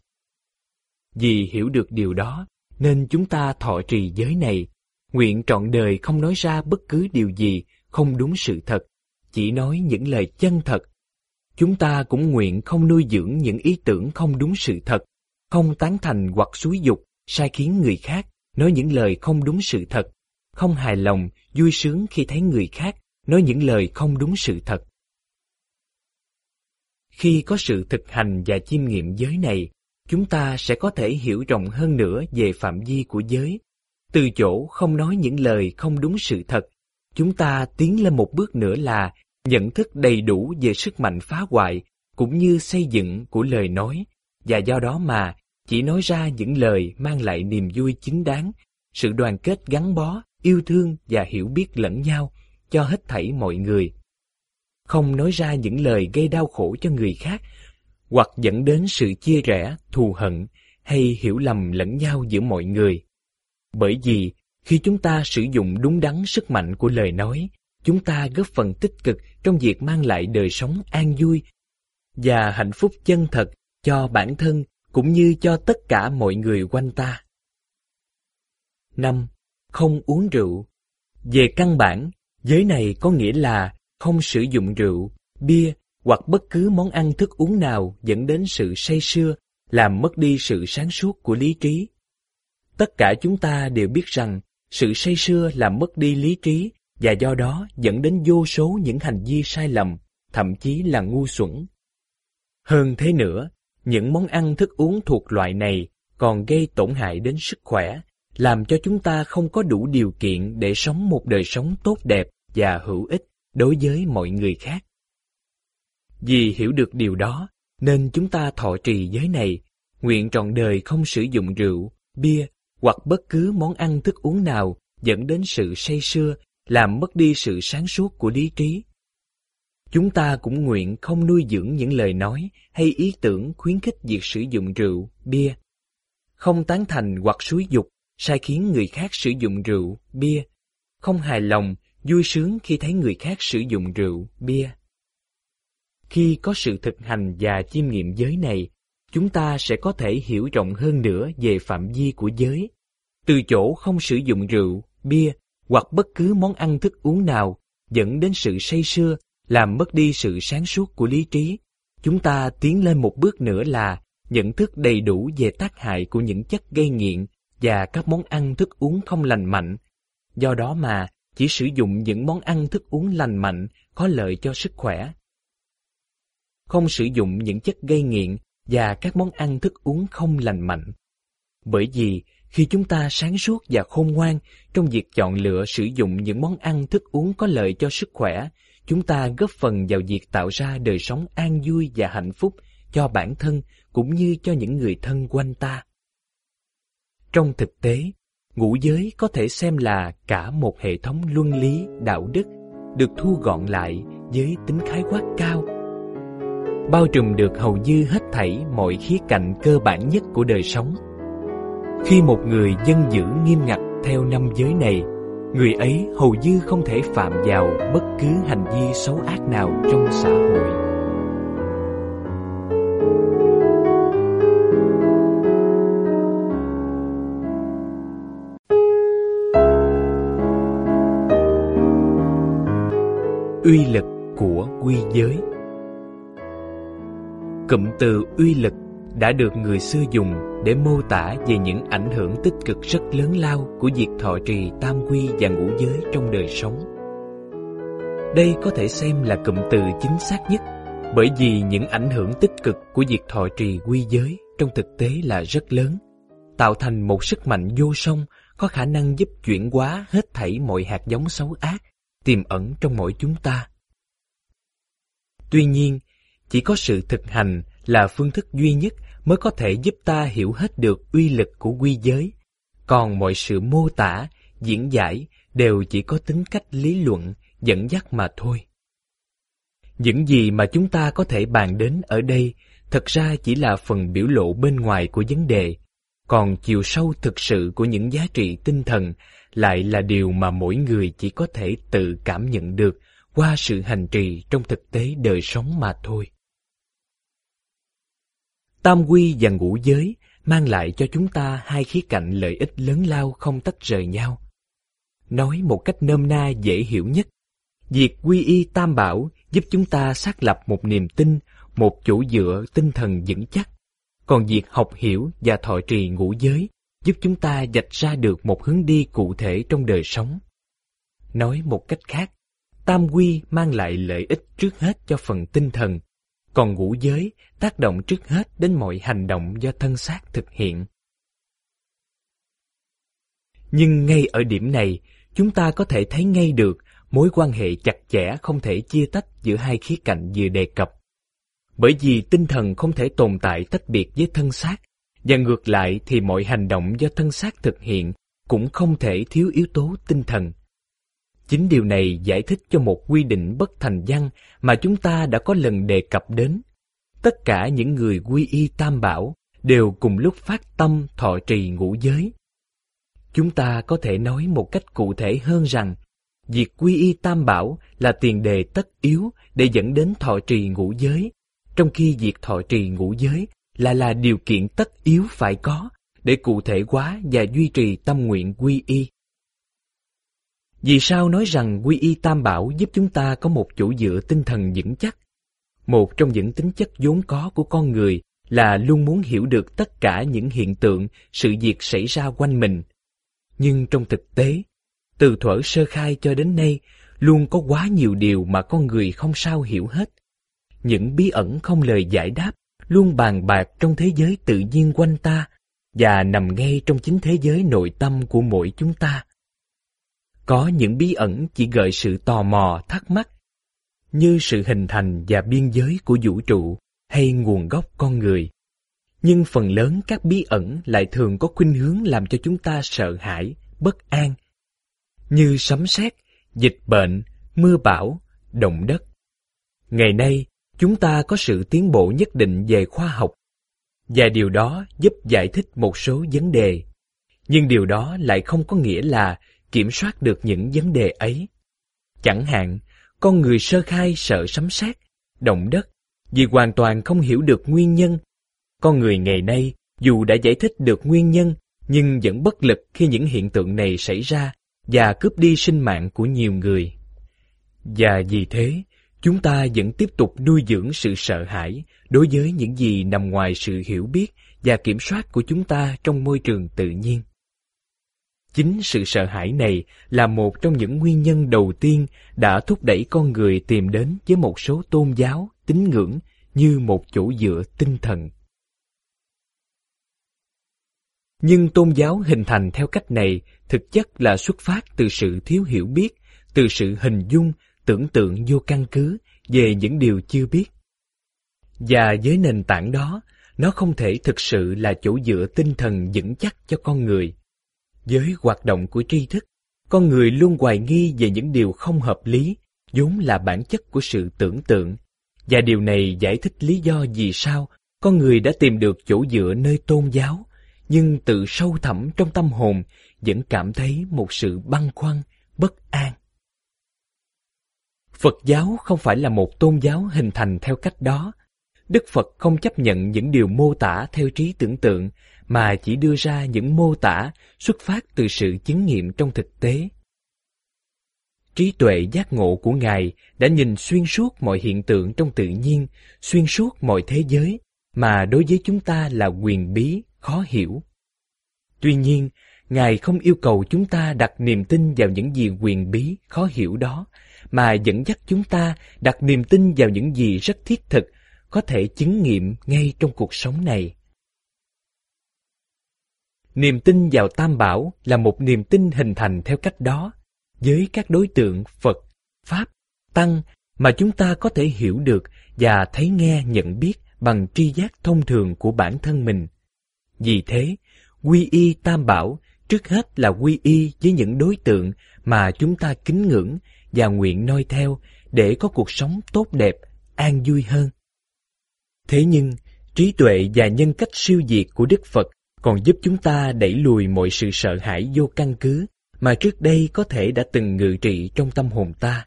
S1: Vì hiểu được điều đó, nên chúng ta thọ trì giới này, nguyện trọn đời không nói ra bất cứ điều gì không đúng sự thật, chỉ nói những lời chân thật. Chúng ta cũng nguyện không nuôi dưỡng những ý tưởng không đúng sự thật, không tán thành hoặc xúi dục, sai khiến người khác, nói những lời không đúng sự thật, không hài lòng, vui sướng khi thấy người khác nói những lời không đúng sự thật. Khi có sự thực hành và chiêm nghiệm giới này, chúng ta sẽ có thể hiểu rộng hơn nữa về phạm vi của giới. Từ chỗ không nói những lời không đúng sự thật, chúng ta tiến lên một bước nữa là nhận thức đầy đủ về sức mạnh phá hoại cũng như xây dựng của lời nói, và do đó mà chỉ nói ra những lời mang lại niềm vui chính đáng, sự đoàn kết gắn bó, yêu thương và hiểu biết lẫn nhau cho hết thảy mọi người. Không nói ra những lời gây đau khổ cho người khác hoặc dẫn đến sự chia rẽ, thù hận hay hiểu lầm lẫn nhau giữa mọi người. Bởi vì khi chúng ta sử dụng đúng đắn sức mạnh của lời nói, chúng ta góp phần tích cực trong việc mang lại đời sống an vui và hạnh phúc chân thật cho bản thân cũng như cho tất cả mọi người quanh ta. 5. Không uống rượu Về căn bản, giới này có nghĩa là không sử dụng rượu, bia hoặc bất cứ món ăn thức uống nào dẫn đến sự say sưa, làm mất đi sự sáng suốt của lý trí. Tất cả chúng ta đều biết rằng sự say sưa làm mất đi lý trí và do đó dẫn đến vô số những hành vi sai lầm, thậm chí là ngu xuẩn. Hơn thế nữa, những món ăn thức uống thuộc loại này còn gây tổn hại đến sức khỏe, làm cho chúng ta không có đủ điều kiện để sống một đời sống tốt đẹp và hữu ích đối với mọi người khác. Vì hiểu được điều đó, nên chúng ta thọ trì giới này, nguyện trọn đời không sử dụng rượu, bia hoặc bất cứ món ăn thức uống nào dẫn đến sự say sưa, làm mất đi sự sáng suốt của lý trí. Chúng ta cũng nguyện không nuôi dưỡng những lời nói hay ý tưởng khuyến khích việc sử dụng rượu, bia. Không tán thành hoặc xúi dục, sai khiến người khác sử dụng rượu, bia. Không hài lòng, vui sướng khi thấy người khác sử dụng rượu, bia. Khi có sự thực hành và chiêm nghiệm giới này, chúng ta sẽ có thể hiểu rộng hơn nữa về phạm vi của giới. Từ chỗ không sử dụng rượu, bia hoặc bất cứ món ăn thức uống nào dẫn đến sự say sưa, làm mất đi sự sáng suốt của lý trí. Chúng ta tiến lên một bước nữa là nhận thức đầy đủ về tác hại của những chất gây nghiện và các món ăn thức uống không lành mạnh. Do đó mà chỉ sử dụng những món ăn thức uống lành mạnh có lợi cho sức khỏe không sử dụng những chất gây nghiện và các món ăn thức uống không lành mạnh. Bởi vì khi chúng ta sáng suốt và khôn ngoan trong việc chọn lựa sử dụng những món ăn thức uống có lợi cho sức khỏe, chúng ta góp phần vào việc tạo ra đời sống an vui và hạnh phúc cho bản thân cũng như cho những người thân quanh ta. Trong thực tế, ngũ giới có thể xem là cả một hệ thống luân lý, đạo đức được thu gọn lại với tính khái quát cao. Bao trùm được hầu như hết thảy mọi khía cạnh cơ bản nhất của đời sống. Khi một người dân giữ nghiêm ngặt theo năm giới này, người ấy hầu như không thể phạm vào bất cứ hành vi xấu ác nào trong xã hội. uy lực của quy giới cụm từ uy lực đã được người xưa dùng để mô tả về những ảnh hưởng tích cực rất lớn lao của việc thọ trì tam quy và ngũ giới trong đời sống. Đây có thể xem là cụm từ chính xác nhất bởi vì những ảnh hưởng tích cực của việc thọ trì quy giới trong thực tế là rất lớn, tạo thành một sức mạnh vô song có khả năng giúp chuyển hóa hết thảy mọi hạt giống xấu ác tiềm ẩn trong mỗi chúng ta. Tuy nhiên, chỉ có sự thực hành là phương thức duy nhất mới có thể giúp ta hiểu hết được uy lực của quy giới, còn mọi sự mô tả, diễn giải đều chỉ có tính cách lý luận, dẫn dắt mà thôi. Những gì mà chúng ta có thể bàn đến ở đây thật ra chỉ là phần biểu lộ bên ngoài của vấn đề, còn chiều sâu thực sự của những giá trị tinh thần lại là điều mà mỗi người chỉ có thể tự cảm nhận được qua sự hành trì trong thực tế đời sống mà thôi. Tam quy và ngũ giới mang lại cho chúng ta hai khía cạnh lợi ích lớn lao không tách rời nhau. Nói một cách nôm na dễ hiểu nhất, việc quy y tam bảo giúp chúng ta xác lập một niềm tin, một chỗ dựa tinh thần vững chắc. Còn việc học hiểu và thọ trì ngũ giới giúp chúng ta dạch ra được một hướng đi cụ thể trong đời sống. Nói một cách khác, tam quy mang lại lợi ích trước hết cho phần tinh thần, còn ngũ giới tác động trước hết đến mọi hành động do thân xác thực hiện. Nhưng ngay ở điểm này, chúng ta có thể thấy ngay được mối quan hệ chặt chẽ không thể chia tách giữa hai khía cạnh vừa đề cập. Bởi vì tinh thần không thể tồn tại tách biệt với thân xác, và ngược lại thì mọi hành động do thân xác thực hiện cũng không thể thiếu yếu tố tinh thần. Chính điều này giải thích cho một quy định bất thành văn mà chúng ta đã có lần đề cập đến. Tất cả những người quy y tam bảo đều cùng lúc phát tâm thọ trì ngũ giới. Chúng ta có thể nói một cách cụ thể hơn rằng, việc quy y tam bảo là tiền đề tất yếu để dẫn đến thọ trì ngũ giới, trong khi việc thọ trì ngũ giới là là điều kiện tất yếu phải có để cụ thể hóa và duy trì tâm nguyện quy y. Vì sao nói rằng quy y tam bảo giúp chúng ta có một chỗ dựa tinh thần vững chắc? Một trong những tính chất vốn có của con người là luôn muốn hiểu được tất cả những hiện tượng, sự việc xảy ra quanh mình. Nhưng trong thực tế, từ thuở sơ khai cho đến nay, luôn có quá nhiều điều mà con người không sao hiểu hết. Những bí ẩn không lời giải đáp luôn bàn bạc trong thế giới tự nhiên quanh ta và nằm ngay trong chính thế giới nội tâm của mỗi chúng ta. Có những bí ẩn chỉ gợi sự tò mò, thắc mắc, như sự hình thành và biên giới của vũ trụ hay nguồn gốc con người. Nhưng phần lớn các bí ẩn lại thường có khuynh hướng làm cho chúng ta sợ hãi, bất an, như sấm sét, dịch bệnh, mưa bão, động đất. Ngày nay, chúng ta có sự tiến bộ nhất định về khoa học, và điều đó giúp giải thích một số vấn đề. Nhưng điều đó lại không có nghĩa là kiểm soát được những vấn đề ấy. Chẳng hạn, con người sơ khai sợ sấm sét, động đất, vì hoàn toàn không hiểu được nguyên nhân. Con người ngày nay, dù đã giải thích được nguyên nhân, nhưng vẫn bất lực khi những hiện tượng này xảy ra và cướp đi sinh mạng của nhiều người. Và vì thế, chúng ta vẫn tiếp tục nuôi dưỡng sự sợ hãi đối với những gì nằm ngoài sự hiểu biết và kiểm soát của chúng ta trong môi trường tự nhiên. Chính sự sợ hãi này là một trong những nguyên nhân đầu tiên đã thúc đẩy con người tìm đến với một số tôn giáo, tín ngưỡng như một chỗ dựa tinh thần. Nhưng tôn giáo hình thành theo cách này thực chất là xuất phát từ sự thiếu hiểu biết, từ sự hình dung, tưởng tượng vô căn cứ về những điều chưa biết. Và với nền tảng đó, nó không thể thực sự là chỗ dựa tinh thần vững chắc cho con người. Với hoạt động của tri thức, con người luôn hoài nghi về những điều không hợp lý, vốn là bản chất của sự tưởng tượng. Và điều này giải thích lý do vì sao con người đã tìm được chỗ dựa nơi tôn giáo, nhưng tự sâu thẳm trong tâm hồn vẫn cảm thấy một sự băn khoăn, bất an. Phật giáo không phải là một tôn giáo hình thành theo cách đó. Đức Phật không chấp nhận những điều mô tả theo trí tưởng tượng, mà chỉ đưa ra những mô tả xuất phát từ sự chứng nghiệm trong thực tế. Trí tuệ giác ngộ của Ngài đã nhìn xuyên suốt mọi hiện tượng trong tự nhiên, xuyên suốt mọi thế giới, mà đối với chúng ta là quyền bí, khó hiểu. Tuy nhiên, Ngài không yêu cầu chúng ta đặt niềm tin vào những gì quyền bí, khó hiểu đó, mà dẫn dắt chúng ta đặt niềm tin vào những gì rất thiết thực, có thể chứng nghiệm ngay trong cuộc sống này. Niềm tin vào Tam Bảo là một niềm tin hình thành theo cách đó, với các đối tượng Phật, Pháp, Tăng mà chúng ta có thể hiểu được và thấy nghe nhận biết bằng tri giác thông thường của bản thân mình. Vì thế, quy y Tam Bảo trước hết là quy y với những đối tượng mà chúng ta kính ngưỡng và nguyện noi theo để có cuộc sống tốt đẹp, an vui hơn. Thế nhưng, trí tuệ và nhân cách siêu diệt của Đức Phật còn giúp chúng ta đẩy lùi mọi sự sợ hãi vô căn cứ mà trước đây có thể đã từng ngự trị trong tâm hồn ta.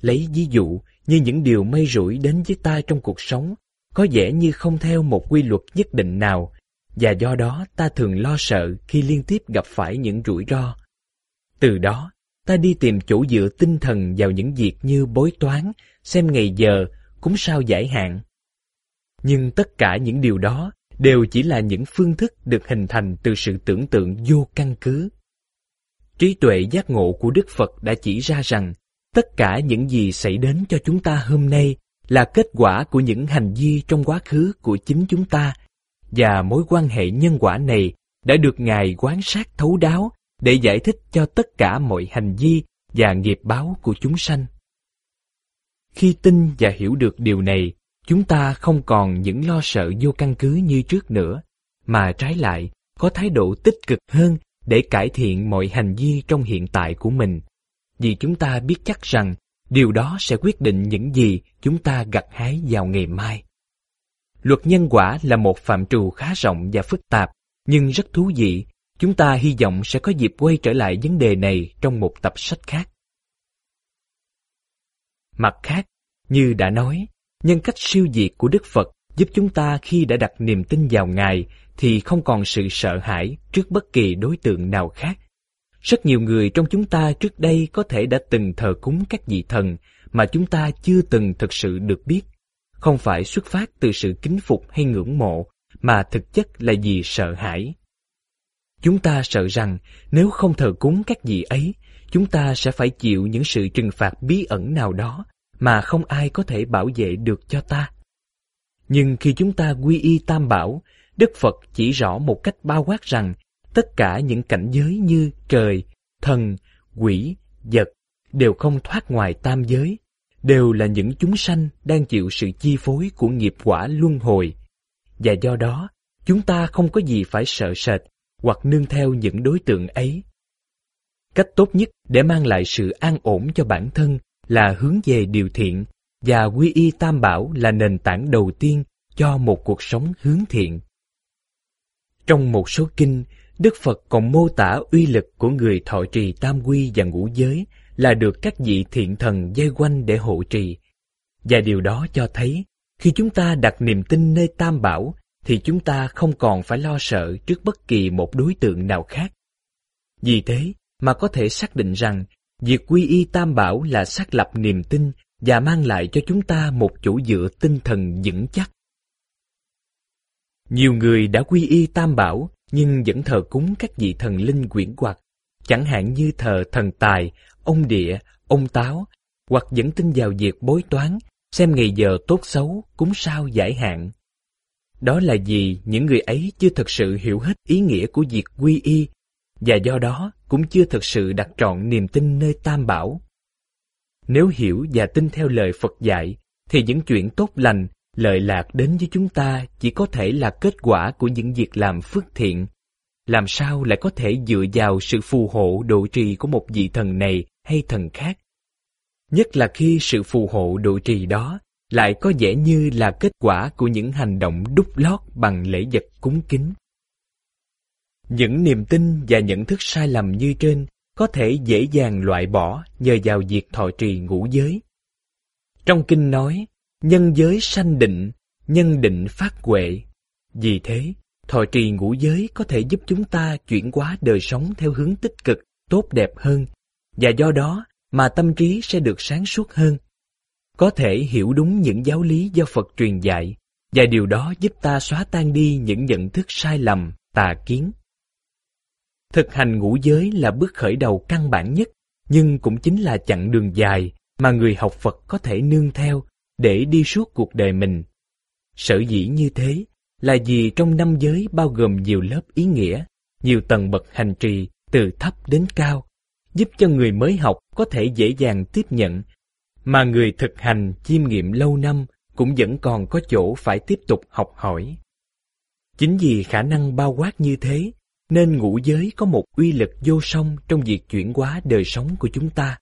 S1: Lấy ví dụ như những điều may rủi đến với ta trong cuộc sống, có vẻ như không theo một quy luật nhất định nào, và do đó ta thường lo sợ khi liên tiếp gặp phải những rủi ro. Từ đó, ta đi tìm chỗ dựa tinh thần vào những việc như bối toán, xem ngày giờ, cúng sao giải hạn. Nhưng tất cả những điều đó đều chỉ là những phương thức được hình thành từ sự tưởng tượng vô căn cứ. Trí tuệ giác ngộ của Đức Phật đã chỉ ra rằng tất cả những gì xảy đến cho chúng ta hôm nay là kết quả của những hành vi trong quá khứ của chính chúng ta và mối quan hệ nhân quả này đã được Ngài quan sát thấu đáo để giải thích cho tất cả mọi hành vi và nghiệp báo của chúng sanh. Khi tin và hiểu được điều này, chúng ta không còn những lo sợ vô căn cứ như trước nữa, mà trái lại có thái độ tích cực hơn để cải thiện mọi hành vi trong hiện tại của mình. Vì chúng ta biết chắc rằng điều đó sẽ quyết định những gì chúng ta gặt hái vào ngày mai. Luật nhân quả là một phạm trù khá rộng và phức tạp, nhưng rất thú vị. Chúng ta hy vọng sẽ có dịp quay trở lại vấn đề này trong một tập sách khác. Mặt khác, như đã nói, nhân cách siêu diệt của Đức Phật giúp chúng ta khi đã đặt niềm tin vào Ngài thì không còn sự sợ hãi trước bất kỳ đối tượng nào khác. Rất nhiều người trong chúng ta trước đây có thể đã từng thờ cúng các vị thần mà chúng ta chưa từng thực sự được biết. Không phải xuất phát từ sự kính phục hay ngưỡng mộ, mà thực chất là vì sợ hãi. Chúng ta sợ rằng nếu không thờ cúng các vị ấy, chúng ta sẽ phải chịu những sự trừng phạt bí ẩn nào đó mà không ai có thể bảo vệ được cho ta. Nhưng khi chúng ta quy y tam bảo, Đức Phật chỉ rõ một cách bao quát rằng tất cả những cảnh giới như trời, thần, quỷ, vật đều không thoát ngoài tam giới, đều là những chúng sanh đang chịu sự chi phối của nghiệp quả luân hồi. Và do đó, chúng ta không có gì phải sợ sệt hoặc nương theo những đối tượng ấy. Cách tốt nhất để mang lại sự an ổn cho bản thân là hướng về điều thiện và quy y tam bảo là nền tảng đầu tiên cho một cuộc sống hướng thiện. Trong một số kinh, Đức Phật còn mô tả uy lực của người thọ trì tam quy và ngũ giới là được các vị thiện thần dây quanh để hộ trì. Và điều đó cho thấy, khi chúng ta đặt niềm tin nơi tam bảo, thì chúng ta không còn phải lo sợ trước bất kỳ một đối tượng nào khác. Vì thế mà có thể xác định rằng, việc quy y tam bảo là xác lập niềm tin và mang lại cho chúng ta một chỗ dựa tinh thần vững chắc. Nhiều người đã quy y tam bảo nhưng vẫn thờ cúng các vị thần linh quyển quạt, chẳng hạn như thờ thần tài, ông địa, ông táo, hoặc vẫn tin vào việc bối toán, xem ngày giờ tốt xấu, cúng sao giải hạn. đó là vì những người ấy chưa thực sự hiểu hết ý nghĩa của việc quy y, và do đó cũng chưa thực sự đặt trọn niềm tin nơi Tam Bảo. Nếu hiểu và tin theo lời Phật dạy, thì những chuyện tốt lành, lợi lạc đến với chúng ta chỉ có thể là kết quả của những việc làm phước thiện. Làm sao lại có thể dựa vào sự phù hộ độ trì của một vị thần này hay thần khác? Nhất là khi sự phù hộ độ trì đó lại có vẻ như là kết quả của những hành động đúc lót bằng lễ vật cúng kính. Những niềm tin và nhận thức sai lầm như trên có thể dễ dàng loại bỏ nhờ vào việc thọ trì ngũ giới. Trong kinh nói, nhân giới sanh định, nhân định phát huệ. Vì thế, thọ trì ngũ giới có thể giúp chúng ta chuyển hóa đời sống theo hướng tích cực, tốt đẹp hơn, và do đó mà tâm trí sẽ được sáng suốt hơn. Có thể hiểu đúng những giáo lý do Phật truyền dạy, và điều đó giúp ta xóa tan đi những nhận thức sai lầm, tà kiến. Thực hành ngũ giới là bước khởi đầu căn bản nhất, nhưng cũng chính là chặng đường dài mà người học Phật có thể nương theo để đi suốt cuộc đời mình. Sở dĩ như thế là vì trong năm giới bao gồm nhiều lớp ý nghĩa, nhiều tầng bậc hành trì từ thấp đến cao, giúp cho người mới học có thể dễ dàng tiếp nhận, mà người thực hành chiêm nghiệm lâu năm cũng vẫn còn có chỗ phải tiếp tục học hỏi. Chính vì khả năng bao quát như thế, nên ngũ giới có một uy lực vô song trong việc chuyển hóa đời sống của chúng ta.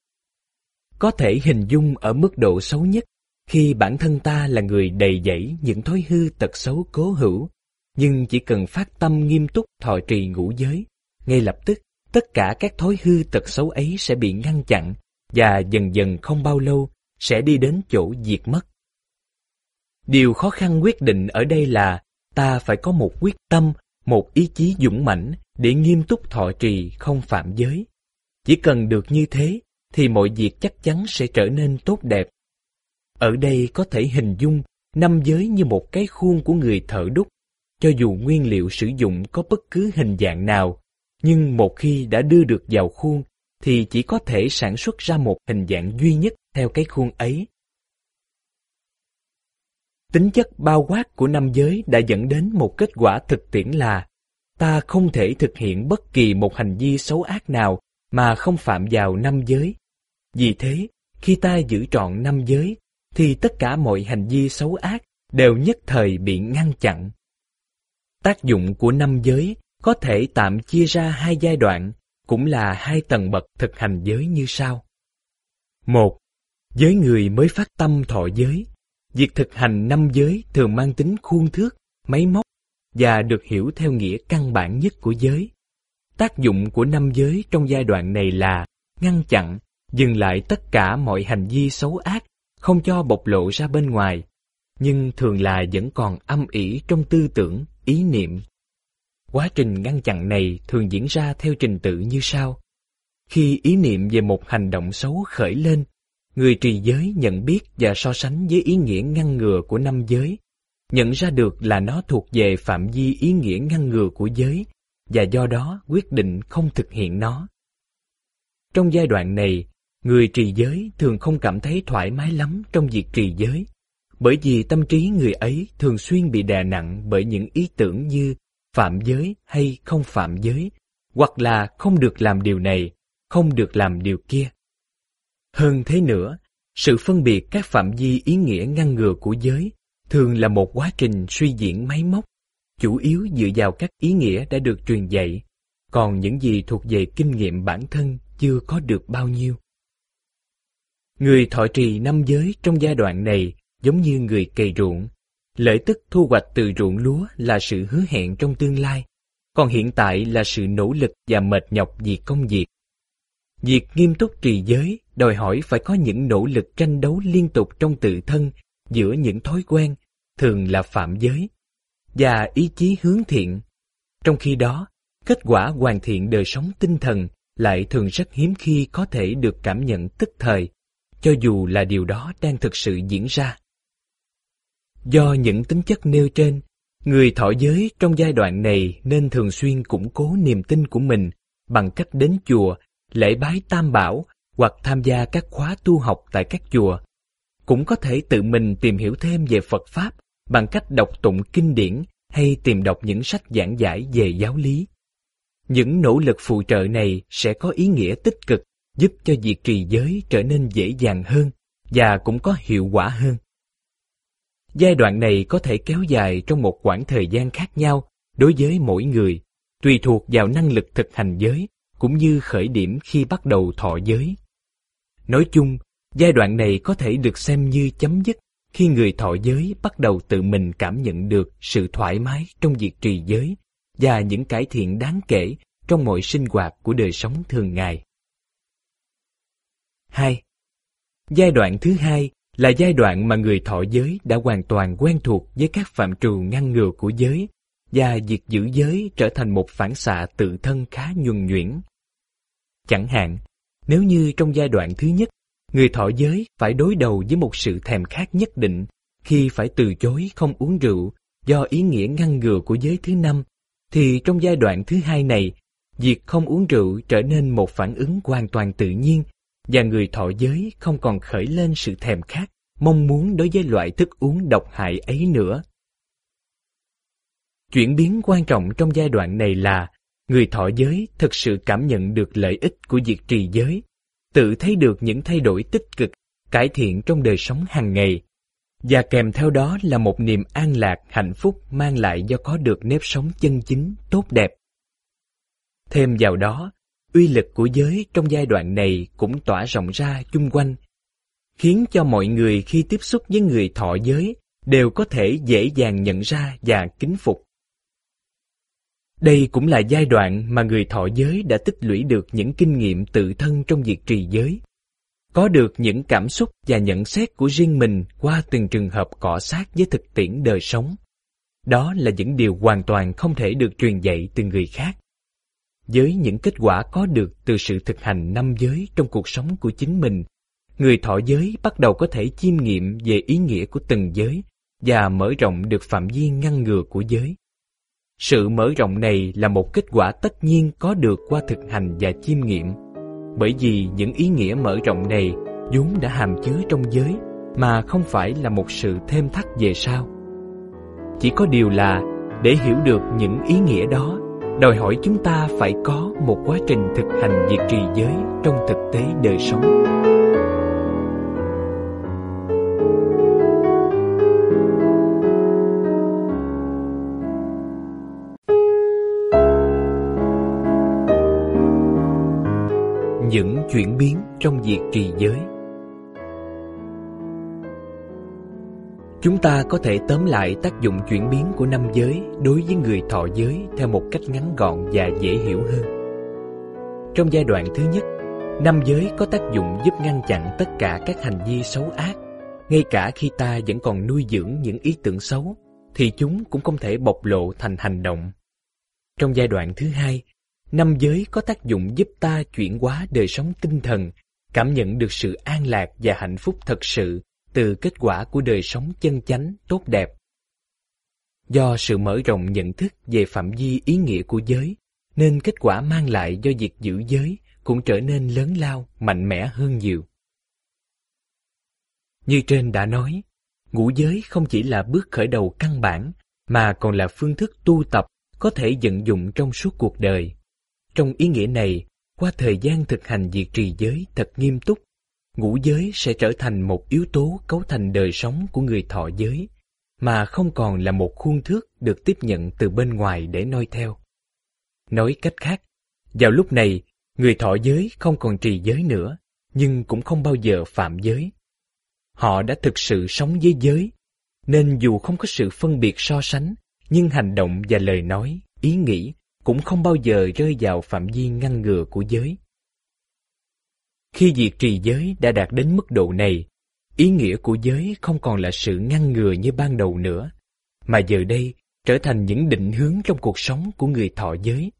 S1: Có thể hình dung ở mức độ xấu nhất khi bản thân ta là người đầy dẫy những thói hư tật xấu cố hữu, nhưng chỉ cần phát tâm nghiêm túc thọ trì ngũ giới, ngay lập tức tất cả các thói hư tật xấu ấy sẽ bị ngăn chặn và dần dần không bao lâu sẽ đi đến chỗ diệt mất. Điều khó khăn quyết định ở đây là ta phải có một quyết tâm, một ý chí dũng mãnh để nghiêm túc thọ trì không phạm giới. Chỉ cần được như thế thì mọi việc chắc chắn sẽ trở nên tốt đẹp. Ở đây có thể hình dung năm giới như một cái khuôn của người thợ đúc. Cho dù nguyên liệu sử dụng có bất cứ hình dạng nào, nhưng một khi đã đưa được vào khuôn thì chỉ có thể sản xuất ra một hình dạng duy nhất theo cái khuôn ấy. Tính chất bao quát của năm giới đã dẫn đến một kết quả thực tiễn là ta không thể thực hiện bất kỳ một hành vi xấu ác nào mà không phạm vào năm giới. Vì thế, khi ta giữ trọn năm giới, thì tất cả mọi hành vi xấu ác đều nhất thời bị ngăn chặn. Tác dụng của năm giới có thể tạm chia ra hai giai đoạn, cũng là hai tầng bậc thực hành giới như sau. Một, Giới người mới phát tâm thọ giới. Việc thực hành năm giới thường mang tính khuôn thước, máy móc và được hiểu theo nghĩa căn bản nhất của giới. Tác dụng của năm giới trong giai đoạn này là ngăn chặn, dừng lại tất cả mọi hành vi xấu ác, không cho bộc lộ ra bên ngoài, nhưng thường là vẫn còn âm ỉ trong tư tưởng, ý niệm. Quá trình ngăn chặn này thường diễn ra theo trình tự như sau. Khi ý niệm về một hành động xấu khởi lên, người trì giới nhận biết và so sánh với ý nghĩa ngăn ngừa của năm giới, nhận ra được là nó thuộc về phạm vi ý nghĩa ngăn ngừa của giới và do đó quyết định không thực hiện nó. Trong giai đoạn này, người trì giới thường không cảm thấy thoải mái lắm trong việc trì giới, bởi vì tâm trí người ấy thường xuyên bị đè nặng bởi những ý tưởng như phạm giới hay không phạm giới, hoặc là không được làm điều này, không được làm điều kia. Hơn thế nữa, sự phân biệt các phạm vi ý nghĩa ngăn ngừa của giới thường là một quá trình suy diễn máy móc, chủ yếu dựa vào các ý nghĩa đã được truyền dạy, còn những gì thuộc về kinh nghiệm bản thân chưa có được bao nhiêu. Người thọ trì năm giới trong giai đoạn này giống như người cày ruộng. Lợi tức thu hoạch từ ruộng lúa là sự hứa hẹn trong tương lai, còn hiện tại là sự nỗ lực và mệt nhọc vì công việc. Việc nghiêm túc trì giới đòi hỏi phải có những nỗ lực tranh đấu liên tục trong tự thân giữa những thói quen, thường là phạm giới, và ý chí hướng thiện. Trong khi đó, kết quả hoàn thiện đời sống tinh thần lại thường rất hiếm khi có thể được cảm nhận tức thời, cho dù là điều đó đang thực sự diễn ra. Do những tính chất nêu trên, người thọ giới trong giai đoạn này nên thường xuyên củng cố niềm tin của mình bằng cách đến chùa, lễ bái tam bảo hoặc tham gia các khóa tu học tại các chùa. Cũng có thể tự mình tìm hiểu thêm về Phật Pháp bằng cách đọc tụng kinh điển hay tìm đọc những sách giảng giải về giáo lý. Những nỗ lực phụ trợ này sẽ có ý nghĩa tích cực giúp cho việc trì giới trở nên dễ dàng hơn và cũng có hiệu quả hơn. Giai đoạn này có thể kéo dài trong một khoảng thời gian khác nhau đối với mỗi người, tùy thuộc vào năng lực thực hành giới cũng như khởi điểm khi bắt đầu thọ giới. Nói chung, giai đoạn này có thể được xem như chấm dứt khi người thọ giới bắt đầu tự mình cảm nhận được sự thoải mái trong việc trì giới và những cải thiện đáng kể trong mọi sinh hoạt của đời sống thường ngày. 2. Giai đoạn thứ hai là giai đoạn mà người thọ giới đã hoàn toàn quen thuộc với các phạm trù ngăn ngừa của giới và việc giữ giới trở thành một phản xạ tự thân khá nhuần nhuyễn. Chẳng hạn, nếu như trong giai đoạn thứ nhất, người thọ giới phải đối đầu với một sự thèm khát nhất định khi phải từ chối không uống rượu do ý nghĩa ngăn ngừa của giới thứ năm, thì trong giai đoạn thứ hai này, việc không uống rượu trở nên một phản ứng hoàn toàn tự nhiên và người thọ giới không còn khởi lên sự thèm khát, mong muốn đối với loại thức uống độc hại ấy nữa. Chuyển biến quan trọng trong giai đoạn này là người thọ giới thực sự cảm nhận được lợi ích của việc trì giới, tự thấy được những thay đổi tích cực, cải thiện trong đời sống hàng ngày, và kèm theo đó là một niềm an lạc, hạnh phúc mang lại do có được nếp sống chân chính, tốt đẹp. Thêm vào đó, uy lực của giới trong giai đoạn này cũng tỏa rộng ra chung quanh, khiến cho mọi người khi tiếp xúc với người thọ giới đều có thể dễ dàng nhận ra và kính phục. Đây cũng là giai đoạn mà người thọ giới đã tích lũy được những kinh nghiệm tự thân trong việc trì giới, có được những cảm xúc và nhận xét của riêng mình qua từng trường hợp cọ sát với thực tiễn đời sống. Đó là những điều hoàn toàn không thể được truyền dạy từ người khác. Với những kết quả có được từ sự thực hành năm giới trong cuộc sống của chính mình, người thọ giới bắt đầu có thể chiêm nghiệm về ý nghĩa của từng giới và mở rộng được phạm vi ngăn ngừa của giới. Sự mở rộng này là một kết quả tất nhiên có được qua thực hành và chiêm nghiệm, bởi vì những ý nghĩa mở rộng này vốn đã hàm chứa trong giới mà không phải là một sự thêm thắt về sau. Chỉ có điều là để hiểu được những ý nghĩa đó đòi hỏi chúng ta phải có một quá trình thực hành việc trì giới trong thực tế đời sống. Những chuyển biến trong việc trì giới Chúng ta có thể tóm lại tác dụng chuyển biến của năm giới đối với người thọ giới theo một cách ngắn gọn và dễ hiểu hơn. Trong giai đoạn thứ nhất, năm giới có tác dụng giúp ngăn chặn tất cả các hành vi xấu ác. Ngay cả khi ta vẫn còn nuôi dưỡng những ý tưởng xấu, thì chúng cũng không thể bộc lộ thành hành động. Trong giai đoạn thứ hai, năm giới có tác dụng giúp ta chuyển hóa đời sống tinh thần, cảm nhận được sự an lạc và hạnh phúc thật sự từ kết quả của đời sống chân chánh tốt đẹp. Do sự mở rộng nhận thức về phạm vi ý nghĩa của giới, nên kết quả mang lại do việc giữ giới cũng trở nên lớn lao, mạnh mẽ hơn nhiều. Như trên đã nói, ngũ giới không chỉ là bước khởi đầu căn bản, mà còn là phương thức tu tập có thể vận dụng trong suốt cuộc đời. Trong ý nghĩa này, qua thời gian thực hành việc trì giới thật nghiêm túc, ngũ giới sẽ trở thành một yếu tố cấu thành đời sống của người thọ giới, mà không còn là một khuôn thước được tiếp nhận từ bên ngoài để noi theo. Nói cách khác, vào lúc này, người thọ giới không còn trì giới nữa, nhưng cũng không bao giờ phạm giới. Họ đã thực sự sống với giới, nên dù không có sự phân biệt so sánh, nhưng hành động và lời nói, ý nghĩ cũng không bao giờ rơi vào phạm vi ngăn ngừa của giới. Khi việc trì giới đã đạt đến mức độ này, ý nghĩa của giới không còn là sự ngăn ngừa như ban đầu nữa, mà giờ đây trở thành những định hướng trong cuộc sống của người thọ giới.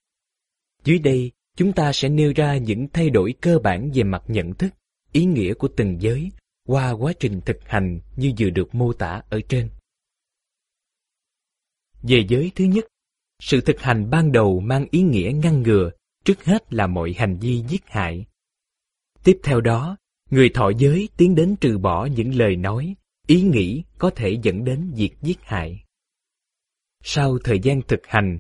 S1: Dưới đây, chúng ta sẽ nêu ra những thay đổi cơ bản về mặt nhận thức, ý nghĩa của từng giới qua quá trình thực hành như vừa được mô tả ở trên. Về giới thứ nhất, sự thực hành ban đầu mang ý nghĩa ngăn ngừa, trước hết là mọi hành vi giết hại. Tiếp theo đó, người thọ giới tiến đến trừ bỏ những lời nói, ý nghĩ có thể dẫn đến việc giết hại. Sau thời gian thực hành,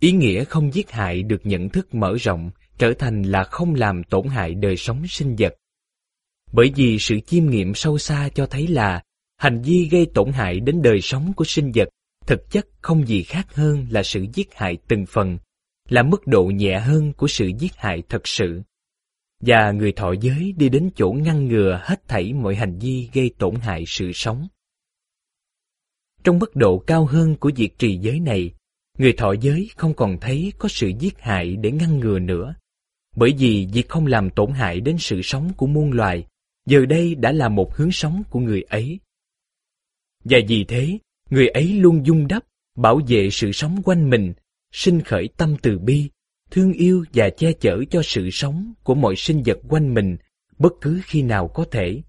S1: ý nghĩa không giết hại được nhận thức mở rộng trở thành là không làm tổn hại đời sống sinh vật. Bởi vì sự chiêm nghiệm sâu xa cho thấy là hành vi gây tổn hại đến đời sống của sinh vật thực chất không gì khác hơn là sự giết hại từng phần, là mức độ nhẹ hơn của sự giết hại thật sự. Và người thọ giới đi đến chỗ ngăn ngừa hết thảy mọi hành vi gây tổn hại sự sống. Trong mức độ cao hơn của việc trì giới này, người thọ giới không còn thấy có sự giết hại để ngăn ngừa nữa. Bởi vì việc không làm tổn hại đến sự sống của muôn loài, giờ đây đã là một hướng sống của người ấy. Và vì thế, người ấy luôn dung đắp, bảo vệ sự sống quanh mình, sinh khởi tâm từ bi, thương yêu và che chở cho sự sống của mọi sinh vật quanh mình bất cứ khi nào có thể.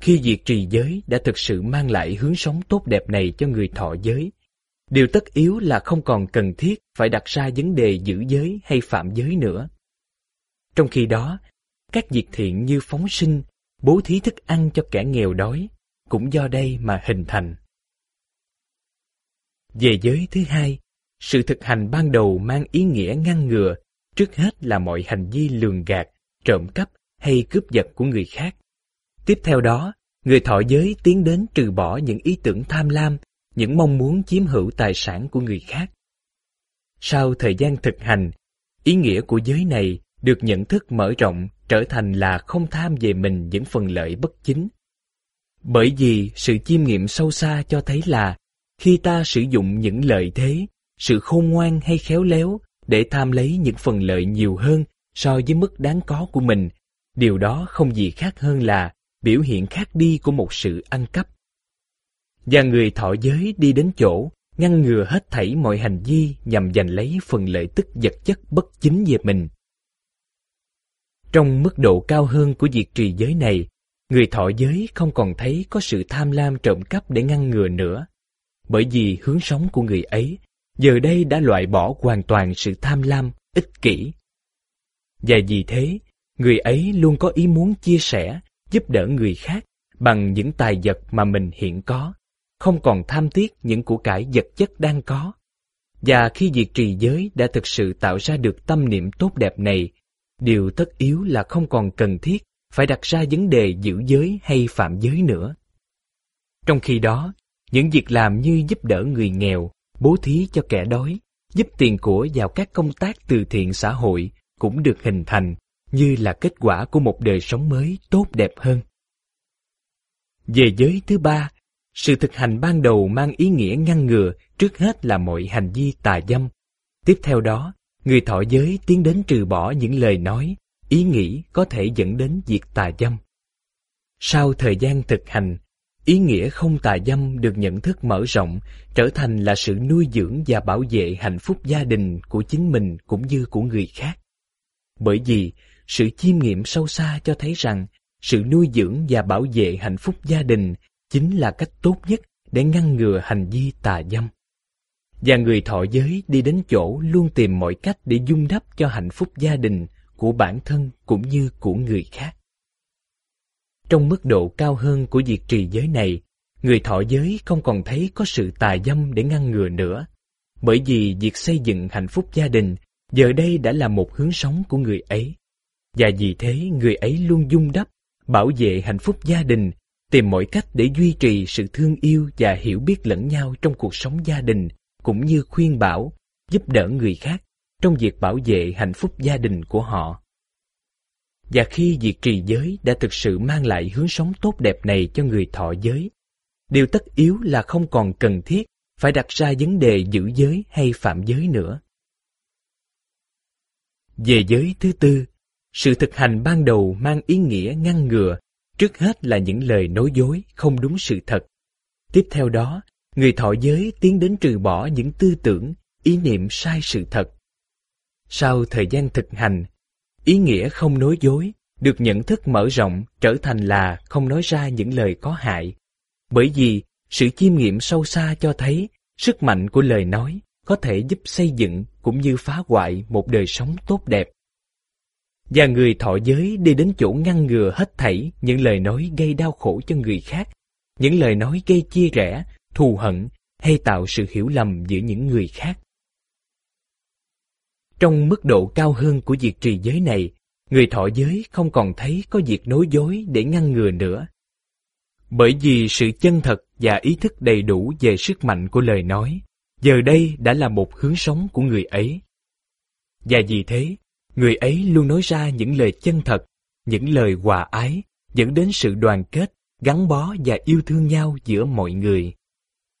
S1: Khi việc trì giới đã thực sự mang lại hướng sống tốt đẹp này cho người thọ giới, điều tất yếu là không còn cần thiết phải đặt ra vấn đề giữ giới hay phạm giới nữa. Trong khi đó, các việc thiện như phóng sinh, bố thí thức ăn cho kẻ nghèo đói, cũng do đây mà hình thành. Về giới thứ hai, sự thực hành ban đầu mang ý nghĩa ngăn ngừa, trước hết là mọi hành vi lường gạt, trộm cắp hay cướp giật của người khác. Tiếp theo đó, người thọ giới tiến đến trừ bỏ những ý tưởng tham lam, những mong muốn chiếm hữu tài sản của người khác. Sau thời gian thực hành, ý nghĩa của giới này được nhận thức mở rộng trở thành là không tham về mình những phần lợi bất chính. Bởi vì sự chiêm nghiệm sâu xa cho thấy là khi ta sử dụng những lợi thế, sự khôn ngoan hay khéo léo để tham lấy những phần lợi nhiều hơn so với mức đáng có của mình, điều đó không gì khác hơn là biểu hiện khác đi của một sự ăn cắp. Và người thọ giới đi đến chỗ, ngăn ngừa hết thảy mọi hành vi nhằm giành lấy phần lợi tức vật chất bất chính về mình. Trong mức độ cao hơn của việc trì giới này, người thọ giới không còn thấy có sự tham lam trộm cắp để ngăn ngừa nữa, bởi vì hướng sống của người ấy giờ đây đã loại bỏ hoàn toàn sự tham lam, ích kỷ. Và vì thế, người ấy luôn có ý muốn chia sẻ, giúp đỡ người khác bằng những tài vật mà mình hiện có, không còn tham tiếc những của cải vật chất đang có. Và khi việc trì giới đã thực sự tạo ra được tâm niệm tốt đẹp này, điều tất yếu là không còn cần thiết phải đặt ra vấn đề giữ giới hay phạm giới nữa. Trong khi đó, những việc làm như giúp đỡ người nghèo, bố thí cho kẻ đói, giúp tiền của vào các công tác từ thiện xã hội cũng được hình thành như là kết quả của một đời sống mới tốt đẹp hơn. Về giới thứ ba, sự thực hành ban đầu mang ý nghĩa ngăn ngừa trước hết là mọi hành vi tà dâm. Tiếp theo đó, người thọ giới tiến đến trừ bỏ những lời nói, ý nghĩ có thể dẫn đến việc tà dâm. Sau thời gian thực hành, Ý nghĩa không tà dâm được nhận thức mở rộng, trở thành là sự nuôi dưỡng và bảo vệ hạnh phúc gia đình của chính mình cũng như của người khác. Bởi vì, sự chiêm nghiệm sâu xa cho thấy rằng, sự nuôi dưỡng và bảo vệ hạnh phúc gia đình chính là cách tốt nhất để ngăn ngừa hành vi tà dâm. Và người thọ giới đi đến chỗ luôn tìm mọi cách để dung đắp cho hạnh phúc gia đình của bản thân cũng như của người khác. Trong mức độ cao hơn của việc trì giới này, người thọ giới không còn thấy có sự tà dâm để ngăn ngừa nữa. Bởi vì việc xây dựng hạnh phúc gia đình giờ đây đã là một hướng sống của người ấy. Và vì thế người ấy luôn dung đắp, bảo vệ hạnh phúc gia đình, tìm mọi cách để duy trì sự thương yêu và hiểu biết lẫn nhau trong cuộc sống gia đình, cũng như khuyên bảo, giúp đỡ người khác trong việc bảo vệ hạnh phúc gia đình của họ. Và khi việc trì giới đã thực sự mang lại hướng sống tốt đẹp này cho người thọ giới, điều tất yếu là không còn cần thiết phải đặt ra vấn đề giữ giới hay phạm giới nữa. Về giới thứ tư, sự thực hành ban đầu mang ý nghĩa ngăn ngừa, trước hết là những lời nói dối không đúng sự thật. Tiếp theo đó, người thọ giới tiến đến trừ bỏ những tư tưởng, ý niệm sai sự thật. Sau thời gian thực hành, Ý nghĩa không nói dối được nhận thức mở rộng trở thành là không nói ra những lời có hại. Bởi vì sự chiêm nghiệm sâu xa cho thấy sức mạnh của lời nói có thể giúp xây dựng cũng như phá hoại một đời sống tốt đẹp. Và người thọ giới đi đến chỗ ngăn ngừa hết thảy những lời nói gây đau khổ cho người khác những lời nói gây chia rẽ, thù hận hay tạo sự hiểu lầm giữa những người khác. Trong mức độ cao hơn của việc trì giới này, người thọ giới không còn thấy có việc nói dối để ngăn ngừa nữa. Bởi vì sự chân thật và ý thức đầy đủ về sức mạnh của lời nói, giờ đây đã là một hướng sống của người ấy. Và vì thế, người ấy luôn nói ra những lời chân thật, những lời hòa ái, dẫn đến sự đoàn kết, gắn bó và yêu thương nhau giữa mọi người.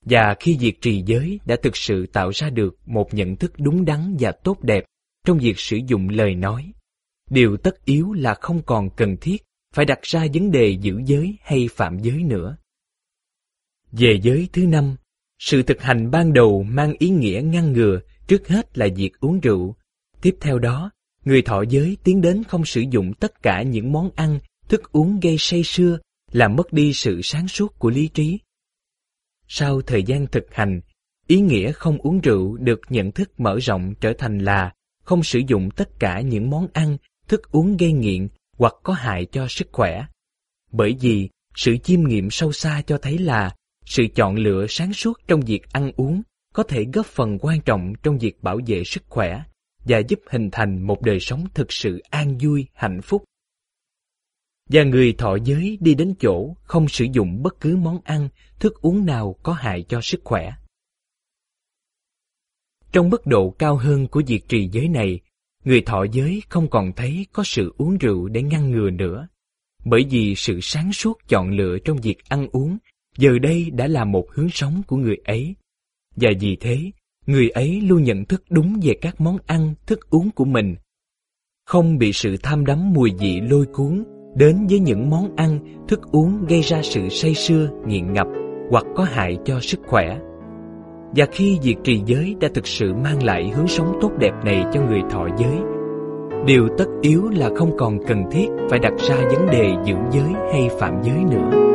S1: Và khi việc trì giới đã thực sự tạo ra được một nhận thức đúng đắn và tốt đẹp trong việc sử dụng lời nói, điều tất yếu là không còn cần thiết phải đặt ra vấn đề giữ giới hay phạm giới nữa. Về giới thứ năm, sự thực hành ban đầu mang ý nghĩa ngăn ngừa trước hết là việc uống rượu. Tiếp theo đó, người thọ giới tiến đến không sử dụng tất cả những món ăn, thức uống gây say sưa, làm mất đi sự sáng suốt của lý trí. Sau thời gian thực hành, ý nghĩa không uống rượu được nhận thức mở rộng trở thành là không sử dụng tất cả những món ăn, thức uống gây nghiện hoặc có hại cho sức khỏe. Bởi vì sự chiêm nghiệm sâu xa cho thấy là sự chọn lựa sáng suốt trong việc ăn uống có thể góp phần quan trọng trong việc bảo vệ sức khỏe và giúp hình thành một đời sống thực sự an vui, hạnh phúc. Và người thọ giới đi đến chỗ không sử dụng bất cứ món ăn, thức uống nào có hại cho sức khỏe. Trong mức độ cao hơn của việc trì giới này, người thọ giới không còn thấy có sự uống rượu để ngăn ngừa nữa. Bởi vì sự sáng suốt chọn lựa trong việc ăn uống giờ đây đã là một hướng sống của người ấy. Và vì thế, người ấy luôn nhận thức đúng về các món ăn, thức uống của mình. Không bị sự tham đắm mùi vị lôi cuốn đến với những món ăn, thức uống gây ra sự say sưa, nghiện ngập hoặc có hại cho sức khỏe. Và khi việc trì giới đã thực sự mang lại hướng sống tốt đẹp này cho người thọ giới, điều tất yếu là không còn cần thiết phải đặt ra vấn đề giữ giới hay phạm giới nữa.